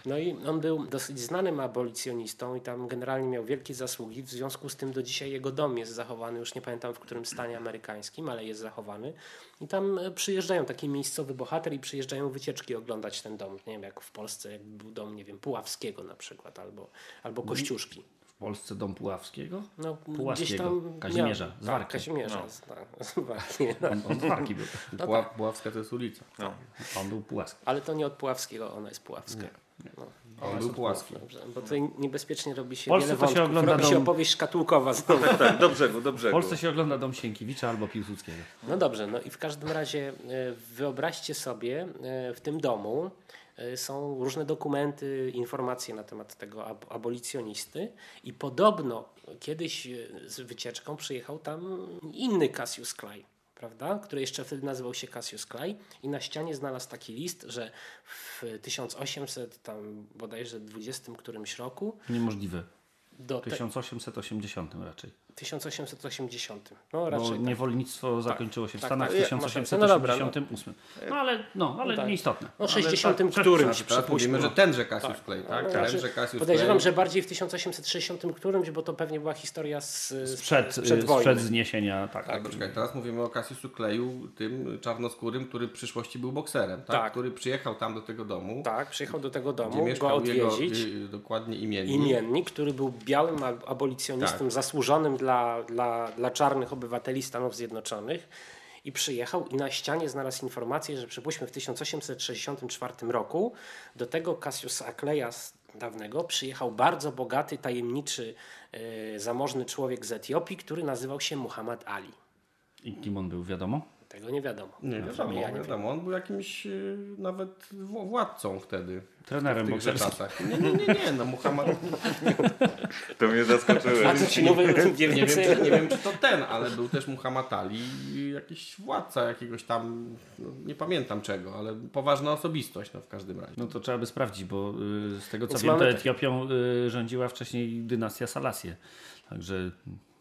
S3: No i on był dosyć znanym abolicjonistą i tam generalnie miał wielkie zasługi. W związku z tym do dzisiaj jego dom jest zachowany, już nie pamiętam w którym stanie amerykańskim, ale jest zachowany. I tam e, przyjeżdżają taki miejscowy bohater i przyjeżdżają wycieczki oglądać ten dom. Nie wiem, jak w Polsce, jak był dom, nie wiem, Puławskiego na przykład, albo, albo Kościuszki.
S5: W Polsce dom Puławskiego?
S3: No,
S5: Puławskiego, Kazimierza,
S3: miał- tak,
S5: Warki.
S3: Kazimierza, tak, z Warki.
S5: On, on z Warki był.
S2: Puła, Puławska to jest ulica.
S4: No.
S5: On był Puławski.
S3: Ale to nie od Puławskiego, ona jest Puławska. No.
S2: On był Puławski.
S3: Dobrze, bo tutaj niebezpiecznie robi się
S5: Polsce
S3: wiele
S5: to się ogląda
S3: robi się
S5: dom-
S3: opowieść szkatułkowa znowu.
S4: Tak, do brzegu, do
S5: W
S4: brzegu.
S5: Polsce się ogląda dom Sienkiewicza albo Piłsudskiego.
S3: No dobrze, no i w każdym razie e, wyobraźcie sobie, e, w tym domu są różne dokumenty, informacje na temat tego ab- abolicjonisty i podobno kiedyś e, z wycieczką przyjechał tam inny Cassius Clay. Prawda? Który jeszcze wtedy nazywał się Cassius Clay i na ścianie znalazł taki list, że w 1800 tam bodajże 20 którymś roku
S5: Niemożliwe.
S3: do
S5: W
S3: te,
S5: 1880 raczej.
S3: 1880. No
S5: Bo
S3: raczej tak.
S5: niewolnictwo zakończyło się w
S3: Tak,
S5: Stanach
S3: tak.
S5: w.
S3: No dobra, no.
S5: 1888. No ale, no, ale
S3: tak.
S5: nieistotne.
S3: No
S5: Ale
S3: 60
S5: tak,
S3: którymś
S2: teraz mówimy,
S3: przypuśćmy.
S2: że tenże Cassius Clay, tak?
S3: No,
S2: Tenże
S3: znaczy,
S2: Cassius
S3: Podejrzewam,
S2: Clay.
S3: że bardziej w 1860 którymś, bo to pewnie była historia z,
S5: Sprzed,
S3: sprzed
S5: y,
S3: wojny.
S5: sprzed zniesienia, tak.
S2: Tak, poczekaj, teraz mówimy o Cassiusu Clayu, tym czarnoskórym, który w przyszłości był bokserem, tak?
S3: Tak.
S2: Który przyjechał tam do tego domu,
S3: Tak, przyjechał do tego
S2: gdzie
S3: domu, go
S2: mieszkał jego
S3: odwiedzić.
S2: y, dokładnie imiennik.
S3: Imiennik, który był białym ab- abolicjonistą
S2: Tak.
S3: zasłużonym dla, dla, dla czarnych obywateli Stanów Zjednoczonych. I przyjechał i na ścianie znalazł informację, że przypuśćmy w 1864 roku do tego Cassiusa Claya z dawnego przyjechał bardzo bogaty, tajemniczy, e, zamożny człowiek z Etiopii, który nazywał się Muhammad Ali.
S5: I kim on był, wiadomo?
S3: Tego nie wiadomo.
S2: Nie wiadomo,
S3: Ja nie wiem.
S2: wiadomo. On był jakimś y, nawet władcą wtedy.
S5: Trenerem
S2: w
S5: bokserskim.
S2: czasach. Nie, nie, nie, nie, no Muhammad,
S4: To mnie zaskoczyłeś.
S3: A ci mniej
S2: nie wiem,
S3: więcej?
S2: czy, nie wiem czy to ten, ale był też Muhammad Ali, jakiś władca jakiegoś tam, no, nie pamiętam czego, ale poważna osobistość no, w każdym razie.
S5: No to trzeba by sprawdzić, bo y, z tego co
S3: Więc
S5: wiem, to Etiopią y, rządziła wcześniej dynastia Salasje. Także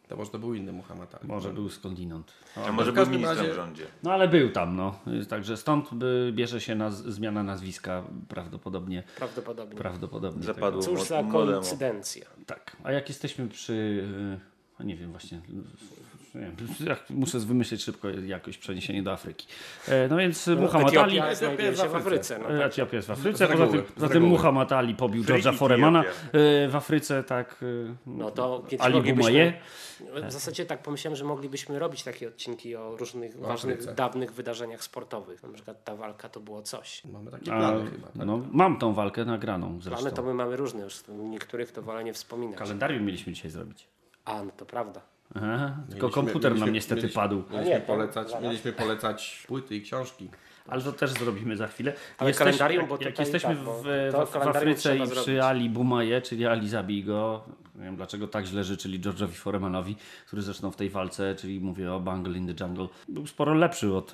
S2: To może to był inny Muhammad Ali.
S5: może był skądinąd.
S4: A może był ministrem
S2: razie-
S4: w rządzie.
S5: No ale był tam, no. Także stąd by bierze się naz zmiana nazwiska prawdopodobnie.
S3: Prawdopodobnie.
S5: Prawdopodobnie.
S4: Zapadło
S3: Cóż za koincydencja.
S5: Tak. A jak jesteśmy przy. y, no nie wiem właśnie. Nie wiem, muszę wymyślić szybko jakoś przeniesienie do Afryki. E, No więc Muhammad Ali.
S3: Etiopia znajduje
S2: jest w Afryce.
S3: No,
S5: E, Etiopia jest w Afryce, poza tym, poza tym. Muhammad Ali pobił George'a. Foremana e, w Afryce, tak. e,
S3: no to kiedyś
S5: Ali
S3: moglibyśmy,
S5: Boumaye.
S3: w zasadzie tak pomyślałem, że moglibyśmy robić takie odcinki o różnych ważnych,
S2: Afryce.
S3: dawnych wydarzeniach sportowych. Na przykład ta walka to było coś.
S2: Mamy takie
S5: A,
S2: plany chyba. Tak?
S5: no, mam tą walkę nagraną zresztą.
S3: Ale to my mamy różne już, niektórych to wolę nie wspominać.
S5: Kalendarium mieliśmy dzisiaj zrobić.
S3: A, no to prawda.
S5: Aha, tylko
S2: Mieliśmy-
S5: komputer nam niestety
S2: mieliśmy-
S5: padł.
S2: Mieliśmy, polecać, mieliśmy polecać płyty i książki.
S5: Ale to też zrobimy za chwilę.
S3: Ale kalendarium,
S5: jak,
S3: bo
S5: jak jesteśmy
S3: tak, bo
S5: w, w, w
S3: kalendarium
S5: Afryce i przy
S3: zrobić.
S5: Ali Bumaje, czyli Ali Zabij go, Nie wiem, dlaczego tak źle życzyli George'owi Foremanowi, który zresztą w tej walce, czyli mówię o Bungle in the Jungle, był sporo lepszy od,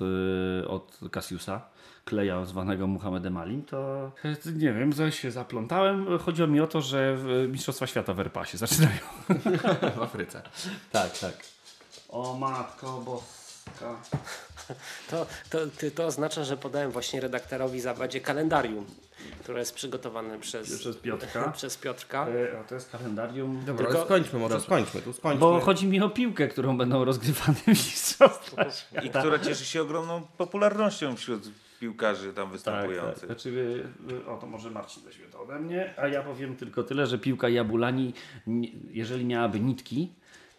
S5: y, od Cassiusa. Kleja zwanego Muhammedem Alim, to e, nie wiem, zaś się zaplątałem. Chodziło mi o to, że w- Mistrzostwa Świata w Erpasie zaczynają.
S2: w Afryce.
S5: Tak, tak. O matko boska.
S3: To, to, to oznacza, że podałem właśnie redaktorowi Zawadzie kalendarium, które jest przygotowane przez,
S5: Przez Piotrka.
S3: przez Piotrka.
S5: E, a to jest kalendarium.
S2: Dobra,
S3: Tylko-
S2: ale skończmy, może skończmy, tu skończmy.
S5: Bo chodzi mi o piłkę, którą będą rozgrywane Mistrzostwa
S4: I która cieszy się ogromną popularnością wśród piłkarzy tam
S5: Tak,
S4: występujących.
S5: tak. Znaczy, y, y, o to może Marcin weźmie to ode mnie, a ja powiem tylko tyle, że piłka Jabulani, nie- jeżeli miałaby nitki,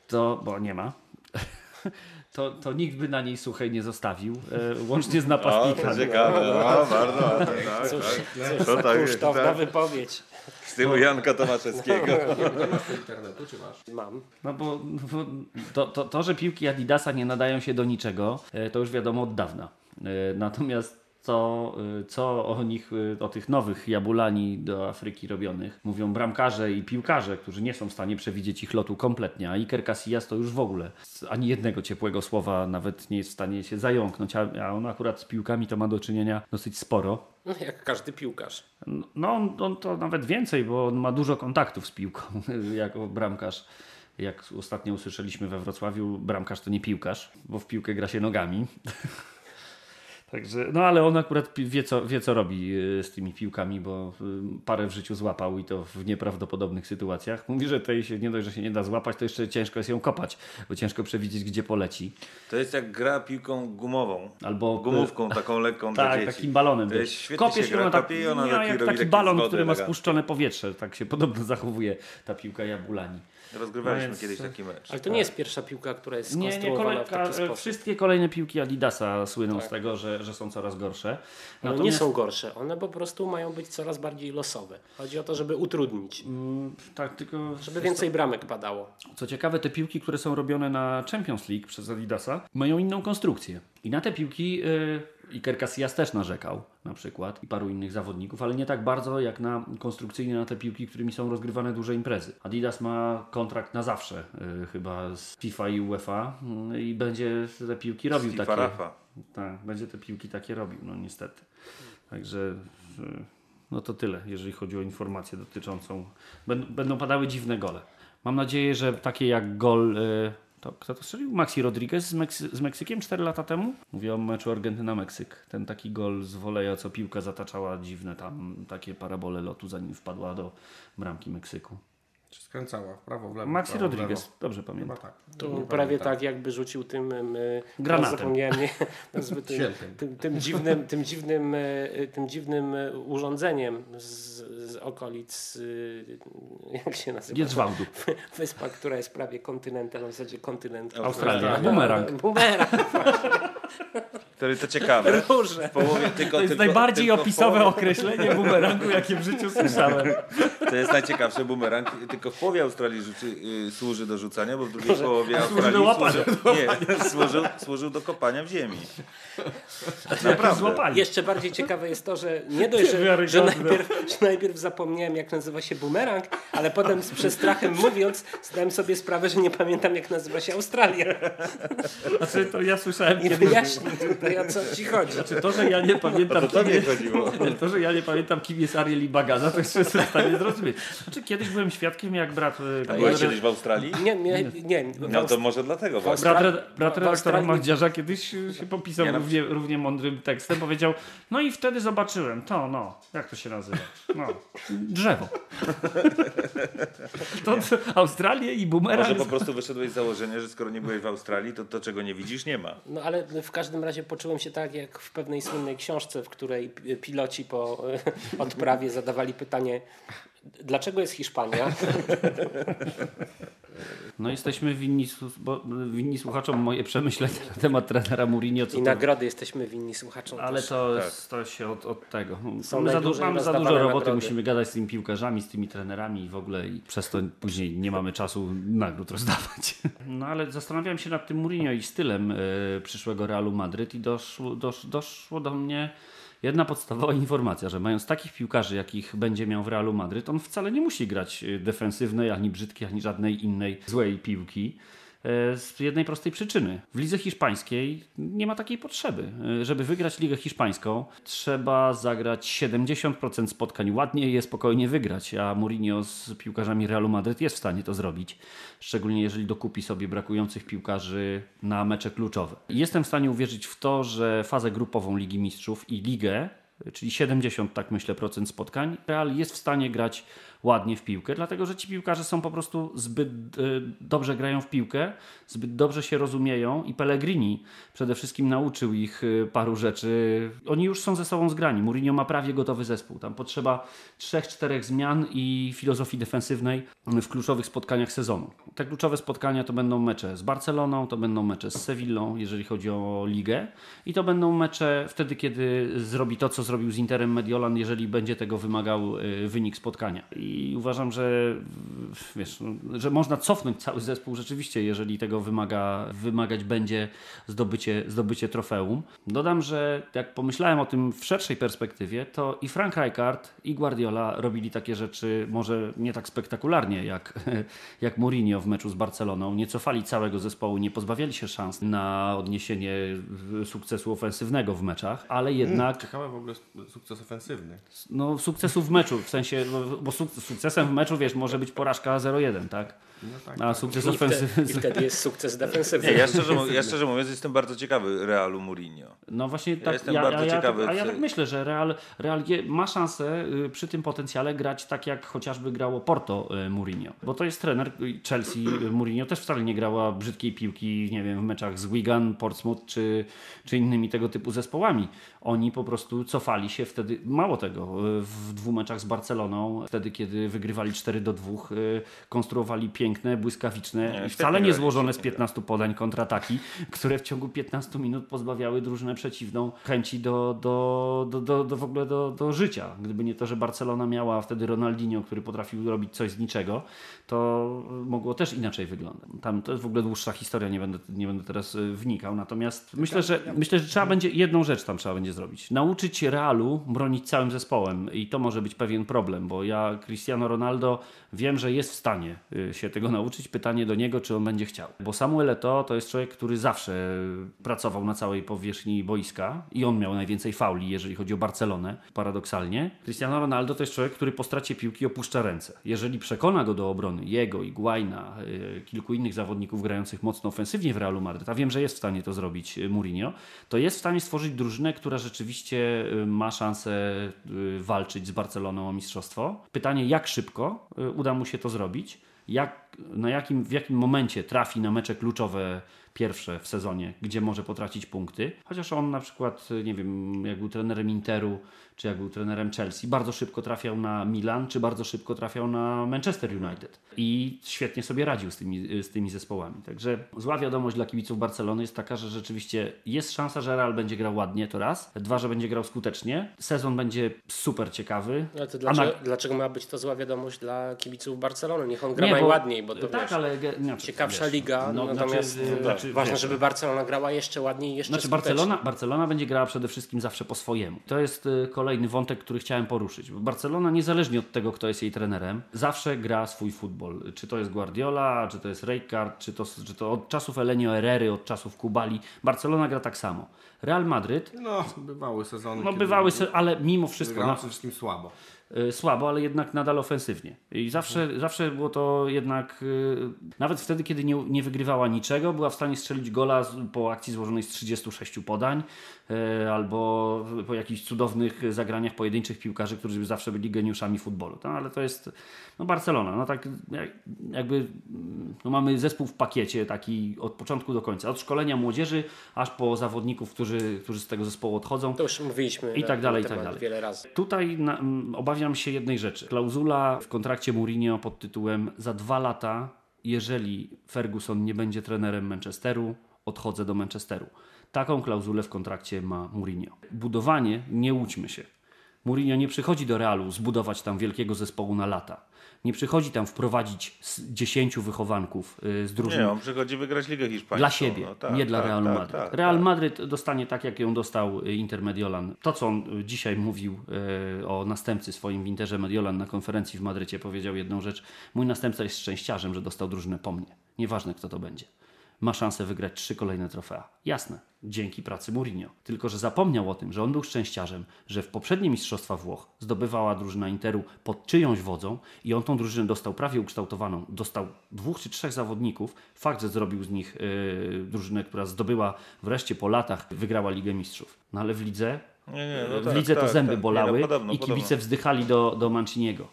S5: to, bo nie ma, to, to nikt by na niej suchej nie zostawił, e, łącznie z
S4: O, to
S5: napastnikami.
S4: ciekawe, no, bardzo ładne, tak,
S3: Cóż,
S4: tak.
S3: cóż
S4: tak jest,
S3: kunsztowna
S4: tak.
S3: wypowiedź.
S4: Z tyłu Janka Tomaszewskiego.
S2: Nie masz internetu, czy masz?
S3: Mam.
S5: No bo, bo to, to, to, że piłki Adidasa nie nadają się do niczego, e, to już wiadomo od dawna. E, Natomiast co, e, co o nich, e, o tych nowych Jabulani do Afryki robionych, mówią bramkarze i piłkarze, którzy nie są w stanie przewidzieć ich lotu kompletnie, a Iker Casillas to już w ogóle ani jednego ciepłego słowa nawet nie jest w stanie się zająknąć, a on akurat z piłkami to ma do czynienia dosyć sporo.
S3: No, jak każdy piłkarz.
S5: No, on, on to nawet więcej, bo on ma dużo kontaktów z piłką jako bramkarz. Jak ostatnio usłyszeliśmy we Wrocławiu, bramkarz to nie piłkarz, bo w piłkę gra się nogami. Także, no ale on akurat wie co, wie, co robi y, z tymi piłkami, bo y, parę w życiu złapał i to w nieprawdopodobnych sytuacjach. Mówi, że tej się nie dość, że się nie da złapać, to jeszcze ciężko jest ją kopać, bo ciężko przewidzieć, gdzie poleci.
S4: To jest jak gra piłką gumową.
S5: Albo
S4: Gumówką taką lekką
S5: Tak, takim balonem.
S4: To jest świetnie
S5: Kopiesz
S4: się gra,
S5: tak,
S4: kopie i ona
S5: nie,
S4: taki
S5: jak taki balon, który ma spuszczone powietrze. Tak się podobno zachowuje ta piłka Jabulani.
S4: Rozgrywaliśmy
S5: No więc-
S4: kiedyś taki mecz.
S3: Ale to nie jest pierwsza piłka, która jest
S5: Nie, nie,
S3: skonstruowana w taki sposób.
S5: wszystkie kolejne piłki Adidasa słyną
S3: Tak.
S5: z tego, że, że są coraz gorsze.
S3: One nie są gorsze, one po prostu mają być coraz bardziej losowe. Chodzi o to, żeby utrudnić,
S5: Mm, Tak, tylko
S3: żeby więcej bramek padało.
S5: co ciekawe, te piłki, które są robione na Champions League przez Adidasa, mają inną konstrukcję. I na te piłki y, Iker Casillas też narzekał na przykład i paru innych zawodników, ale nie tak bardzo jak na konstrukcyjnie na te piłki, którymi są rozgrywane duże imprezy. Adidas ma kontrakt na zawsze y, chyba z FIFA i UEFA y, i będzie te piłki robił
S4: FIFA
S5: takie.
S4: Rafa.
S5: Tak, będzie te piłki takie robił, no niestety. Także y, no to tyle, jeżeli chodzi o informację dotyczącą. Będą, będą padały dziwne gole. Mam nadzieję, że takie jak gol. To kto to strzelił? Maxi Rodriguez z, Meksy- z Meksykiem 4 lata temu? Mówię o meczu Argentyna-Meksyk. Ten taki gol z woleja, co piłka zataczała dziwne tam takie parabole lotu, zanim wpadła do bramki Meksyku.
S2: Czy skręcała w prawo, w lewo?
S5: Maxi Rodriguez,
S2: lewo?
S5: dobrze
S2: Chyba
S5: pamiętam.
S2: tak.
S3: To prawie
S2: pamiętam.
S3: tak, jakby rzucił tym. y,
S5: Granatem.
S3: nie, nazwy tym, tym, tym dziwnym, tym dziwnym, y, tym dziwnym y, urządzeniem z, z okolic. Jak się nazywa?
S5: Jedrzwałdu.
S3: Wyspa, która jest prawie kontynentem, w zasadzie kontynent.
S5: Australia.
S4: Tak.
S5: Bumerang.
S3: Bumerang.
S4: Który to ciekawe.
S3: Róże.
S4: W połowie tylko,
S5: To jest
S4: tylko,
S5: najbardziej
S4: tylko
S5: opisowe
S4: połowie,
S5: określenie bumerangu, jakie w życiu słyszałem.
S4: To jest najciekawsze bumerang. Tylko w połowie Australii rzuci, y, służy do rzucania, bo w drugiej połowie Australii
S5: do łapania.
S4: służył, nie, służył, służył do kopania w ziemi. Naprawdę.
S5: Złapali.
S3: Jeszcze bardziej ciekawe jest to, że nie dość, że, że, najpierw, że najpierw zapomniałem, jak nazywa się bumerang, ale potem z przestrachem mówiąc, zdałem sobie sprawę, że nie pamiętam, jak nazywa się Australia.
S5: Znaczy, to ja słyszałem
S3: I
S5: kiedyś,
S3: wyjaśnij tutaj, o co ci chodzi.
S5: Czy to, że ja nie pamiętam,
S4: O to
S5: kim jest,
S4: chodziło.
S5: to, że ja nie pamiętam, kim jest Ariel i Bagaza, to jeszcze jestem w stanie zrozumieć. Znaczy, kiedyś byłem świadkiem, jak brat... e,
S4: A byłeś kiedyś w Australii?
S3: Nie, nie, nie.
S4: No to może dlatego właśnie.
S5: Brat, brat redaktora Magdziarza kiedyś się popisał
S4: Nie no.
S5: równie, równie mądrym tekstem. Powiedział, no i wtedy zobaczyłem to, no, jak to się nazywa? No, drzewo. To, to Australię i
S4: Może
S5: bumerang.
S4: po prostu wyszedłeś z założenia, że skoro nie byłeś w Australii, to to, czego nie widzisz, nie ma.
S3: No ale w każdym razie poczułem się tak, jak w pewnej słynnej książce, w której pi- piloci po odprawie zadawali pytanie, dlaczego jest Hiszpania?
S5: No jesteśmy winni, bo, winni słuchaczom moje przemyślenia na temat trenera Mourinho. Co
S3: I
S5: to,
S3: nagrody jesteśmy winni słuchaczom.
S5: ale
S3: też.
S5: to, jest, to się od, od tego.
S3: Są
S5: Mamy za, du- mamy za dużo roboty,
S3: nagrody.
S5: musimy gadać z tymi piłkarzami, z tymi trenerami i w ogóle i przez to później nie mamy czasu nagród rozdawać. No ale zastanawiałem się nad tym Mourinho i stylem e, przyszłego Realu Madryt i doszło, dosz, doszło do mnie jedna podstawowa informacja, że mając takich piłkarzy, jakich będzie miał w Realu Madryt, on wcale nie musi grać e, defensywnej, ani brzydkiej, ani żadnej innej złej piłki. E, Z jednej prostej przyczyny. W lidze hiszpańskiej nie ma takiej potrzeby. E, Żeby wygrać ligę hiszpańską, trzeba zagrać 70% spotkań ładnie i je spokojnie wygrać, a Mourinho z piłkarzami Realu Madryt jest w stanie to zrobić. Szczególnie jeżeli dokupi sobie brakujących piłkarzy na mecze kluczowe. Jestem w stanie uwierzyć w to, że fazę grupową Ligi Mistrzów i ligę czyli 70, tak myślę, procent spotkań, Real jest w stanie grać ładnie w piłkę, dlatego że ci piłkarze są po prostu zbyt e, dobrze grają w piłkę, zbyt dobrze się rozumieją i Pellegrini przede wszystkim nauczył ich e, paru rzeczy. Oni już są ze sobą zgrani. Mourinho ma prawie gotowy zespół. Tam potrzeba 3-4 zmian i filozofii defensywnej w kluczowych spotkaniach sezonu. Te kluczowe spotkania to będą mecze z Barceloną, to będą mecze z Sewillą, jeżeli chodzi o ligę i to będą mecze wtedy, kiedy zrobi to, co zrobił z Interem Mediolan, jeżeli będzie tego wymagał y, wynik spotkania. I uważam, że wiesz, no, że można cofnąć cały zespół rzeczywiście, jeżeli tego wymaga, wymagać będzie zdobycie, zdobycie trofeum. Dodam, że jak pomyślałem o tym w szerszej perspektywie, to i Frank Rijkaard i Guardiola robili takie rzeczy może nie tak spektakularnie jak, jak Mourinho w meczu z Barceloną. Nie cofali całego zespołu, nie pozbawiali się szans na odniesienie sukcesu ofensywnego w meczach, ale jednak
S2: Ciekawe w ogóle sukces ofensywny.
S5: no, sukcesu w meczu, w sensie, bo- bo suk- sukcesem w meczu, wiesz, może być porażka 0-1, tak?
S2: No tak,
S5: A sukces
S3: I, wtedy,
S5: ofensywny...
S3: I wtedy jest sukces defensywny.
S4: Nie, ja szczerze, ja szczerze mówiąc jestem bardzo ciekawy Realu Mourinho.
S5: No właśnie tak,
S4: jestem
S5: ja,
S4: bardzo
S5: ja,
S4: ciekawy,
S5: Ja, a ja tak myślę, że Real, Real ma szansę y, przy tym potencjale grać tak jak chociażby grało Porto y, Mourinho. Bo to jest trener y, Chelsea, Mourinho też wcale nie grała brzydkiej piłki, nie wiem, w meczach z Wigan, Portsmouth czy, czy innymi tego typu zespołami. Oni po prostu cofali się wtedy, mało tego, w dwóch meczach z Barceloną, wtedy kiedy wygrywali 4 do 2, y, konstruowali piękne, błyskawiczne
S4: Nie,
S5: i wcale nie złożone z
S4: świetnie
S5: 15 podań kontrataki, które w ciągu 15 minut pozbawiały drużynę przeciwną chęci do, do, do, do, do w ogóle do, do życia. Gdyby nie to, że Barcelona miała wtedy Ronaldinho, który potrafił robić coś z niczego, to mogło też inaczej wyglądać. Tam to jest w ogóle dłuższa historia, nie będę, nie będę teraz y, wnikał. Natomiast myślę, że myślę, że trzeba będzie jedną rzecz tam trzeba będzie zrobić. Nauczyć Realu bronić całym zespołem i to może być pewien problem, bo ja Cristiano Ronaldo wiem, że jest w stanie y, się tego nauczyć. Pytanie do niego, czy on będzie chciał. Bo Samuel Eto'o to jest człowiek, który zawsze pracował na całej powierzchni boiska i on miał najwięcej fauli, jeżeli chodzi o Barcelonę, paradoksalnie. Cristiano Ronaldo to jest człowiek, który po stracie piłki opuszcza ręce. Jeżeli przekona go do obrony, jego i Guaina, y, kilku innych zawodników grających mocno ofensywnie w Realu Madryt, a wiem, że jest w stanie to zrobić y, Mourinho, to jest w stanie stworzyć drużynę, która rzeczywiście ma szansę walczyć z Barceloną o mistrzostwo. Pytanie, jak szybko uda mu się to zrobić? Jak, na jakim, w jakim momencie trafi na mecze kluczowe pierwsze w sezonie, gdzie może potracić punkty. Chociaż on na przykład, nie wiem, jak był trenerem Interu, czy jak był trenerem Chelsea, bardzo szybko trafiał na Milan, czy bardzo szybko trafiał na Manchester United. I świetnie sobie radził z tymi, z tymi zespołami. Także zła wiadomość dla kibiców Barcelony jest taka, że rzeczywiście jest szansa, że Real będzie grał ładnie, to raz. Dwa, że będzie grał skutecznie. Sezon będzie super ciekawy.
S3: Ale to dlaczego,
S5: na-
S3: dlaczego ma być to zła wiadomość dla kibiców Barcelony? Niech on gra
S5: Nie, bo-
S3: najładniej, bo to
S5: tak,
S3: wiesz,
S5: ale znaczy,
S3: ciekawsza
S5: wiesz,
S3: liga,
S5: no,
S3: natomiast
S5: znaczy,
S3: e,
S5: znaczy,
S3: ważne,
S5: wiesz,
S3: żeby Barcelona grała jeszcze ładniej, jeszcze
S5: Znaczy
S3: skuteczniej.
S5: Barcelona, Barcelona będzie grała przede wszystkim zawsze po swojemu. To jest y, kolejny wątek, który chciałem poruszyć. Barcelona niezależnie od tego, kto jest jej trenerem, zawsze gra swój futbol. Czy to jest Guardiola, czy to jest Rijkaard, czy to, czy to od czasów Elenio Herrery, od czasów Kubali. Barcelona gra tak samo. Real Madryt,
S2: No, bywały sezony.
S5: no bywały, se, ale mimo wszystko...
S2: Grał przede wszystkim słabo.
S5: Y, słabo, ale jednak nadal ofensywnie. I zawsze, zawsze było to jednak, y, nawet wtedy, kiedy nie, nie wygrywała niczego, była w stanie strzelić gola po akcji złożonej z 36 podań, y, albo po jakichś cudownych zagraniach pojedynczych piłkarzy, którzy zawsze byli geniuszami futbolu. No, ale to jest no Barcelona, no tak jak, jakby no mamy zespół w pakiecie taki od początku do końca, od szkolenia młodzieży, aż po zawodników, którzy, którzy z tego zespołu odchodzą.
S3: To już mówiliśmy
S5: I tak dalej, i tak dalej.
S3: wiele razy.
S5: Tutaj na, m, obawiam się jednej rzeczy. Klauzula w kontrakcie Mourinho pod tytułem za dwa lata jeżeli Ferguson nie będzie trenerem Manchesteru, odchodzę do Manchesteru. Taką klauzulę w kontrakcie ma Mourinho. Budowanie, nie łudźmy się. Mourinho nie przychodzi do Realu zbudować tam wielkiego zespołu na lata. Nie przychodzi tam wprowadzić z 10 wychowanków y, z drużyny.
S4: Nie, on przychodzi wygrać Ligę Hiszpańską.
S5: Dla siebie,
S4: no, tak,
S5: nie dla
S4: tak,
S5: Realu
S4: tak,
S5: Madryt.
S4: tak,
S5: Real
S4: tak.
S5: Madryt dostanie tak, jak ją dostał y, Inter Mediolan. To, co on y, dzisiaj mówił o następcy swoim w Interze Mediolan na konferencji w Madrycie, powiedział jedną rzecz. Mój następca jest szczęściarzem, że dostał drużynę po mnie. Nieważne, kto to będzie. Ma szansę wygrać trzy kolejne trofea. Jasne, dzięki pracy Mourinho. Tylko, że zapomniał o tym, że on był szczęściarzem, że w poprzednie Mistrzostwa Włoch zdobywała drużyna Interu pod czyjąś wodzą i on tą drużynę dostał prawie ukształtowaną. Dostał dwóch czy trzech zawodników. Fakt, że zrobił z nich yy, drużynę, która zdobyła wreszcie po latach, wygrała Ligę Mistrzów. No ale w lidze
S4: Nie, nie, no
S5: w
S4: tak,
S5: lidze to
S4: tak,
S5: zęby
S4: tak.
S5: bolały
S4: Nie, no, podobno,
S5: i kibice
S4: podobno.
S5: wzdychali do, do Manciniego.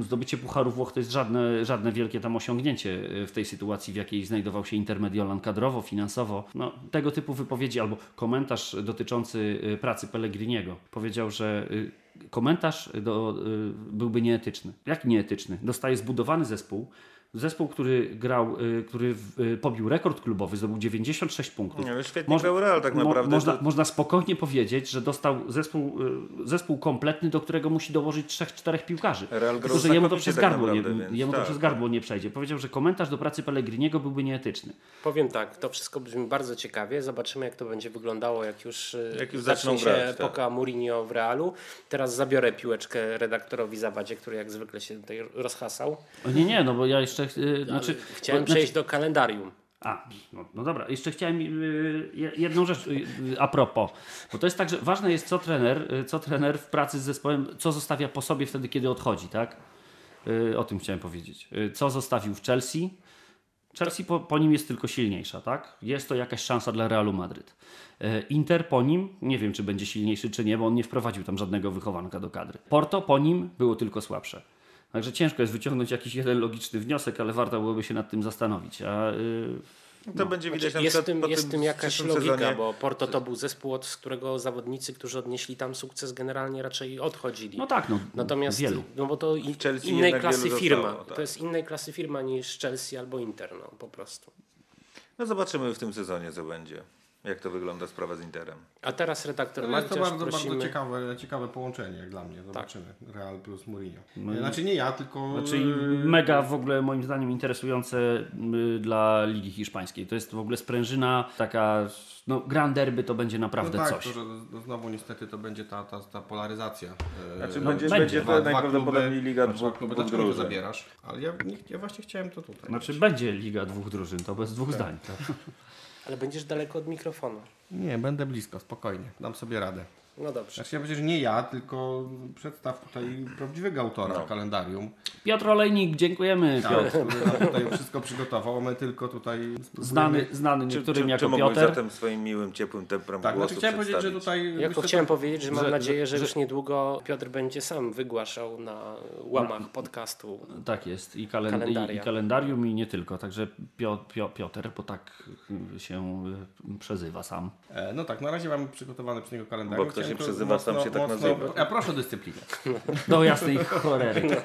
S5: Zdobycie Pucharu Włoch to jest żadne, żadne wielkie tam osiągnięcie w tej sytuacji, w jakiej znajdował się Intermediolan kadrowo, finansowo. No, tego typu wypowiedzi albo komentarz dotyczący y, pracy Pellegriniego powiedział, że komentarz do, byłby nieetyczny. Jaki nieetyczny? Dostaje zbudowany zespół, Zespół, który grał, y, który y, pobił rekord klubowy, zdobył 96 punktów.
S4: Nie, no świetnie grał Real tak
S5: mo-
S4: naprawdę.
S5: Można,
S4: To-
S5: można spokojnie powiedzieć, że dostał zespół, y, zespół kompletny, do którego musi dołożyć trzech, czterech piłkarzy.
S4: Real
S5: Tylko, że jemu to przez
S4: tak
S5: gardło, nie,
S4: naprawdę, więc
S5: jemu to
S4: tak.
S5: przez gardło nie przejdzie. Powiedział, że komentarz do pracy Pellegriniego byłby nieetyczny.
S3: Powiem tak, to wszystko brzmi bardzo ciekawie. Zobaczymy, jak to będzie wyglądało, jak już,
S4: Jak już
S3: zacznie się
S4: grać, tak.
S3: epoka Mourinho w Realu. Teraz zabiorę piłeczkę redaktorowi Zawadzie, który jak zwykle się tutaj rozhasał.
S5: O, Nie, nie, no bo ja jeszcze... y, znaczy,
S3: Chciałem
S5: bo-
S3: przejść do kalendarium.
S5: A, no, no dobra, jeszcze chciałem y, je- jedną rzecz y, y, a propos, bo to jest tak, że ważne jest co trener, y, co trener w pracy z zespołem, co zostawia po sobie wtedy, kiedy odchodzi, tak? Y, O tym chciałem powiedzieć. Co zostawił w Chelsea? Chelsea po, po nim jest tylko silniejsza, tak? Jest to jakaś szansa dla Realu Madryt. Inter po nim, nie wiem czy będzie silniejszy czy nie, bo on nie wprowadził tam żadnego wychowanka do kadry. Porto po nim było tylko słabsze. Także ciężko jest wyciągnąć jakiś jeden logiczny wniosek, ale warto byłoby się nad tym zastanowić. A, y,
S4: To będzie widać na
S3: Jest tym,
S4: po
S3: jest w
S4: tym
S3: jakaś logika,
S4: sezonie.
S3: bo Porto to był zespół, od z którego zawodnicy, którzy odnieśli tam sukces, generalnie raczej odchodzili.
S5: no tak, no,
S3: Natomiast,
S5: wielu.
S3: no bo to i,
S4: Chelsea
S3: innej klasy firma.
S4: zostało, tak.
S3: To jest innej klasy firma niż Chelsea albo Inter, no po prostu.
S4: No zobaczymy w tym sezonie, co będzie. Jak to wygląda sprawa z Interem.
S3: A teraz redaktor
S2: To jest to bardzo,
S3: prosimy.
S2: bardzo ciekawe, ciekawe połączenie jak dla mnie. Zobaczymy. Real plus Mourinho.
S5: No i-
S2: Znaczy nie ja, tylko...
S5: Znaczy
S2: yy,
S5: mega w ogóle moim zdaniem interesujące y, dla Ligi Hiszpańskiej. To jest w ogóle sprężyna, taka, no Grand Derby to będzie naprawdę
S2: no tak,
S5: coś.
S2: To, że no znowu niestety to będzie ta, ta, ta polaryzacja. Yy,
S4: Znaczy
S5: No,
S4: będzie,
S5: będzie.
S4: będzie to najprawdopodobniej Liga dwóch,
S2: kluby.
S4: dwóch drużyn.
S2: zabierasz? Ale ja, nie, ja właśnie chciałem to tutaj.
S5: Znaczy
S2: mieć.
S5: będzie Liga dwóch drużyn, to bez dwóch zdań. Tak.
S3: Ale będziesz daleko od mikrofonu.
S2: Nie, będę blisko, spokojnie. Dam sobie radę.
S3: No dobrze.
S2: Znaczy ja przecież nie ja, tylko przedstaw tutaj prawdziwego autora
S4: No.
S2: kalendarium.
S5: Piotr Olejnik, dziękujemy.
S2: Tak,
S5: Piotr.
S2: który tutaj wszystko przygotował, my tylko tutaj spróbujemy-
S5: Znany, znany
S4: Czy,
S5: niektórym
S4: czy,
S5: jako
S4: czy
S5: Piotr.
S4: zatem swoim miłym, ciepłym temprem
S2: Tak,
S4: głosu
S2: znaczy chciałem powiedzieć, że tutaj...
S3: Ja
S2: myślę,
S3: chciałem
S2: że-
S3: powiedzieć, że mam
S5: że-
S3: nadzieję, że,
S5: że-
S3: już niedługo Piotr będzie sam wygłaszał na łamach podcastu.
S5: Tak jest. I, kalen-
S3: Kalendaria.
S5: i, i kalendarium i nie tylko. Także Pio, Pio, Piotr, bo tak się przezywa sam.
S2: E, No tak, na razie mamy przygotowane przez niego kalendarium.
S4: Się przezywa, sam się tak nazywa.
S2: Ja proszę o dyscyplinę.
S5: Do jasnej cholery.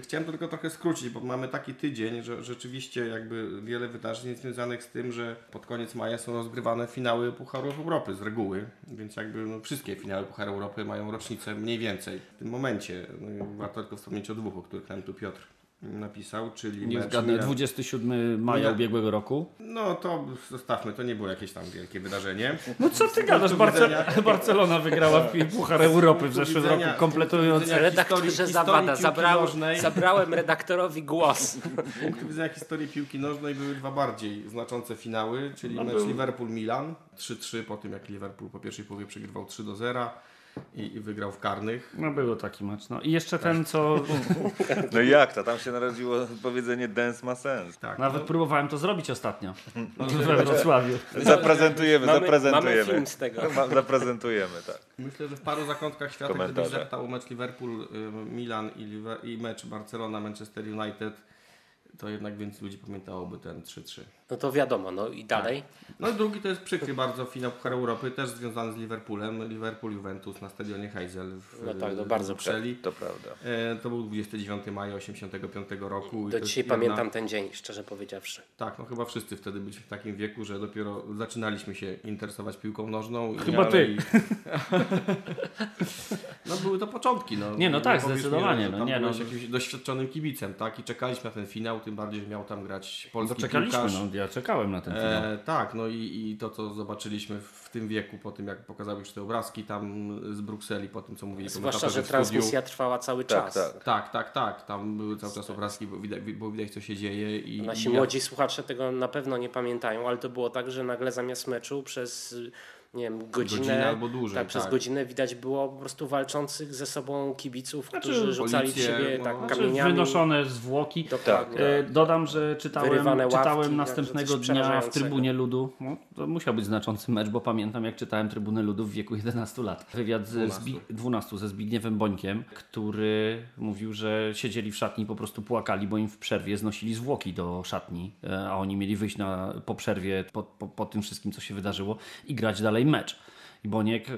S2: Chciałem to tylko trochę skrócić, bo mamy taki tydzień, że rzeczywiście jakby wiele wydarzeń jest związanych z tym, że pod koniec maja są rozgrywane finały Pucharu Europy z reguły, więc jakby no, wszystkie finały Pucharu Europy mają rocznicę mniej więcej. W tym momencie no, warto tylko wspomnieć o dwóch, o których nam tu Piotr napisał, czyli
S5: Nie
S2: mecz
S5: zgadnę,
S2: Milan-
S5: 27 maja
S2: Milan-
S5: ubiegłego roku.
S2: No to zostawmy, to nie było jakieś tam wielkie wydarzenie.
S5: No co ty gadasz? Barce- Barcelona wygrała w Puchar Europy w zeszłym roku, kompletując...
S3: Redaktorze
S2: historii-
S3: Zawada,
S2: historii
S3: zabrałem,
S2: piłki nożnej.
S3: zabrałem redaktorowi głos.
S2: Z punktu widzenia historii piłki nożnej były dwa bardziej znaczące finały, czyli
S5: No
S2: mecz
S5: był-
S2: Liverpool-Milan 3-3 po tym jak Liverpool po pierwszej połowie przegrywał 3 do 0 i, i wygrał w karnych.
S5: No było taki mecz. No. I jeszcze ten, co...
S4: No i jak to? Tam się narodziło powiedzenie dance ma sens.
S2: Tak,
S5: Nawet
S2: no,
S5: próbowałem to zrobić ostatnio. We Wrocławiu.
S4: Zaprezentujemy,
S3: Mamy-
S4: zaprezentujemy.
S3: mamy film z tego.
S4: Ma- Zaprezentujemy, tak.
S2: myślę, że w paru zakątkach świata, gdybyś zeptał mecz Liverpool-Milan i, Liver- i mecz Barcelona-Manchester United, to jednak więcej ludzi pamiętałoby ten 3-3.
S3: No to wiadomo, no i dalej.
S2: No i drugi to jest przykry bardzo finał Pucharu Europy, też związany z Liverpoolem. Liverpool-Juventus na stadionie Heysel w
S3: No tak, to bardzo
S2: Brukseli.
S4: To prawda.
S2: E, To był 29 maja 85 roku.
S3: Do dzisiaj
S2: jedna-
S3: pamiętam ten dzień, szczerze powiedziawszy.
S2: Tak, no chyba wszyscy wtedy byliśmy w takim wieku, że dopiero zaczynaliśmy się interesować piłką nożną. i
S5: Chyba ty.
S2: no były to początki. No.
S5: Nie, no tak,
S2: mi,
S5: zdecydowanie,
S2: że
S5: no nie,
S2: byłeś
S5: no.
S2: jakimś doświadczonym kibicem, tak? I czekaliśmy na ten finał, tym bardziej, że miał tam grać polski
S5: Zaczekaliśmy,
S2: piłkarz.
S5: no ja czekałem na ten finał.
S2: E, tak, no i, i to, co zobaczyliśmy w tym wieku, po tym jak pokazały już te obrazki tam z Brukseli, po tym, co mówili
S3: Zwłaszcza, że transmisja trwała cały
S4: Tak,
S3: czas.
S4: tak.
S2: Tak, tak, tak. Tam były cały czas obrazki, bo widać, było widać co się dzieje. I,
S3: Nasi
S2: i
S3: młodzi słuchacze tego na pewno nie pamiętają, ale to było tak, że nagle zamiast meczu przez nie wiem, godzinę,
S2: Godzinę albo dłużej,
S3: tak, przez
S2: tak.
S3: godzinę widać było po prostu walczących ze sobą kibiców, którzy
S5: Znaczy,
S3: rzucali w
S2: policję,
S3: siebie
S2: no,
S3: tak,
S2: znaczy,
S3: kamieniami.
S5: wynoszone zwłoki.
S3: Dokładnie.
S5: E, Dodam, że czytałem,
S3: ławki,
S5: czytałem następnego dnia w. Trybunie Ludu. No, to musiał być znaczący mecz, bo pamiętam jak czytałem Trybunę Ludu w wieku 11 lat. Wywiad z
S2: 12.
S5: Zbi- 12 ze Zbigniewem Bońkiem, który mówił, że siedzieli w szatni i po prostu płakali, bo im w przerwie znosili zwłoki do szatni, e, a oni mieli wyjść na, po przerwie, po, po, po tym wszystkim, co się wydarzyło i grać dalej mecz. I Boniek, e,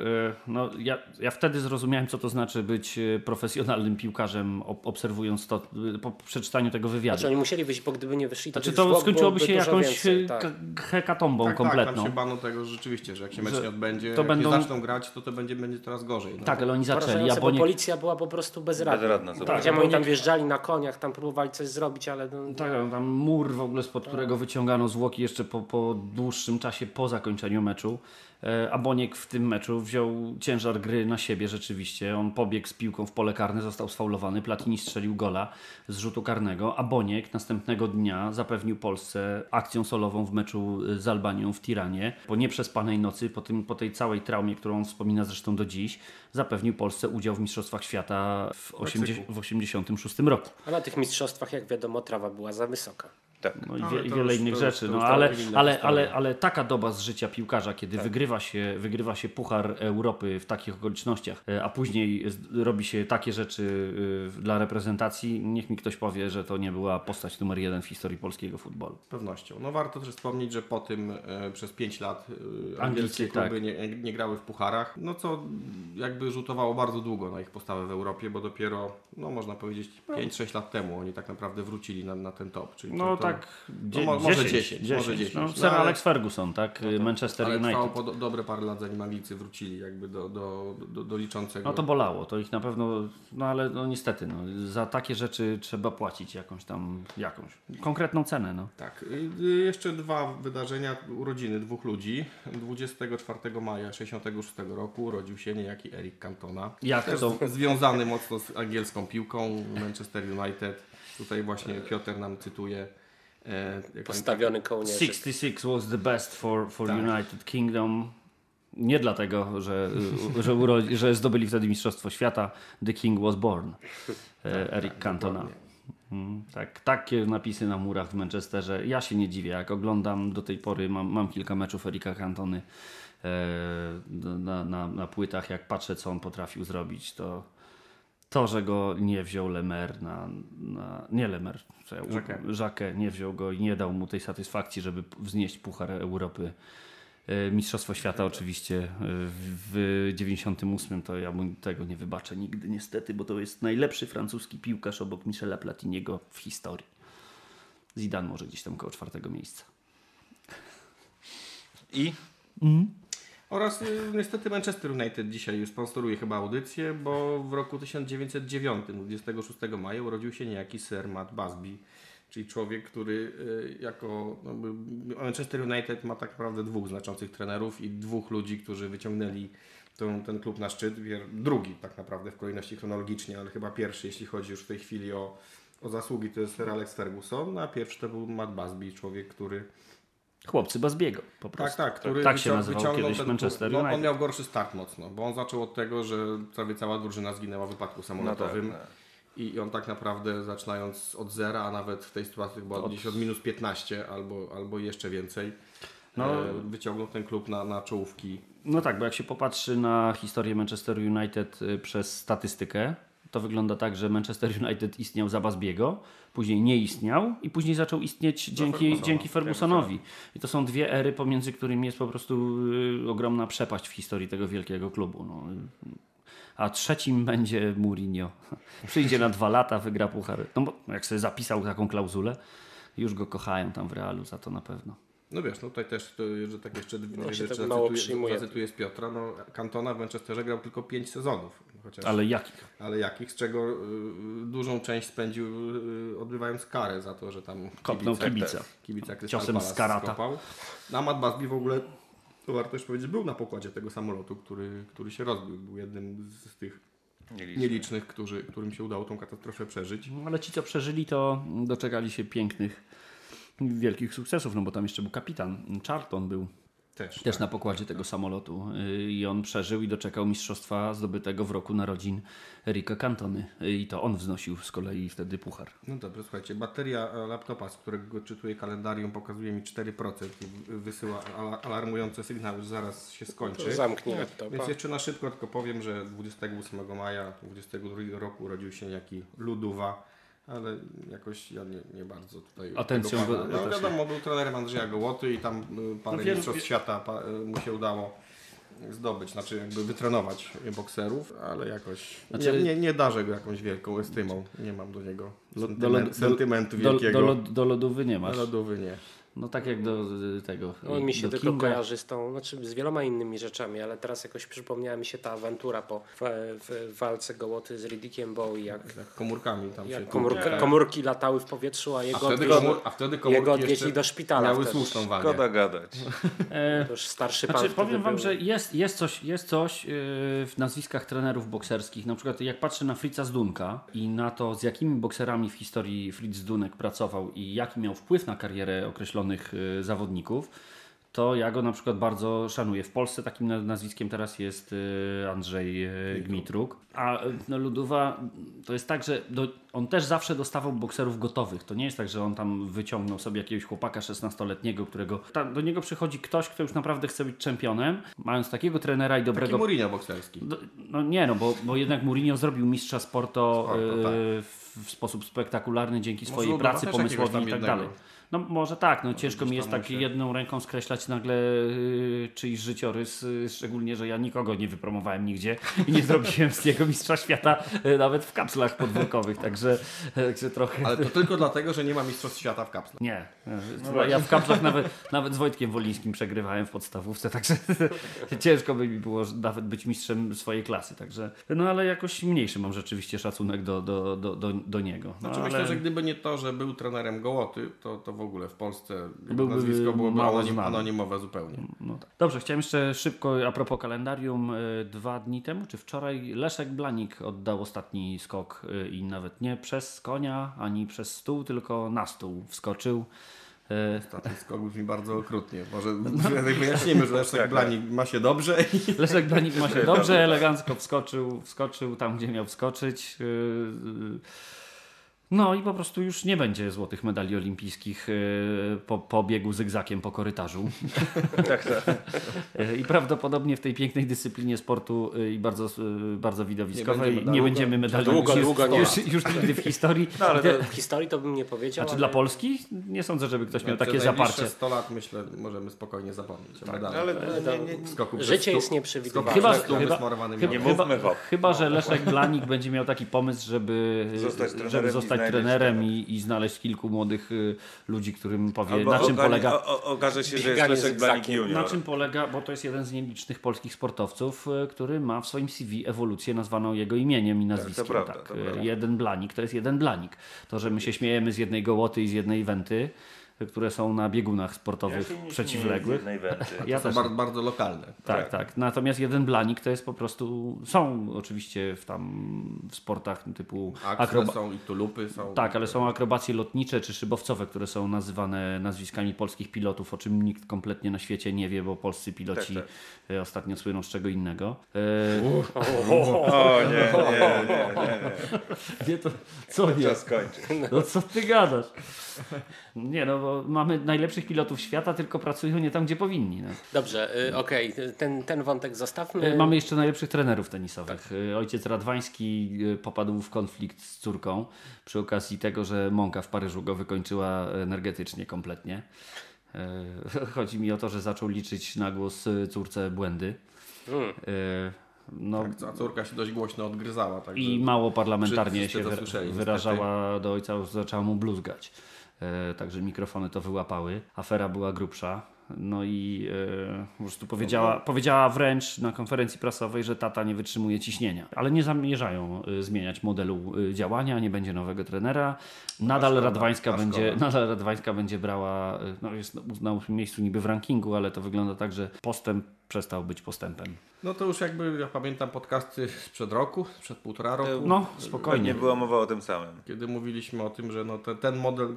S5: no ja, ja wtedy zrozumiałem, co to znaczy być e, profesjonalnym piłkarzem, ob- obserwując to e, po przeczytaniu tego wywiadu.
S3: Znaczy oni musieli wyjść, bo gdyby nie wyszli, to,
S5: Znaczy to skończyłoby się jakąś
S3: więcej, tak.
S5: hekatombą
S2: tak,
S5: kompletną.
S2: Tak, tam się bano tego że rzeczywiście, że jak się mecz nie odbędzie,
S5: to będą-
S2: nie zaczną grać, to to będzie, będzie coraz gorzej. No.
S5: Tak, ale oni zaczęli, a Boniek...
S3: policja była po prostu bezradna.
S4: Bezradna,
S3: Tak,
S5: Boniek-
S3: oni tam wjeżdżali na koniach, tam próbowali coś zrobić, ale no,
S5: Tak, tam mur w ogóle, spod którego wyciągano zwłoki jeszcze po, po dłuższym czasie po zakończeniu meczu. E, A Boniek w tym meczu wziął ciężar gry na siebie rzeczywiście. On pobiegł z piłką w pole karne, został sfaulowany. Platini strzelił gola z rzutu karnego, a Boniek następnego dnia zapewnił Polsce akcją solową w meczu z Albanią w Tiranie. Po nieprzespanej nocy, po, tym, po tej całej traumie, którą on wspomina zresztą do dziś, zapewnił Polsce udział w Mistrzostwach Świata w, 80, w 86 roku.
S3: a na tych mistrzostwach, jak wiadomo, trawa była za wysoka.
S4: Tak.
S5: No i
S2: Ale
S5: wie, wiele
S2: już-
S5: innych
S2: to
S5: rzeczy.
S2: to
S5: No, ale, ale, ale, ale taka doba z życia piłkarza, kiedy wygrywa, się, wygrywa się Puchar Europy w takich okolicznościach, e, a później robi się takie rzeczy e, dla reprezentacji, niech mi ktoś powie, że to nie była postać numer jeden w historii polskiego futbolu.
S2: Z pewnością. No warto też wspomnieć, że po tym e, przez 5 lat e,
S5: Anglicy,
S2: angielskie kluby
S5: tak.
S2: nie, nie grały w pucharach, no co jakby rzutowało bardzo długo na ich postawę w Europie, bo dopiero, no można powiedzieć, 5-6 lat temu oni tak naprawdę wrócili na, na ten top. Czyli
S5: No
S2: to, to,
S5: tak, dzie-
S2: mo- może
S5: 10,
S2: 10, może 10.
S5: No,
S2: No,
S5: Sir
S2: ale-
S5: Alex Ferguson, tak? Manchester
S2: ale
S5: United.
S2: po do, dobre parę lat, zanim Anglicy wrócili jakby do, do, do, do liczącego.
S5: No to bolało, to ich na pewno, no ale no niestety, no, za takie rzeczy trzeba płacić jakąś tam, jakąś konkretną cenę, no.
S2: Tak, y, y, jeszcze dwa wydarzenia, urodziny dwóch ludzi. 24 maja 66 roku urodził się niejaki Eric Cantona.
S5: Jak
S2: Też
S5: to?
S2: związany mocno z angielską piłką, Manchester United. Tutaj właśnie Piotr nam cytuje. E,
S3: Postawiony kołnierzyk.
S5: 66 was the best for, for
S2: Tak.
S5: United Kingdom. Nie dlatego, że, że, że zdobyli wtedy Mistrzostwo Świata. The King was born. E, Eric Cantona.
S2: Tak, dokładnie.
S5: Mm, Tak, takie napisy na murach w Manchesterze. Ja się nie dziwię. Jak oglądam do tej pory, mam, mam kilka meczów Erika Cantony e, na, na, na płytach. Jak patrzę, co on potrafił zrobić, to to, że go nie wziął Lemer na, na nie Lemer.
S2: Jacquet
S5: nie wziął go i nie dał mu tej satysfakcji, żeby wznieść Puchar Europy. E, Mistrzostwo Świata oczywiście e, w w 98 to ja mu tego nie wybaczę nigdy niestety, bo to jest najlepszy francuski piłkarz obok Michela Platiniego w historii. Zidane może gdzieś tam koło czwartego miejsca.
S4: I
S2: Oraz y, niestety Manchester United dzisiaj sponsoruje chyba audycję, bo w roku 1909, 26 maja urodził się niejaki Sir Matt Busby, czyli człowiek, który y, jako no, Manchester United ma tak naprawdę dwóch znaczących trenerów i dwóch ludzi, którzy wyciągnęli ten, ten klub na szczyt. Drugi tak naprawdę w kolejności chronologicznie, ale chyba pierwszy, jeśli chodzi już w tej chwili o, o zasługi, to jest Sir Alex Ferguson, a pierwszy to był Matt Busby, człowiek, który
S5: Chłopcy Bazbiego po
S2: tak,
S5: prostu.
S2: tak, który
S5: tak się nazywał
S2: wyciągnął
S5: kiedyś
S2: ten
S5: Manchester
S2: klub. No,
S5: United.
S2: on miał gorszy start mocno, bo on zaczął od tego, że prawie cała drużyna zginęła w wypadku samolotowym.
S4: No tak,
S2: I on tak naprawdę zaczynając od zera, a nawet w tej sytuacji chyba od, gdzieś od minus 15 albo, albo jeszcze więcej,
S5: No.
S2: e, wyciągnął ten klub na, na czołówki.
S5: No tak, bo jak się popatrzy na historię Manchester United y, przez statystykę, to wygląda tak, że Manchester United istniał za Basbiego, później nie istniał i później zaczął istnieć dzięki,
S2: Fergusona.
S5: dzięki Fergusonowi. I to są dwie ery, pomiędzy którymi jest po prostu y, ogromna przepaść w historii tego wielkiego klubu. No. A trzecim będzie Mourinho. Przyjdzie na dwa lata, wygra puchar. No bo jak sobie zapisał taką klauzulę, już go kochają tam w Realu za to na pewno.
S2: No wiesz, no tutaj też, to, że tak jeszcze dwie
S3: No
S2: rzeczy zacytuję, zacytuję z Piotra, no Cantona w Manchesterze grał tylko 5 sezonów. Chociaż,
S5: Ale jakich?
S2: ale jakich, z czego y, dużą część spędził y, odbywając karę za to, że tam
S5: Kopnął
S2: kibica-
S5: kibica.
S2: kibica
S5: Ciosem z karata.
S2: skopał. No, a Matt Busby w ogóle, to warto też powiedzieć, był na pokładzie tego samolotu, który, który się rozbił. Był jednym z tych
S4: Nieliczne.
S2: nielicznych, którzy, którym się udało tą katastrofę przeżyć.
S5: No, Ale ci, co przeżyli, to doczekali się pięknych, wielkich sukcesów, no bo tam jeszcze był kapitan. Charlton był
S2: Też.
S5: też na pokładzie tego samolotu y, i on przeżył i doczekał mistrzostwa zdobytego w roku narodzin Erika Cantony i to on wznosił z kolei wtedy puchar.
S2: No dobrze, słuchajcie, bateria e, laptopa, z którego czytuję kalendarium, pokazuje mi 4% i wysyła ala- alarmujące sygnały, że zaraz się skończy.
S3: To zamknij laptopa.
S2: Więc jeszcze na szybko tylko powiem, że 28 maja 22 roku urodził się niejaki Luduwa, ale jakoś ja nie, nie bardzo tutaj...
S5: Atencją
S2: tego pana- No wiadomo, był trenerem Andrzeja Gołoty i tam y, parę
S5: No
S2: mistrzostw świata pa, y, mu się udało zdobyć, znaczy jakby wytrenować bokserów, ale jakoś
S5: Znaczy-
S2: nie, nie, nie darzę go jakąś wielką estymą. Nie mam do niego
S5: Do-
S2: sentymen-
S5: do lod- do-
S2: sentymentu
S5: Do,
S2: wielkiego.
S5: do, do lodówy nie masz.
S2: Lodowy nie.
S5: No tak jak do y, tego.
S3: On mi się
S5: do
S3: tylko
S5: Kinga.
S3: kojarzy z tą, znaczy z wieloma innymi rzeczami, ale teraz jakoś przypomniała mi się ta awantura po w, w walce Gołoty z Riddickiem Bowie, jak,
S2: Jak komórkami tam się...
S3: jak komórka,
S2: Nie.
S3: komórki latały w powietrzu, a
S2: A
S3: jego
S2: wtedy,
S3: odwieźli,
S2: komór, a wtedy
S3: jego odwieźli do szpitala.
S2: miały
S3: wtedy.
S2: słuszną wagę.
S4: Szkoda gadać.
S5: E,
S3: To już starszy pan
S5: Znaczy, powiem wam,
S3: był.
S5: że jest, jest coś, jest coś yy, w nazwiskach trenerów bokserskich. Na przykład jak patrzę na Fritza Zdunka i na to, z jakimi bokserami w historii Fritz Zdunek pracował i jaki miał wpływ na karierę określonych yy, zawodników, to ja go na przykład bardzo szanuję. W Polsce takim na- nazwiskiem teraz jest yy, Andrzej yy, Gmitruk. A no, Ludowa to jest tak, że do, on też zawsze dostawał bokserów gotowych. To nie jest tak, że on tam wyciągnął sobie jakiegoś chłopaka 16-letniego, którego tam do niego przychodzi ktoś, kto już naprawdę chce być czempionem, mając takiego trenera i
S2: Taki
S5: dobrego
S2: Mourinho bokserski.
S5: do- No nie, no bo, bo jednak Mourinho zrobił mistrza Sporto,
S2: Sporto, tak.
S5: w, w sposób spektakularny dzięki
S2: Może
S5: swojej pracy, pomysłowi i tak
S2: jednego.
S5: dalej. No może tak, no ciężko
S2: gdzieś
S5: mi jest tak
S2: się-
S5: jedną ręką skreślać nagle y, czyjś życiorys, y, szczególnie, że ja nikogo nie wypromowałem nigdzie i nie zrobiłem z niego mistrza świata y, nawet w kapslach podwórkowych, także, także trochę...
S2: Ale to tylko dlatego, że nie ma mistrzostw świata w kapsle.
S5: Nie. ja w kapslach nawet, nawet z Wojtkiem Wolińskim przegrywałem w podstawówce, także ciężko by mi było nawet być mistrzem swojej klasy. Także, no ale jakoś mniejszy mam rzeczywiście szacunek do, do, do, do, do niego. No,
S2: Znaczy
S5: ale...
S2: myślę, że gdyby nie to, że był trenerem Gołoty, to, to w ogóle w Polsce
S5: Byłby
S2: nazwisko byłoby
S5: mało
S2: anonim, anonimowe zupełnie.
S5: No tak. Dobrze, chciałem jeszcze szybko a propos kalendarium. y, Dwa dni temu, czy wczoraj, Leszek Blanik oddał ostatni skok y, i nawet nie przez konia, ani przez stół, tylko na stół wskoczył. Y,
S2: Ostatni skok brzmi bardzo okrutnie. Może wyjaśnimy, że Leszek Blanik ma się dobrze i
S5: Leszek Blanik ma się dobrze, elegancko wskoczył, wskoczył tam, gdzie miał wskoczyć. No i po prostu już nie będzie złotych medali olimpijskich yy, po, po biegu zygzakiem po korytarzu.
S4: Tak, tak.
S5: Yy, I prawdopodobnie w tej pięknej dyscyplinie sportu yy, i bardzo, bardzo widowiskowej
S2: będziemy
S5: nie
S2: długo-
S5: będziemy medali
S3: długo,
S5: już,
S3: długo nie
S5: już, już nigdy w historii.
S3: No, ale to w historii to bym nie powiedział.
S5: Znaczy
S3: ale...
S5: dla Polski? Nie sądzę, żeby ktoś miał
S2: Znaczy,
S5: takie zaparcie.
S2: 100 lat myślę, możemy spokojnie zapomnieć o medalach.
S4: Ale
S3: Ale
S4: nie, nie,
S2: Skoku przez
S3: Życie jest nieprzewidywalne.
S5: Chyba- chyba- chyba-
S4: nie hop.
S5: Chyba, że Leszek Blanik będzie miał taki pomysł, żeby
S4: Zostać
S5: żeby zostać trenerem i, i znaleźć kilku młodych y, ludzi, którym powie,
S4: Albo
S5: na czym polega.
S4: O, o, okaże się, że jest Leszek Blanik
S3: zygzakiem.
S4: junior.
S5: Na czym polega, bo to jest jeden z nielicznych polskich sportowców, y, który ma w swoim CV ewolucję nazwaną jego imieniem i nazwiskiem.
S4: prawda,
S5: tak.
S4: to
S5: Y. Jeden blanik to jest jeden blanik. To, że my się śmiejemy z jednej gołoty i z jednej wenty, które są na biegunach sportowych przeciwległych. Ja
S2: To
S5: też.
S2: bardzo, bardzo lokalne.
S5: Tak, tak. Natomiast jeden blanik to jest po prostu. Są oczywiście w tam w sportach typu akroba-
S2: są i tulupy są.
S5: Tak, ale są akrobacje lotnicze czy szybowcowe, które są nazywane nazwiskami polskich pilotów, o czym nikt kompletnie na świecie nie wie, bo polscy piloci
S4: Tak,
S5: e, ostatnio słyną z czego innego. E,
S4: O nie, nie, nie, nie, nie.
S5: nie, to co nie?
S4: Czas kończyć.
S5: No co ty gadasz? Nie no, bo mamy najlepszych pilotów świata, tylko pracują nie tam, gdzie powinni. No.
S3: Dobrze, y, okej, ten, ten wątek zostawmy.
S5: E, Mamy jeszcze najlepszych trenerów tenisowych. E, Ojciec Radwański popadł w konflikt z córką przy okazji tego, że Mąka w Paryżu go wykończyła energetycznie kompletnie. Chodzi mi o to, że zaczął liczyć na głos córce błędy.
S3: Hmm.
S5: No,
S2: A córka się dość głośno odgryzała. Także...
S5: I mało parlamentarnie się wyrażała do ojca, zaczęła mu bluzgać. E, także mikrofony to wyłapały. Afera była grubsza. No i e, po prostu powiedziała, powiedziała wręcz na konferencji prasowej, że tata nie wytrzymuje ciśnienia. Ale nie zamierzają e, zmieniać modelu e, działania, nie będzie nowego trenera. Nadal Radwańska
S2: a
S5: będzie, nadal Radwańska będzie brała, no jest na ósmym miejscu niby w rankingu, ale to wygląda tak, że postęp przestał być postępem.
S2: No to już jakby, ja pamiętam podcasty sprzed roku, sprzed półtora roku.
S5: No,
S4: Nie
S5: spokojnie.
S4: była mowa o tym samym.
S2: Kiedy mówiliśmy o tym, że no te, ten model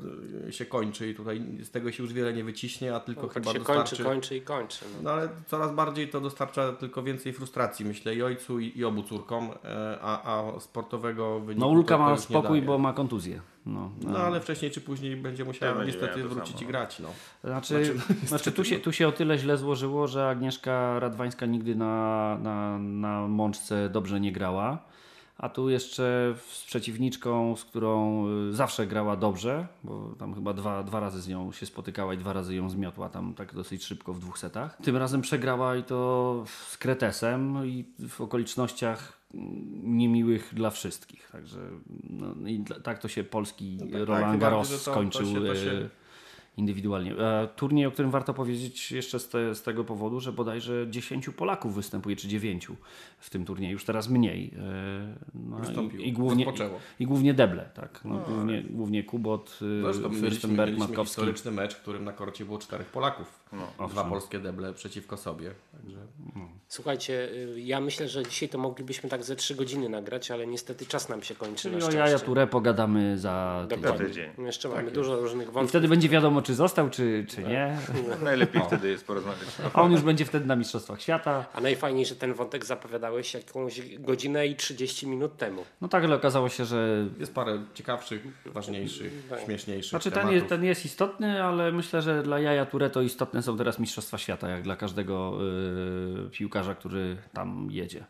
S2: się kończy i tutaj z tego się już wiele nie wyciśnie, a tylko
S3: tak
S2: chyba
S3: się
S2: dostarczy...
S3: kończy, kończy i kończy. No.
S2: No ale coraz bardziej to dostarcza tylko więcej frustracji, myślę, i ojcu, i, i obu córkom, e, a, a sportowego wyniku
S5: No Ulka ma
S2: nie
S5: spokój, bo ma kontuzję. No,
S2: No ale wcześniej czy później będzie musiała
S4: Ja
S2: niestety wrócić
S4: samo.
S2: i grać, no.
S5: Znaczy, znaczy tu, się, tu się o tyle źle złożyło, że Agnieszka Radwańska nigdy na, na, na mączce dobrze nie grała. A tu jeszcze z przeciwniczką, z którą y, zawsze grała dobrze, bo tam chyba dwa, dwa razy z nią się spotykała i dwa razy ją zmiotła tam tak dosyć szybko w dwóch setach. Tym razem przegrała i to z Kretesem i w okolicznościach mm, niemiłych dla wszystkich. Także no, i tak to się polski
S2: tak,
S5: Roland
S2: tym
S5: Garros
S2: że to-
S5: skończył.
S2: się- to się-
S5: y, indywidualnie. E, Turniej, o którym warto powiedzieć jeszcze z, te, z tego powodu, że bodajże 10 Polaków występuje, czy 9 w tym turnieju, już teraz mniej. E, No
S2: Wystąpiło,
S5: i, i, głównie, i,
S2: rozpoczęło.
S5: i głównie deble, tak. No, głównie, głównie Kubot, Fürstenberg,
S2: mieliśmy
S5: Matkowski.
S2: historyczny mecz, w którym na korcie było czterech Polaków. Dwa
S5: owszem.
S2: polskie deble przeciwko sobie. Także...
S3: Słuchajcie, y, ja myślę, że dzisiaj to moglibyśmy tak ze trzy godziny nagrać, ale niestety czas nam się kończy.
S5: Czyli
S3: na
S5: o
S3: szczęście.
S5: Jaja Touré pogadamy za tydzień.
S3: Dokładnie.
S4: tydzień.
S3: Jeszcze
S2: Tak
S3: mamy dużo różnych
S5: I
S3: wątków.
S5: wtedy będzie wiadomo, czy został, czy, czy nie.
S4: Najlepiej wtedy jest porozmawiać.
S5: A on już będzie wtedy na Mistrzostwach Świata.
S3: A najfajniej, że ten wątek zapowiadałeś jakąś godzinę i 30 minut temu.
S5: No tak, ale okazało się, że
S2: Jest parę ciekawszych, ważniejszych, śmieszniejszych
S5: Znaczy ten jest, ten jest istotny, ale myślę, że dla Jaja Touré to istotne są teraz Mistrzostwa Świata, jak dla każdego y, piłkarza, który tam jedzie.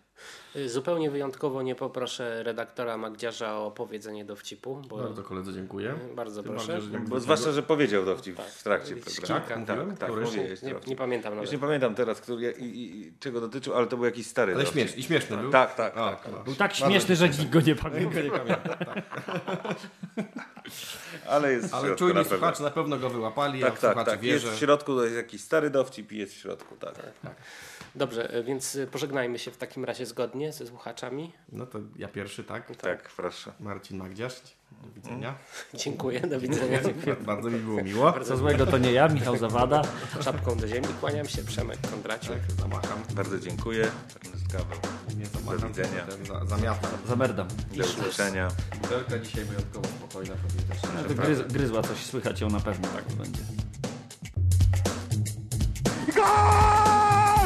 S3: Y, Zupełnie wyjątkowo nie poproszę redaktora Magdziarza o powiedzenie dowcipu, bo
S2: Bardzo koledze dziękuję.
S3: Bardzo
S2: Tym
S3: proszę.
S2: bardziej, że nie
S4: Bo zwłaszcza, że powiedział dowcip w trakcie
S3: Kilka.
S4: programu.
S2: Tak,
S4: tak,
S2: mówiłem?
S4: tak, mówiłeś
S3: nie, nie pamiętam
S4: Już
S3: nawet.
S4: nie pamiętam teraz, który, i, i, czego dotyczył, ale to był jakiś stary
S2: Ale
S4: dowcip.
S2: śmieszny, i śmieszny był.
S4: Tak, tak,
S2: A,
S4: tak.
S5: Był tak
S2: Bardzo
S5: śmieszny, że nikt go nie pamięta.
S2: Nie pamiętam, tak.
S4: Ale jest
S2: Ale czujni
S4: na pewno.
S2: słuchacze na pewno go wyłapali, a
S4: Tak, tak,
S2: słuchacze
S4: tak.
S2: wie,
S4: Jest
S2: że...
S4: w środku, to jest jakiś stary dowcip i jest w środku, tak.
S3: Dobrze, y, więc y, pożegnajmy się w takim razie zgodnie ze słuchaczami.
S2: No to ja pierwszy, tak?
S4: Tak, proszę.
S2: Marcin Magdziarz. Do widzenia.
S3: Dziękuję, do widzenia.
S2: Bardzo mi było miło.
S5: Co złego to nie ja, Michał Zawada.
S3: Czapką do ziemi kłaniam się, Przemek Kondraciuk.
S2: Zamacham.
S4: Bardzo dziękuję.
S2: Zamacham.
S4: widzenia.
S2: Ten za, zamiatam.
S5: Zamerdam.
S4: Do usłyszenia.
S2: Butelka dzisiaj wyjątkowo spokojna. też.
S5: Gryz, gryzła coś, słychać ją na pewno tak będzie.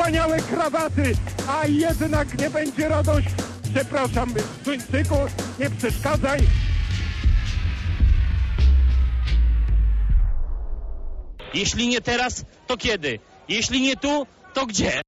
S6: wspaniałe krawaty, a jednak nie będzie radość. Przepraszam, Duńczyku, nie przeszkadzaj.
S7: Jeśli nie teraz, to kiedy? Jeśli nie tu, to gdzie?